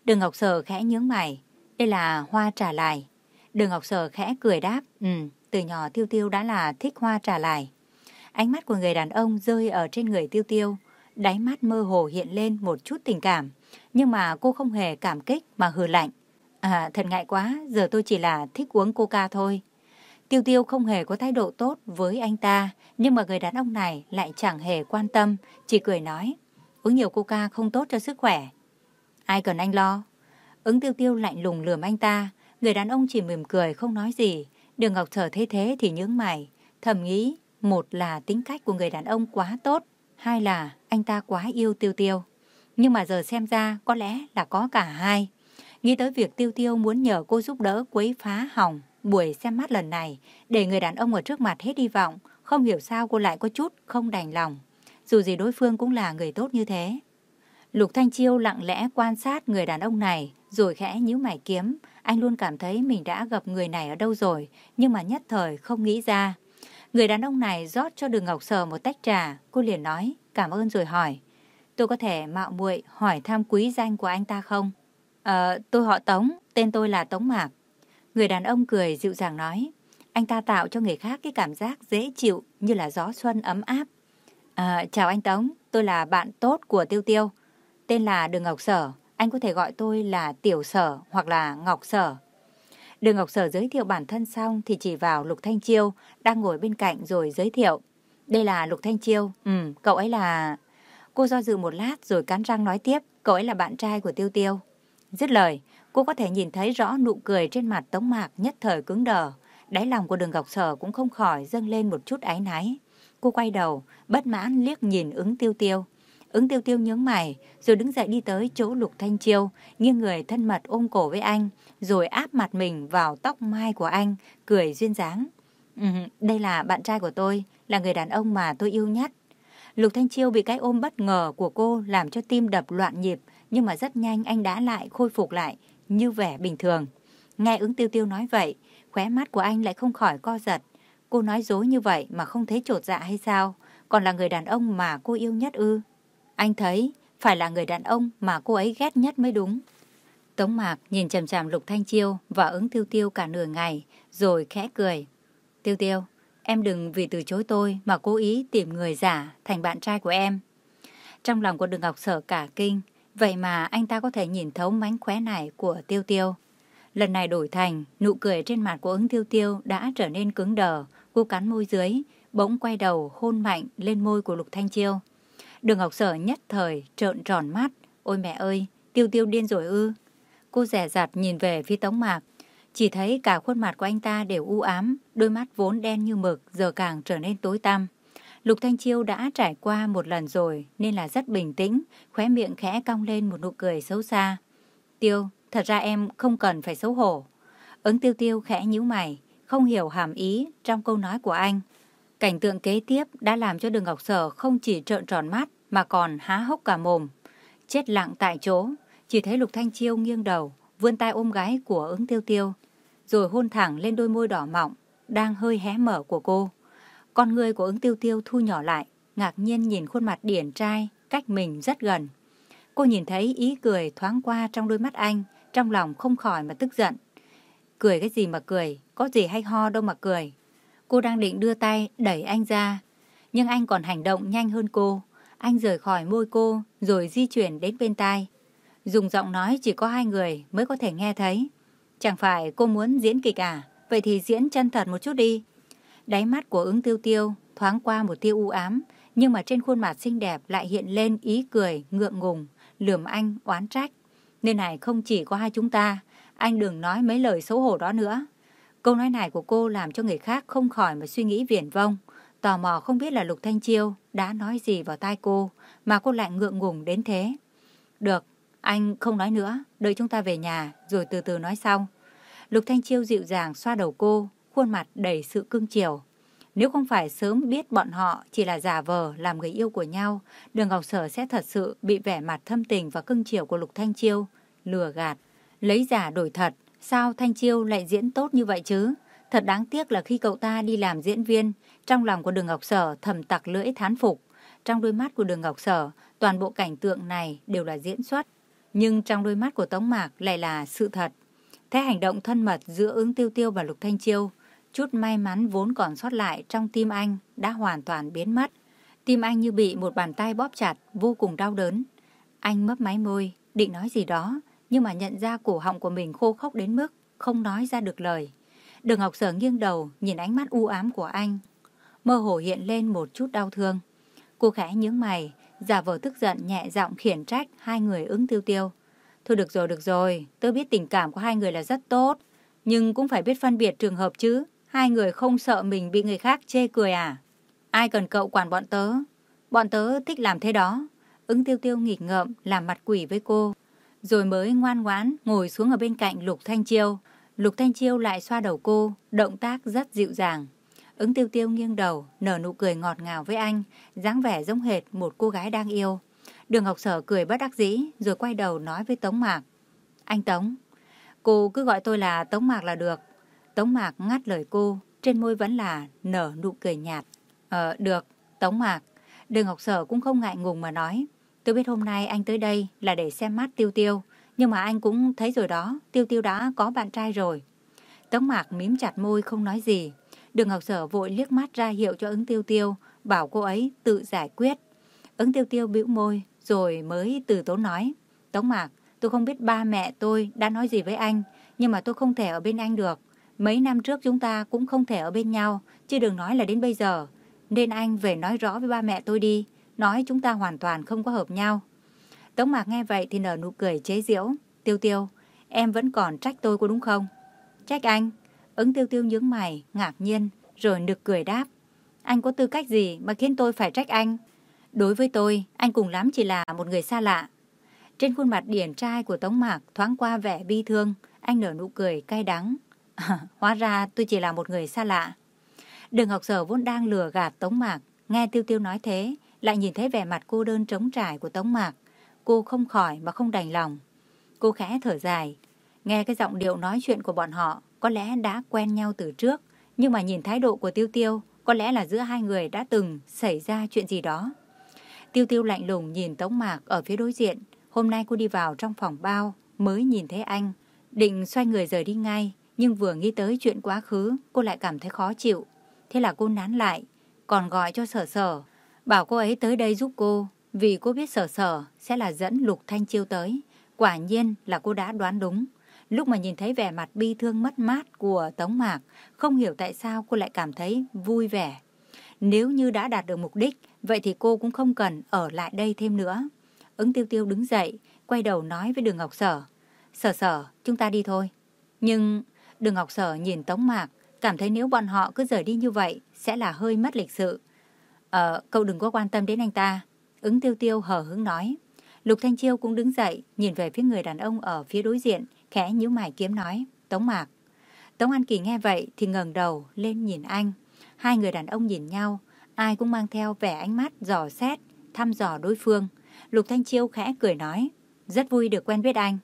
Đường Ngọc Sở khẽ nhướng mày. Đây là hoa trà lài. Đường Ngọc Sở khẽ cười đáp. Ừ, từ nhỏ Tiêu Tiêu đã là thích hoa trà lài. Ánh mắt của người đàn ông rơi ở trên người Tiêu Tiêu. Đáy mắt mơ hồ hiện lên một chút tình cảm. Nhưng mà cô không hề cảm kích mà hừ lạnh. À, thật ngại quá, giờ tôi chỉ là thích uống coca thôi. Tiêu Tiêu không hề có thái độ tốt với anh ta, nhưng mà người đàn ông này lại chẳng hề quan tâm, chỉ cười nói, uống nhiều coca không tốt cho sức khỏe. Ai cần anh lo? Ứng Tiêu Tiêu lạnh lùng lườm anh ta, người đàn ông chỉ mỉm cười không nói gì. Đường Ngọc Sở thấy thế thì nhướng mày, thầm nghĩ, một là tính cách của người đàn ông quá tốt, hai là anh ta quá yêu Tiêu Tiêu. Nhưng mà giờ xem ra có lẽ là có cả hai. Nghĩ tới việc Tiêu Tiêu muốn nhờ cô giúp đỡ quấy phá hỏng buổi xem mắt lần này, để người đàn ông ở trước mặt hết hy vọng, không hiểu sao cô lại có chút không đành lòng. Dù gì đối phương cũng là người tốt như thế. Lục Thanh Chiêu lặng lẽ quan sát người đàn ông này, rồi khẽ nhíu mày kiếm. Anh luôn cảm thấy mình đã gặp người này ở đâu rồi, nhưng mà nhất thời không nghĩ ra. Người đàn ông này rót cho Đường Ngọc Sở một tách trà, cô liền nói, cảm ơn rồi hỏi. Tôi có thể mạo muội hỏi thăm quý danh của anh ta không? Ờ, tôi họ Tống, tên tôi là Tống Mạc. Người đàn ông cười dịu dàng nói, anh ta tạo cho người khác cái cảm giác dễ chịu như là gió xuân ấm áp. À, chào anh Tống, tôi là bạn tốt của Tiêu Tiêu. Tên là Đường Ngọc Sở, anh có thể gọi tôi là Tiểu Sở hoặc là Ngọc Sở. Đường Ngọc Sở giới thiệu bản thân xong thì chỉ vào Lục Thanh Chiêu đang ngồi bên cạnh rồi giới thiệu. Đây là Lục Thanh Chiêu, ừ, cậu ấy là... Cô do dự một lát rồi cắn răng nói tiếp, cậu ấy là bạn trai của Tiêu Tiêu. Dứt lời, cô có thể nhìn thấy rõ nụ cười trên mặt Tống Mạc nhất thời cứng đờ. Đáy lòng của đường Ngọc Sở cũng không khỏi dâng lên một chút áy náy. Cô quay đầu, bất mãn liếc nhìn ứng tiêu tiêu. Ứng tiêu tiêu nhướng mày, rồi đứng dậy đi tới chỗ Lục Thanh Chiêu, nghiêng người thân mật ôm cổ với anh, rồi áp mặt mình vào tóc mai của anh, cười duyên dáng. Ừ, đây là bạn trai của tôi, là người đàn ông mà tôi yêu nhất. Lục Thanh Chiêu bị cái ôm bất ngờ của cô làm cho tim đập loạn nhịp, nhưng mà rất nhanh anh đã lại khôi phục lại như vẻ bình thường. Nghe ứng tiêu tiêu nói vậy, khóe mắt của anh lại không khỏi co giật. Cô nói dối như vậy mà không thấy trột dạ hay sao? Còn là người đàn ông mà cô yêu nhất ư? Anh thấy phải là người đàn ông mà cô ấy ghét nhất mới đúng. Tống Mạc nhìn chằm chằm Lục Thanh Chiêu và ứng tiêu tiêu cả nửa ngày, rồi khẽ cười. Tiêu tiêu, em đừng vì từ chối tôi mà cố ý tìm người giả thành bạn trai của em. Trong lòng của đường Ngọc Sở cả kinh, vậy mà anh ta có thể nhìn thấu mánh khóe này của tiêu tiêu. Lần này đổi thành, nụ cười trên mặt của ứng tiêu tiêu đã trở nên cứng đờ, cô cắn môi dưới, bỗng quay đầu hôn mạnh lên môi của Lục Thanh Chiêu. Đường Ngọc Sở nhất thời trợn tròn mắt, ôi mẹ ơi, tiêu tiêu điên rồi ư. Cô rẻ rặt nhìn về phía Tống Mạc, chỉ thấy cả khuôn mặt của anh ta đều u ám, đôi mắt vốn đen như mực giờ càng trở nên tối tăm. Lục Thanh Chiêu đã trải qua một lần rồi nên là rất bình tĩnh, khóe miệng khẽ cong lên một nụ cười xấu xa. Tiêu, thật ra em không cần phải xấu hổ. Ứng tiêu tiêu khẽ nhíu mày, không hiểu hàm ý trong câu nói của anh. Cảnh tượng kế tiếp đã làm cho đường Ngọc Sở không chỉ trợn tròn mắt mà còn há hốc cả mồm. Chết lặng tại chỗ, chỉ thấy Lục Thanh Chiêu nghiêng đầu, vươn tay ôm gái của ứng tiêu tiêu, rồi hôn thẳng lên đôi môi đỏ mọng, đang hơi hé mở của cô. Con người của ứng tiêu tiêu thu nhỏ lại, ngạc nhiên nhìn khuôn mặt điển trai, cách mình rất gần. Cô nhìn thấy ý cười thoáng qua trong đôi mắt anh, trong lòng không khỏi mà tức giận. Cười cái gì mà cười, có gì hay ho đâu mà cười. Cô đang định đưa tay đẩy anh ra, nhưng anh còn hành động nhanh hơn cô. Anh rời khỏi môi cô rồi di chuyển đến bên tai. Dùng giọng nói chỉ có hai người mới có thể nghe thấy. Chẳng phải cô muốn diễn kịch à? Vậy thì diễn chân thật một chút đi. Đáy mắt của ứng tiêu tiêu thoáng qua một tia u ám, nhưng mà trên khuôn mặt xinh đẹp lại hiện lên ý cười, ngượng ngùng, lườm anh, oán trách. Nên này không chỉ có hai chúng ta, anh đừng nói mấy lời xấu hổ đó nữa. Câu nói này của cô làm cho người khác không khỏi mà suy nghĩ viển vông. Tò mò không biết là Lục Thanh Chiêu đã nói gì vào tai cô mà cô lại ngượng ngùng đến thế. Được, anh không nói nữa, đợi chúng ta về nhà rồi từ từ nói xong. Lục Thanh Chiêu dịu dàng xoa đầu cô, khuôn mặt đầy sự cưng chiều. Nếu không phải sớm biết bọn họ chỉ là giả vờ làm người yêu của nhau, Đường Ngọc Sở sẽ thật sự bị vẻ mặt thâm tình và cưng chiều của Lục Thanh Chiêu, lừa gạt, lấy giả đổi thật. Sao Thanh Chiêu lại diễn tốt như vậy chứ? Thật đáng tiếc là khi cậu ta đi làm diễn viên, trong lòng của Đường Ngọc Sở thầm tặc lưỡi thán phục. Trong đôi mắt của Đường Ngọc Sở, toàn bộ cảnh tượng này đều là diễn xuất. Nhưng trong đôi mắt của Tống Mạc lại là sự thật. Thế hành động thân mật giữa ứng tiêu tiêu và Lục Thanh Chiêu, chút may mắn vốn còn sót lại trong tim anh đã hoàn toàn biến mất. Tim anh như bị một bàn tay bóp chặt, vô cùng đau đớn. Anh mấp máy môi, định nói gì đó, nhưng mà nhận ra cổ họng của mình khô khốc đến mức không nói ra được lời. Đường Ngọc Sở nghiêng đầu, nhìn ánh mắt u ám của anh. Mơ hồ hiện lên một chút đau thương. Cô khẽ nhướng mày, giả vờ tức giận nhẹ giọng khiển trách hai người ứng tiêu tiêu. Thôi được rồi, được rồi, tôi biết tình cảm của hai người là rất tốt, nhưng cũng phải biết phân biệt trường hợp chứ. Hai người không sợ mình bị người khác chê cười à? Ai cần cậu quản bọn tớ? Bọn tớ thích làm thế đó. Ứng tiêu tiêu nghịch ngợm, làm mặt quỷ với cô. Rồi mới ngoan ngoãn ngồi xuống ở bên cạnh Lục Thanh Chiêu. Lục Thanh Chiêu lại xoa đầu cô, động tác rất dịu dàng. Ứng tiêu tiêu nghiêng đầu, nở nụ cười ngọt ngào với anh, dáng vẻ giống hệt một cô gái đang yêu. Đường Ngọc Sở cười bất đắc dĩ, rồi quay đầu nói với Tống Mạc. Anh Tống, cô cứ gọi tôi là Tống Mạc là được. Tống Mạc ngắt lời cô, trên môi vẫn là nở nụ cười nhạt. Ờ, được, Tống Mạc. Đường Ngọc Sở cũng không ngại ngùng mà nói. Tôi biết hôm nay anh tới đây là để xem mắt Tiêu Tiêu, nhưng mà anh cũng thấy rồi đó, Tiêu Tiêu đã có bạn trai rồi. Tống Mạc mím chặt môi không nói gì. Đường Ngọc Sở vội liếc mắt ra hiệu cho ứng Tiêu Tiêu, bảo cô ấy tự giải quyết. Ứng Tiêu Tiêu bĩu môi, rồi mới từ tốn nói. Tống Mạc, tôi không biết ba mẹ tôi đã nói gì với anh, nhưng mà tôi không thể ở bên anh được. Mấy năm trước chúng ta cũng không thể ở bên nhau, chứ đừng nói là đến bây giờ. Nên anh về nói rõ với ba mẹ tôi đi, nói chúng ta hoàn toàn không có hợp nhau. Tống Mạc nghe vậy thì nở nụ cười chế giễu. Tiêu tiêu, em vẫn còn trách tôi có đúng không? Trách anh. Ứng tiêu tiêu nhướng mày, ngạc nhiên, rồi nực cười đáp. Anh có tư cách gì mà khiến tôi phải trách anh? Đối với tôi, anh cùng lắm chỉ là một người xa lạ. Trên khuôn mặt điển trai của Tống Mạc thoáng qua vẻ bi thương, anh nở nụ cười cay đắng. hóa ra tôi chỉ là một người xa lạ. Đường Ngọc Sở vốn đang lừa gạt Tống Mạc, nghe Tiêu Tiêu nói thế, lại nhìn thấy vẻ mặt cô đơn trống trải của Tống Mạc. Cô không khỏi mà không đành lòng. Cô khẽ thở dài, nghe cái giọng điệu nói chuyện của bọn họ, có lẽ đã quen nhau từ trước, nhưng mà nhìn thái độ của Tiêu Tiêu, có lẽ là giữa hai người đã từng xảy ra chuyện gì đó. Tiêu Tiêu lạnh lùng nhìn Tống Mạc ở phía đối diện, hôm nay cô đi vào trong phòng bao, mới nhìn thấy anh, định xoay người rời đi ngay, nhưng vừa nghĩ tới chuyện quá khứ, cô lại cảm thấy khó chịu. Thế là cô nán lại, còn gọi cho sở sở, bảo cô ấy tới đây giúp cô, vì cô biết sở sở sẽ là dẫn Lục Thanh Chiêu tới. Quả nhiên là cô đã đoán đúng. Lúc mà nhìn thấy vẻ mặt bi thương mất mát của Tống Mạc, không hiểu tại sao cô lại cảm thấy vui vẻ. Nếu như đã đạt được mục đích, vậy thì cô cũng không cần ở lại đây thêm nữa. Ứng tiêu tiêu đứng dậy, quay đầu nói với đường Ngọc Sở. Sở sở, chúng ta đi thôi. Nhưng Đường Ngọc Sở nhìn Tống Mạc, cảm thấy nếu bọn họ cứ rời đi như vậy sẽ là hơi mất lịch sự. Ờ, cậu đừng có quan tâm đến anh ta. Ứng tiêu tiêu hờ hứng nói. Lục Thanh Chiêu cũng đứng dậy, nhìn về phía người đàn ông ở phía đối diện, khẽ nhíu mày kiếm nói. Tống Mạc. Tống An Kỳ nghe vậy thì ngẩng đầu lên nhìn anh. Hai người đàn ông nhìn nhau, ai cũng mang theo vẻ ánh mắt dò xét, thăm dò đối phương. Lục Thanh Chiêu khẽ cười nói. Rất vui được quen biết anh.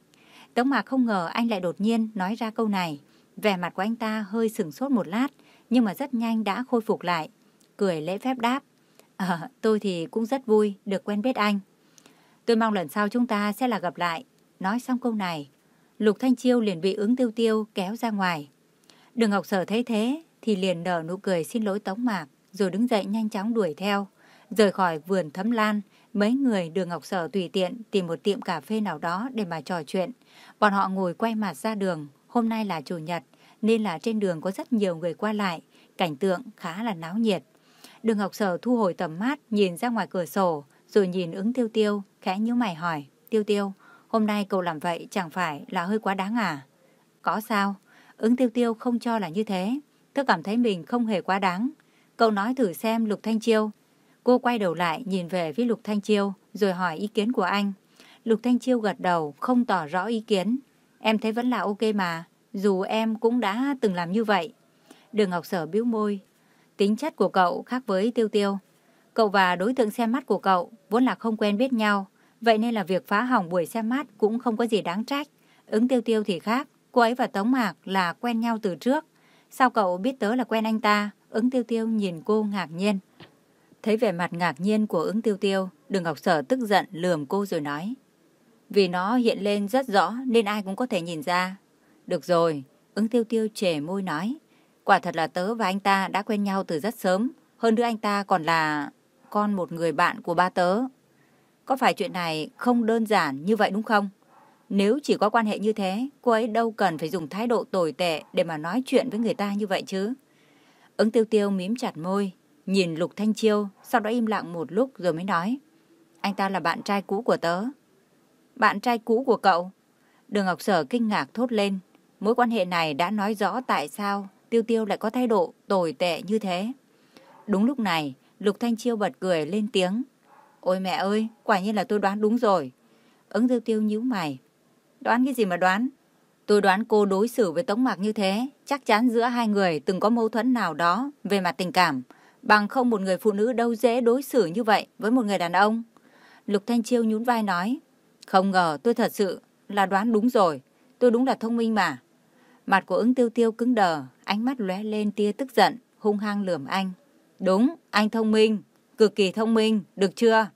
Tống Mạc không ngờ anh lại đột nhiên nói ra câu này. Vẻ mặt của anh ta hơi sừng sốt một lát, nhưng mà rất nhanh đã khôi phục lại. Cười lễ phép đáp. Ờ, tôi thì cũng rất vui được quen biết anh. Tôi mong lần sau chúng ta sẽ là gặp lại. Nói xong câu này, Lục Thanh Chiêu liền bị ứng tiêu tiêu kéo ra ngoài. Đường Ngọc Sở thấy thế thì liền nở nụ cười xin lỗi Tống Mạc, rồi đứng dậy nhanh chóng đuổi theo. Rời khỏi vườn thấm lan, mấy người đường Ngọc Sở tùy tiện tìm một tiệm cà phê nào đó để mà trò chuyện. Bọn họ ngồi quay mặt ra đường, Hôm nay là Chủ nhật, nên là trên đường có rất nhiều người qua lại, cảnh tượng khá là náo nhiệt. Đường Ngọc Sở thu hồi tầm mắt, nhìn ra ngoài cửa sổ, rồi nhìn ứng tiêu tiêu, khẽ nhíu mày hỏi. Tiêu tiêu, hôm nay cậu làm vậy chẳng phải là hơi quá đáng à? Có sao? Ứng tiêu tiêu không cho là như thế. Tôi cảm thấy mình không hề quá đáng. Cậu nói thử xem Lục Thanh Chiêu. Cô quay đầu lại nhìn về phía Lục Thanh Chiêu, rồi hỏi ý kiến của anh. Lục Thanh Chiêu gật đầu, không tỏ rõ ý kiến. Em thấy vẫn là ok mà, dù em cũng đã từng làm như vậy. Đường Ngọc Sở bĩu môi. Tính chất của cậu khác với Tiêu Tiêu. Cậu và đối tượng xem mắt của cậu vốn là không quen biết nhau, vậy nên là việc phá hỏng buổi xem mắt cũng không có gì đáng trách. Ứng Tiêu Tiêu thì khác, cô ấy và Tống Mạc là quen nhau từ trước. Sao cậu biết tớ là quen anh ta? Ứng Tiêu Tiêu nhìn cô ngạc nhiên. Thấy vẻ mặt ngạc nhiên của ứng Tiêu Tiêu, Đường Ngọc Sở tức giận lườm cô rồi nói. Vì nó hiện lên rất rõ nên ai cũng có thể nhìn ra. Được rồi, ứng Tiêu Tiêu trẻ môi nói. Quả thật là tớ và anh ta đã quen nhau từ rất sớm. Hơn nữa anh ta còn là con một người bạn của ba tớ. Có phải chuyện này không đơn giản như vậy đúng không? Nếu chỉ có quan hệ như thế, cô ấy đâu cần phải dùng thái độ tồi tệ để mà nói chuyện với người ta như vậy chứ. Ứng tiêu tiêu mím chặt môi, nhìn Lục Thanh Chiêu, sau đó im lặng một lúc rồi mới nói. Anh ta là bạn trai cũ của tớ. Bạn trai cũ của cậu? Đường Ngọc Sở kinh ngạc thốt lên. Mối quan hệ này đã nói rõ tại sao Tiêu Tiêu lại có thái độ tồi tệ như thế. Đúng lúc này, Lục Thanh Chiêu bật cười lên tiếng. Ôi mẹ ơi, quả nhiên là tôi đoán đúng rồi. Ứng Tiêu Tiêu nhíu mày. Đoán cái gì mà đoán? Tôi đoán cô đối xử với Tống Mạc như thế, chắc chắn giữa hai người từng có mâu thuẫn nào đó về mặt tình cảm. Bằng không một người phụ nữ đâu dễ đối xử như vậy với một người đàn ông. Lục Thanh Chiêu nhún vai nói. Không ngờ tôi thật sự là đoán đúng rồi. Tôi đúng là thông minh mà. Mặt của ứng tiêu tiêu cứng đờ, ánh mắt lóe lên tia tức giận, hung hăng lườm anh. Đúng, anh thông minh, cực kỳ thông minh, được chưa?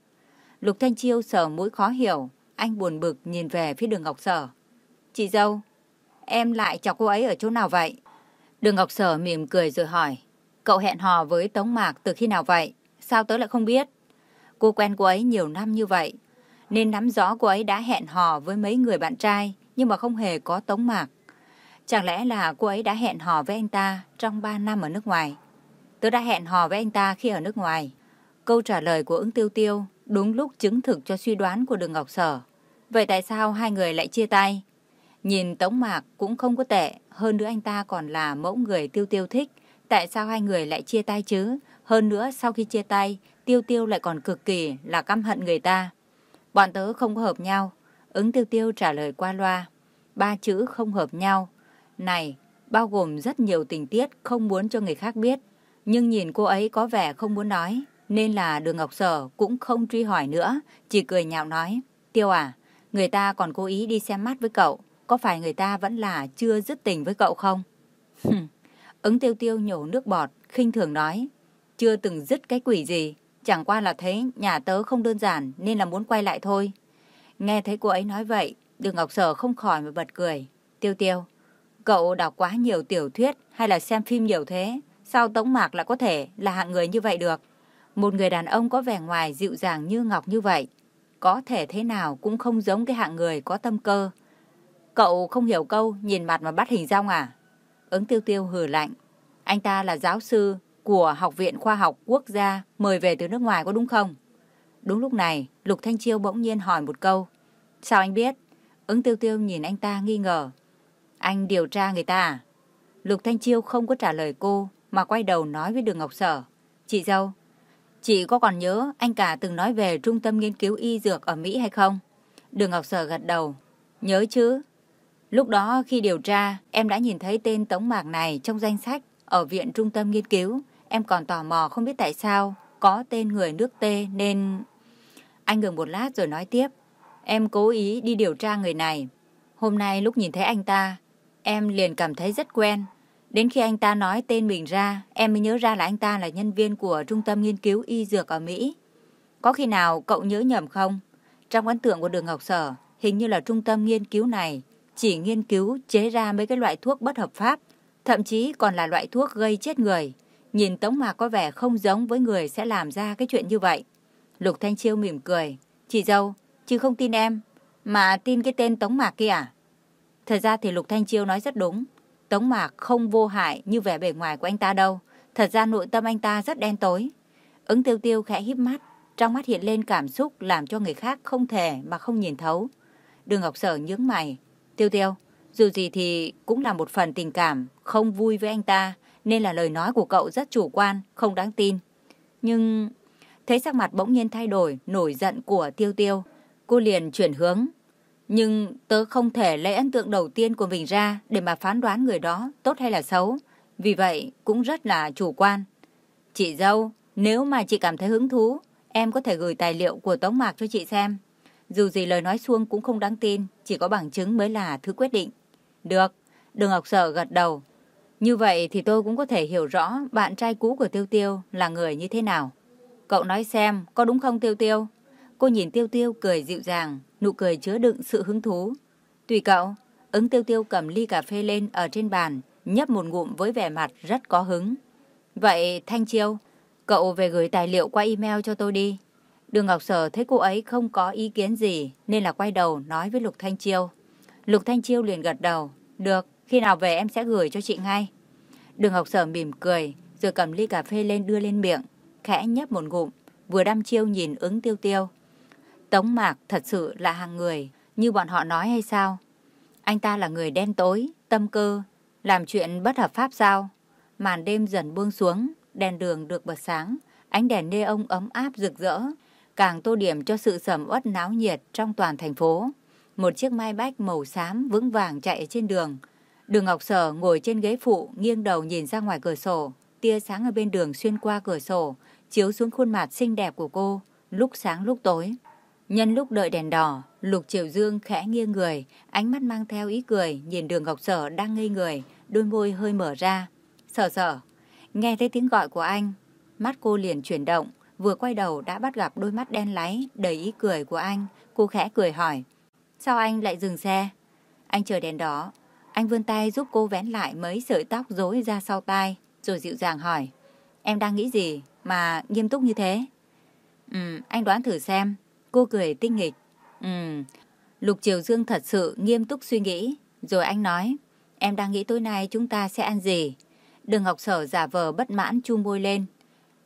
Lục Thanh Chiêu sờ mũi khó hiểu, anh buồn bực nhìn về phía đường Ngọc Sở. Chị dâu, em lại chọc cô ấy ở chỗ nào vậy? Đường Ngọc Sở mỉm cười rồi hỏi. Cậu hẹn hò với Tống Mạc từ khi nào vậy? Sao tớ lại không biết? Cô quen cô ấy nhiều năm như vậy, nên nắm rõ cô ấy đã hẹn hò với mấy người bạn trai, nhưng mà không hề có Tống Mạc. Chẳng lẽ là cô ấy đã hẹn hò với anh ta trong 3 năm ở nước ngoài? Tớ đã hẹn hò với anh ta khi ở nước ngoài. Câu trả lời của ứng tiêu tiêu đúng lúc chứng thực cho suy đoán của đường Ngọc Sở. Vậy tại sao hai người lại chia tay? Nhìn Tống Mạc cũng không có tệ, hơn nữa anh ta còn là mẫu người tiêu tiêu thích. Tại sao hai người lại chia tay chứ? Hơn nữa sau khi chia tay, tiêu tiêu lại còn cực kỳ là căm hận người ta. Bọn tớ không có hợp nhau. Ứng tiêu tiêu trả lời qua loa. Ba chữ không hợp nhau. Này, bao gồm rất nhiều tình tiết không muốn cho người khác biết. Nhưng nhìn cô ấy có vẻ không muốn nói, nên là đường Ngọc Sở cũng không truy hỏi nữa, chỉ cười nhạo nói. Tiêu à, người ta còn cố ý đi xem mắt với cậu, có phải người ta vẫn là chưa dứt tình với cậu không? Ứng tiêu tiêu nhổ nước bọt, khinh thường nói. Chưa từng dứt cái quỷ gì, chẳng qua là thấy nhà tớ không đơn giản nên là muốn quay lại thôi. Nghe thấy cô ấy nói vậy, đường Ngọc Sở không khỏi mà bật cười. Tiêu tiêu, cậu đọc quá nhiều tiểu thuyết hay là xem phim nhiều thế, sao Tống Mạc lại có thể là hạng người như vậy được? Một người đàn ông có vẻ ngoài dịu dàng như ngọc như vậy, có thể thế nào cũng không giống cái hạng người có tâm cơ. Cậu không hiểu câu nhìn mặt mà bắt hình rong à? Ứng tiêu tiêu hừ lạnh. Anh ta là giáo sư của Học viện Khoa học Quốc gia mời về từ nước ngoài có đúng không? Đúng lúc này, Lục Thanh Chiêu bỗng nhiên hỏi một câu. Sao anh biết? Ứng tiêu tiêu nhìn anh ta nghi ngờ. Anh điều tra người ta à? Lục Thanh Chiêu không có trả lời cô, mà quay đầu nói với Đường Ngọc Sở. Chị dâu, chị có còn nhớ anh cả từng nói về trung tâm nghiên cứu y dược ở Mỹ hay không? Đường Ngọc Sở gật đầu. Nhớ chứ? Lúc đó khi điều tra, em đã nhìn thấy tên Tống Mạc này trong danh sách ở Viện Trung tâm Nghiên cứu. Em còn tò mò không biết tại sao có tên người nước tê nên... Anh ngừng một lát rồi nói tiếp. Em cố ý đi điều tra người này. Hôm nay lúc nhìn thấy anh ta, em liền cảm thấy rất quen. Đến khi anh ta nói tên mình ra, em mới nhớ ra là anh ta là nhân viên của Trung tâm Nghiên cứu Y Dược ở Mỹ. Có khi nào cậu nhớ nhầm không? Trong ấn tượng của đường Ngọc Sở, hình như là trung tâm nghiên cứu này chỉ nghiên cứu chế ra mấy cái loại thuốc bất hợp pháp, thậm chí còn là loại thuốc gây chết người. Nhìn Tống Mạc có vẻ không giống với người sẽ làm ra cái chuyện như vậy. Lục Thanh Chiêu mỉm cười. Chị dâu, chứ không tin em, mà tin cái tên Tống Mạc kia à? Thật ra thì Lục Thanh Chiêu nói rất đúng. Tống Mạc không vô hại như vẻ bề ngoài của anh ta đâu. Thật ra nội tâm anh ta rất đen tối. Ứng tiêu tiêu khẽ híp mắt, trong mắt hiện lên cảm xúc làm cho người khác không thể mà không nhìn thấu. Đường Ngọc Sở nhướng mày. Tiêu tiêu, dù gì thì cũng là một phần tình cảm, không vui với anh ta, nên là lời nói của cậu rất chủ quan, không đáng tin. Nhưng thấy sắc mặt bỗng nhiên thay đổi, nổi giận của tiêu tiêu, cô liền chuyển hướng, nhưng tớ không thể lấy ấn tượng đầu tiên của mình ra để mà phán đoán người đó tốt hay là xấu. Vì vậy cũng rất là chủ quan. Chị dâu, nếu mà chị cảm thấy hứng thú, em có thể gửi tài liệu của Tống Mạc cho chị xem. Dù gì lời nói xuông cũng không đáng tin, chỉ có bằng chứng mới là thứ quyết định. Được, Đường Ngọc Sở gật đầu. Như vậy thì tôi cũng có thể hiểu rõ bạn trai cũ của Tiêu Tiêu là người như thế nào. Cậu nói xem, có đúng không Tiêu Tiêu? Cô nhìn Tiêu Tiêu cười dịu dàng, nụ cười chứa đựng sự hứng thú. Tùy cậu, ứng Tiêu Tiêu cầm ly cà phê lên ở trên bàn, nhấp một ngụm với vẻ mặt rất có hứng. Vậy Thanh Chiêu, cậu về gửi tài liệu qua email cho tôi đi. Đường Ngọc Sở thấy cô ấy không có ý kiến gì nên là quay đầu nói với Lục Thanh Chiêu. Lục Thanh Chiêu liền gật đầu. Được, khi nào về em sẽ gửi cho chị ngay. Đường Ngọc Sở mỉm cười rồi cầm ly cà phê lên đưa lên miệng. Khẽ nhấp một ngụm, vừa đăm chiêu nhìn ứng tiêu tiêu. Tống Mạc thật sự là hàng người, như bọn họ nói hay sao? Anh ta là người đen tối, tâm cơ, làm chuyện bất hợp pháp sao? Màn đêm dần buông xuống, đèn đường được bật sáng, ánh đèn nê ông ấm áp rực rỡ, càng tô điểm cho sự sầm uất náo nhiệt trong toàn thành phố. Một chiếc mai bách màu xám vững vàng chạy trên đường. Đường Ngọc Sở ngồi trên ghế phụ, nghiêng đầu nhìn ra ngoài cửa sổ. Tia sáng ở bên đường xuyên qua cửa sổ, chiếu xuống khuôn mặt xinh đẹp của cô, lúc sáng lúc tối. Nhân lúc đợi đèn đỏ, Lục Triều Dương khẽ nghiêng người, ánh mắt mang theo ý cười, nhìn đường Ngọc Sở đang ngây người, đôi môi hơi mở ra. Sở sở, nghe thấy tiếng gọi của anh, mắt cô liền chuyển động, vừa quay đầu đã bắt gặp đôi mắt đen láy, đầy ý cười của anh. Cô khẽ cười hỏi, sao anh lại dừng xe? Anh chờ đèn đỏ, anh vươn tay giúp cô vén lại mấy sợi tóc rối ra sau tai, rồi dịu dàng hỏi, em đang nghĩ gì mà nghiêm túc như thế? Ừ, anh đoán thử xem. Cô cười tinh nghịch. Ừ, Lục Triều Dương thật sự nghiêm túc suy nghĩ. Rồi anh nói, em đang nghĩ tối nay chúng ta sẽ ăn gì? Đường Ngọc Sở giả vờ bất mãn chu môi lên.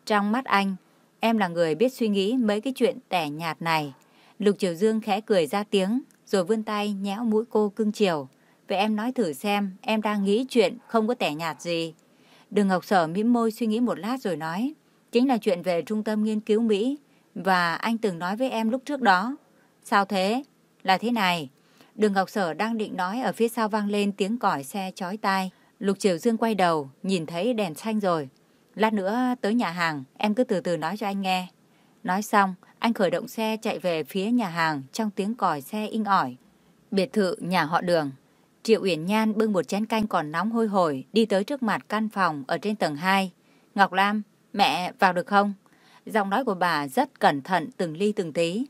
Trong mắt anh, em là người biết suy nghĩ mấy cái chuyện tẻ nhạt này. Lục Triều Dương khẽ cười ra tiếng, rồi vươn tay nhéo mũi cô cưng chiều. Vậy em nói thử xem, em đang nghĩ chuyện không có tẻ nhạt gì. Đường Ngọc Sở mím môi suy nghĩ một lát rồi nói, chính là chuyện về trung tâm nghiên cứu Mỹ, và anh từng nói với em lúc trước đó. Sao thế? Là thế này. Đường Ngọc Sở đang định nói ở phía sau vang lên tiếng còi xe chói tai. Lục Triều Dương quay đầu, nhìn thấy đèn xanh rồi. Lát nữa tới nhà hàng, em cứ từ từ nói cho anh nghe. Nói xong, anh khởi động xe chạy về phía nhà hàng trong tiếng còi xe inh ỏi. Biệt thự nhà họ đường. Triệu Uyển Nhan bưng một chén canh còn nóng hôi hổi đi tới trước mặt căn phòng ở trên tầng 2. Ngọc Lam, mẹ vào được không? Giọng nói của bà rất cẩn thận từng ly từng tí.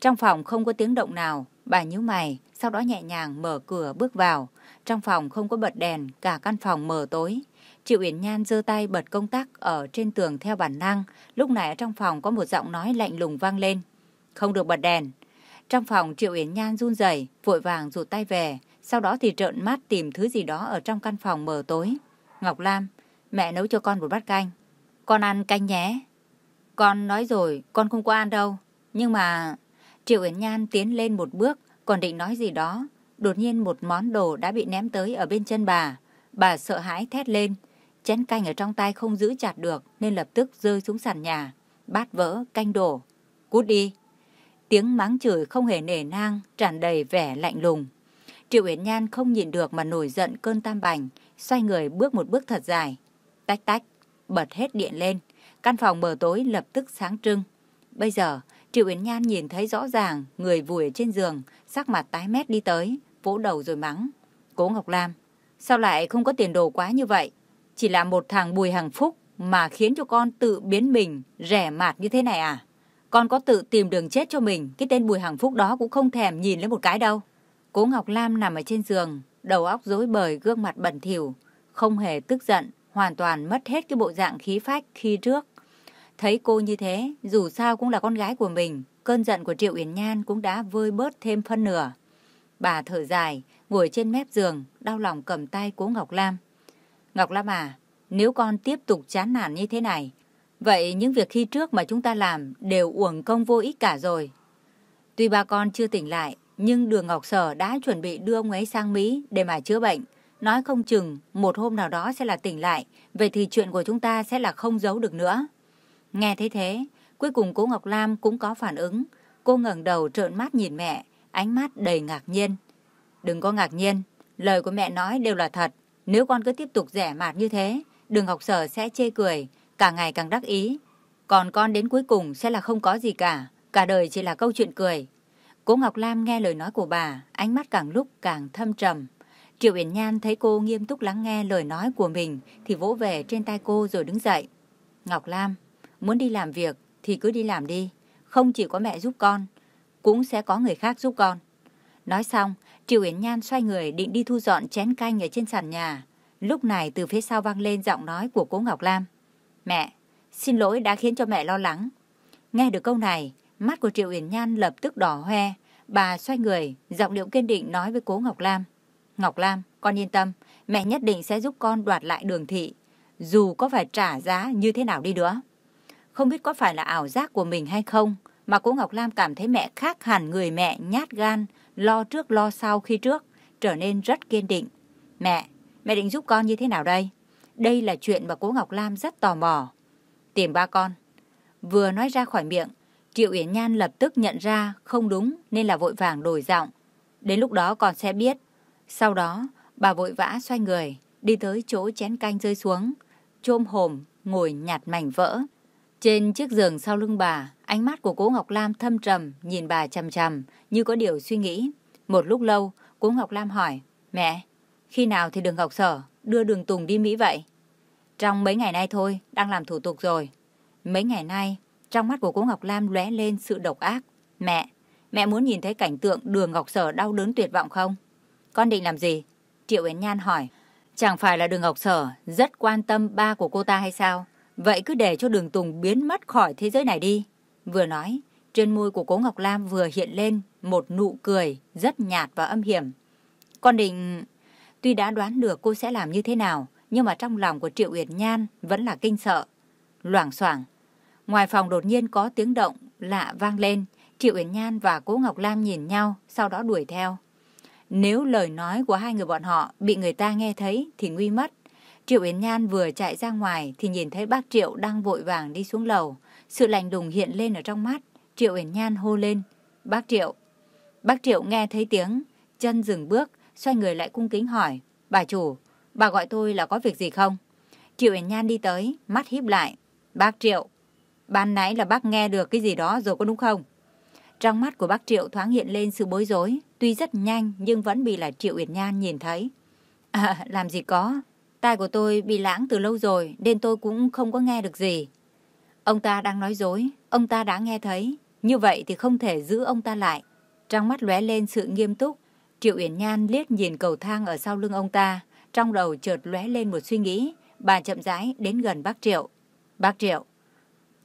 Trong phòng không có tiếng động nào, bà nhíu mày, sau đó nhẹ nhàng mở cửa bước vào. Trong phòng không có bật đèn, cả căn phòng mờ tối. Triệu Uyển Nhan giơ tay bật công tắc ở trên tường theo bản năng. Lúc này ở trong phòng có một giọng nói lạnh lùng vang lên. Không được bật đèn. Trong phòng Triệu Uyển Nhan run rẩy, vội vàng rụt tay về. Sau đó thì trợn mắt tìm thứ gì đó ở trong căn phòng mờ tối. Ngọc Lam, mẹ nấu cho con một bát canh. Con ăn canh nhé. Con nói rồi, con không có ăn đâu. Nhưng mà... Triệu Yến Nhan tiến lên một bước, còn định nói gì đó. Đột nhiên một món đồ đã bị ném tới ở bên chân bà. Bà sợ hãi thét lên. Chén canh ở trong tay không giữ chặt được nên lập tức rơi xuống sàn nhà. Bát vỡ, canh đổ. Cút đi. Tiếng mắng chửi không hề nể nang, tràn đầy vẻ lạnh lùng. Triệu Uyển Nhan không nhìn được mà nổi giận cơn tam bành, xoay người bước một bước thật dài. Tách tách, bật hết điện lên. Căn phòng mờ tối lập tức sáng trưng. Bây giờ, Triệu Uyển Nhan nhìn thấy rõ ràng người vùi ở trên giường, sắc mặt tái mét đi tới, vỗ đầu rồi mắng. Cố Ngọc Lam, sao lại không có tiền đồ quá như vậy? Chỉ là một thằng bùi hàng phúc mà khiến cho con tự biến mình rẻ mạt như thế này à? Con có tự tìm đường chết cho mình, cái tên bùi hàng phúc đó cũng không thèm nhìn lên một cái đâu. Cố Ngọc Lam nằm ở trên giường, đầu óc rối bời, gương mặt bẩn thỉu, không hề tức giận, hoàn toàn mất hết cái bộ dạng khí phách khi trước. Thấy cô như thế, dù sao cũng là con gái của mình, cơn giận của Triệu Yến Nhan cũng đã vơi bớt thêm phân nửa. Bà thở dài, ngồi trên mép giường, đau lòng cầm tay cố Ngọc Lam. Ngọc Lam à, nếu con tiếp tục chán nản như thế này, vậy những việc khi trước mà chúng ta làm đều uổng công vô ích cả rồi. Tuy ba con chưa tỉnh lại, nhưng đường Ngọc Sở đã chuẩn bị đưa ông ấy sang Mỹ để mà chữa bệnh. Nói không chừng một hôm nào đó sẽ là tỉnh lại, vậy thì chuyện của chúng ta sẽ là không giấu được nữa. Nghe thấy thế, cuối cùng cô Ngọc Lam cũng có phản ứng. Cô ngẩng đầu trợn mắt nhìn mẹ, ánh mắt đầy ngạc nhiên. Đừng có ngạc nhiên, lời của mẹ nói đều là thật. Nếu con cứ tiếp tục rẻ mạt như thế, đường Ngọc Sở sẽ chê cười. cả ngày càng đắc ý. Còn con đến cuối cùng sẽ là không có gì cả, cả đời chỉ là câu chuyện cười. Cố Ngọc Lam nghe lời nói của bà, ánh mắt càng lúc càng thâm trầm. Triệu Uyển Nhan thấy cô nghiêm túc lắng nghe lời nói của mình thì vỗ về trên tay cô rồi đứng dậy. Ngọc Lam, muốn đi làm việc thì cứ đi làm đi. Không chỉ có mẹ giúp con, cũng sẽ có người khác giúp con. Nói xong, Triệu Uyển Nhan xoay người định đi thu dọn chén canh ở trên sàn nhà. Lúc này từ phía sau vang lên giọng nói của cố Ngọc Lam. Mẹ, xin lỗi đã khiến cho mẹ lo lắng. Nghe được câu này, mắt của Triệu Uyển Nhan lập tức đỏ hoe. Bà xoay người, giọng điệu kiên định nói với cố Ngọc Lam. Ngọc Lam, con yên tâm, mẹ nhất định sẽ giúp con đoạt lại đường thị, dù có phải trả giá như thế nào đi nữa. Không biết có phải là ảo giác của mình hay không, mà cố Ngọc Lam cảm thấy mẹ khác hẳn người mẹ nhát gan, lo trước lo sau khi trước, trở nên rất kiên định. Mẹ, mẹ định giúp con như thế nào đây? Đây là chuyện mà cố Ngọc Lam rất tò mò. Tìm ba con. Vừa nói ra khỏi miệng, Triệu Yến Nhan lập tức nhận ra không đúng nên là vội vàng đổi giọng. Đến lúc đó còn sẽ biết. Sau đó, bà vội vã xoay người, đi tới chỗ chén canh rơi xuống, chôm hồm, ngồi nhạt mảnh vỡ. Trên chiếc giường sau lưng bà, ánh mắt của cố Ngọc Lam thâm trầm, nhìn bà chằm chằm, như có điều suy nghĩ. Một lúc lâu, cố Ngọc Lam hỏi, mẹ, khi nào thì đường Ngọc Sở đưa đường Tùng đi Mỹ vậy? Trong mấy ngày nay thôi, đang làm thủ tục rồi. Mấy ngày nay, trong mắt của cô Ngọc Lam lóe lên sự độc ác. Mẹ, mẹ muốn nhìn thấy cảnh tượng đường Ngọc Sở đau đớn tuyệt vọng không? Con định làm gì? Triệu Yến Nhan hỏi. Chẳng phải là đường Ngọc Sở rất quan tâm ba của cô ta hay sao? Vậy cứ để cho đường Tùng biến mất khỏi thế giới này đi. Vừa nói, trên môi của cố Ngọc Lam vừa hiện lên một nụ cười rất nhạt và âm hiểm. Con định... Tuy đã đoán được cô sẽ làm như thế nào, nhưng mà trong lòng của Triệu Uyển Nhan vẫn là kinh sợ. Loảng xoảng Ngoài phòng đột nhiên có tiếng động lạ vang lên. Triệu Uyển Nhan và Cố Ngọc Lam nhìn nhau, sau đó đuổi theo. Nếu lời nói của hai người bọn họ bị người ta nghe thấy thì nguy mất. Triệu Yến Nhan vừa chạy ra ngoài thì nhìn thấy bác Triệu đang vội vàng đi xuống lầu. Sự lạnh đùng hiện lên ở trong mắt. Triệu Yến Nhan hô lên. Bác Triệu. Bác Triệu nghe thấy tiếng, chân dừng bước, xoay người lại cung kính hỏi. Bà chủ, bà gọi tôi là có việc gì không? Triệu Yến Nhan đi tới, mắt híp lại. Bác Triệu, ban nãy là bác nghe được cái gì đó rồi có đúng không? Trong mắt của bác Triệu thoáng hiện lên sự bối rối, tuy rất nhanh nhưng vẫn bị là Triệu Uyển Nhan nhìn thấy. À, làm gì có, tai của tôi bị lãng từ lâu rồi nên tôi cũng không có nghe được gì. Ông ta đang nói dối, ông ta đã nghe thấy, như vậy thì không thể giữ ông ta lại. Trong mắt lóe lên sự nghiêm túc, Triệu Uyển Nhan liếc nhìn cầu thang ở sau lưng ông ta, trong đầu chợt lóe lên một suy nghĩ, bà chậm rãi đến gần bác Triệu. Bác Triệu,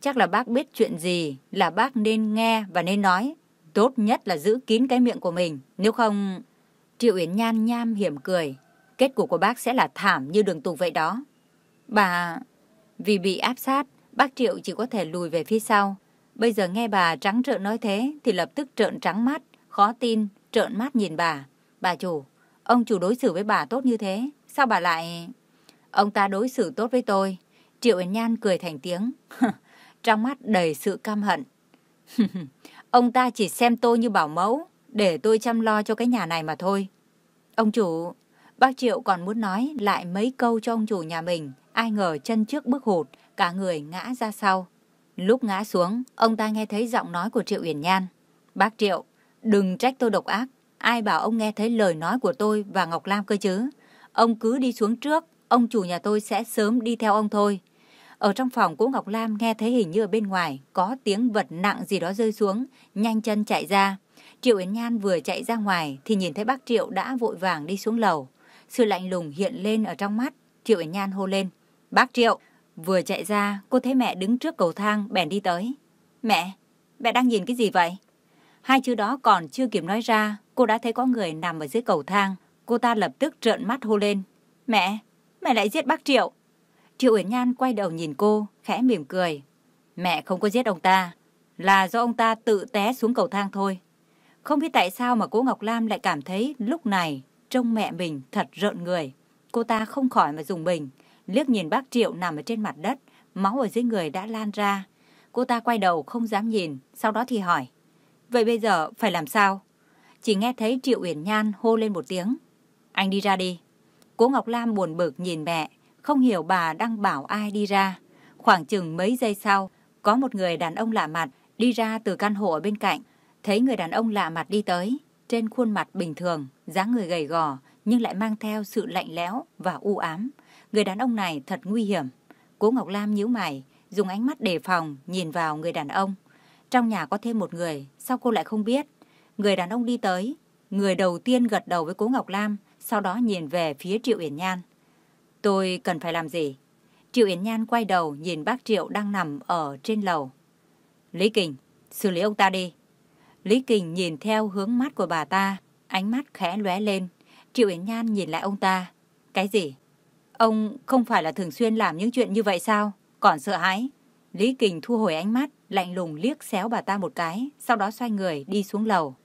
chắc là bác biết chuyện gì là bác nên nghe và nên nói. Tốt nhất là giữ kín cái miệng của mình, nếu không... Triệu Yến Nhan nham hiểm cười. Kết cục của bác sẽ là thảm như đường tù vậy đó. Bà... Vì bị áp sát, bác Triệu chỉ có thể lùi về phía sau. Bây giờ nghe bà trắng trợn nói thế thì lập tức trợn trắng mắt, khó tin, trợn mắt nhìn bà. Bà chủ, ông chủ đối xử với bà tốt như thế, sao bà lại... Ông ta đối xử tốt với tôi. Triệu Yến Nhan cười thành tiếng. Trong mắt đầy sự căm hận. Ông ta chỉ xem tôi như bảo mẫu, để tôi chăm lo cho cái nhà này mà thôi. Ông chủ, bác Triệu còn muốn nói lại mấy câu cho ông chủ nhà mình, ai ngờ chân trước bước hụt, cả người ngã ra sau. Lúc ngã xuống, ông ta nghe thấy giọng nói của Triệu Uyển Nhan. Bác Triệu, đừng trách tôi độc ác, ai bảo ông nghe thấy lời nói của tôi và Ngọc Lam cơ chứ. Ông cứ đi xuống trước, ông chủ nhà tôi sẽ sớm đi theo ông thôi. Ở trong phòng cô Ngọc Lam nghe thấy hình như ở bên ngoài có tiếng vật nặng gì đó rơi xuống, nhanh chân chạy ra. Triệu Yến Nhan vừa chạy ra ngoài thì nhìn thấy bác Triệu đã vội vàng đi xuống lầu. Sự lạnh lùng hiện lên ở trong mắt, Triệu Yến Nhan hô lên. Bác Triệu! Vừa chạy ra, cô thấy mẹ đứng trước cầu thang, bèn đi tới. Mẹ! Mẹ đang nhìn cái gì vậy? Hai chữ đó còn chưa kịp nói ra, cô đã thấy có người nằm ở dưới cầu thang. Cô ta lập tức trợn mắt hô lên. Mẹ! Mẹ lại giết bác Triệu! Triệu Uyển Nhan quay đầu nhìn cô, khẽ mỉm cười. Mẹ không có giết ông ta, là do ông ta tự té xuống cầu thang thôi. Không biết tại sao mà cô Ngọc Lam lại cảm thấy lúc này trông mẹ mình thật rợn người. Cô ta không khỏi mà dùng mình, liếc nhìn bác Triệu nằm ở trên mặt đất, máu ở dưới người đã lan ra. Cô ta quay đầu không dám nhìn, sau đó thì hỏi. Vậy bây giờ phải làm sao? Chỉ nghe thấy Triệu Uyển Nhan hô lên một tiếng. Anh đi ra đi. Cố Ngọc Lam buồn bực nhìn mẹ, không hiểu bà đang bảo ai đi ra. Khoảng chừng mấy giây sau, có một người đàn ông lạ mặt đi ra từ căn hộ ở bên cạnh. Thấy người đàn ông lạ mặt đi tới, trên khuôn mặt bình thường, dáng người gầy gò, nhưng lại mang theo sự lạnh lẽo và u ám. Người đàn ông này thật nguy hiểm. Cố Ngọc Lam nhíu mày, dùng ánh mắt đề phòng nhìn vào người đàn ông. Trong nhà có thêm một người, sao cô lại không biết? Người đàn ông đi tới, người đầu tiên gật đầu với Cố Ngọc Lam, sau đó nhìn về phía Triệu Uyển Nhan. Tôi cần phải làm gì? Triệu Yến Nhan quay đầu nhìn bác Triệu đang nằm ở trên lầu. Lý Kình, xử lý ông ta đi. Lý Kình nhìn theo hướng mắt của bà ta, ánh mắt khẽ lóe lên. Triệu Yến Nhan nhìn lại ông ta. Cái gì? Ông không phải là thường xuyên làm những chuyện như vậy sao? Còn sợ hãi. Lý Kình thu hồi ánh mắt, lạnh lùng liếc xéo bà ta một cái, sau đó xoay người đi xuống lầu.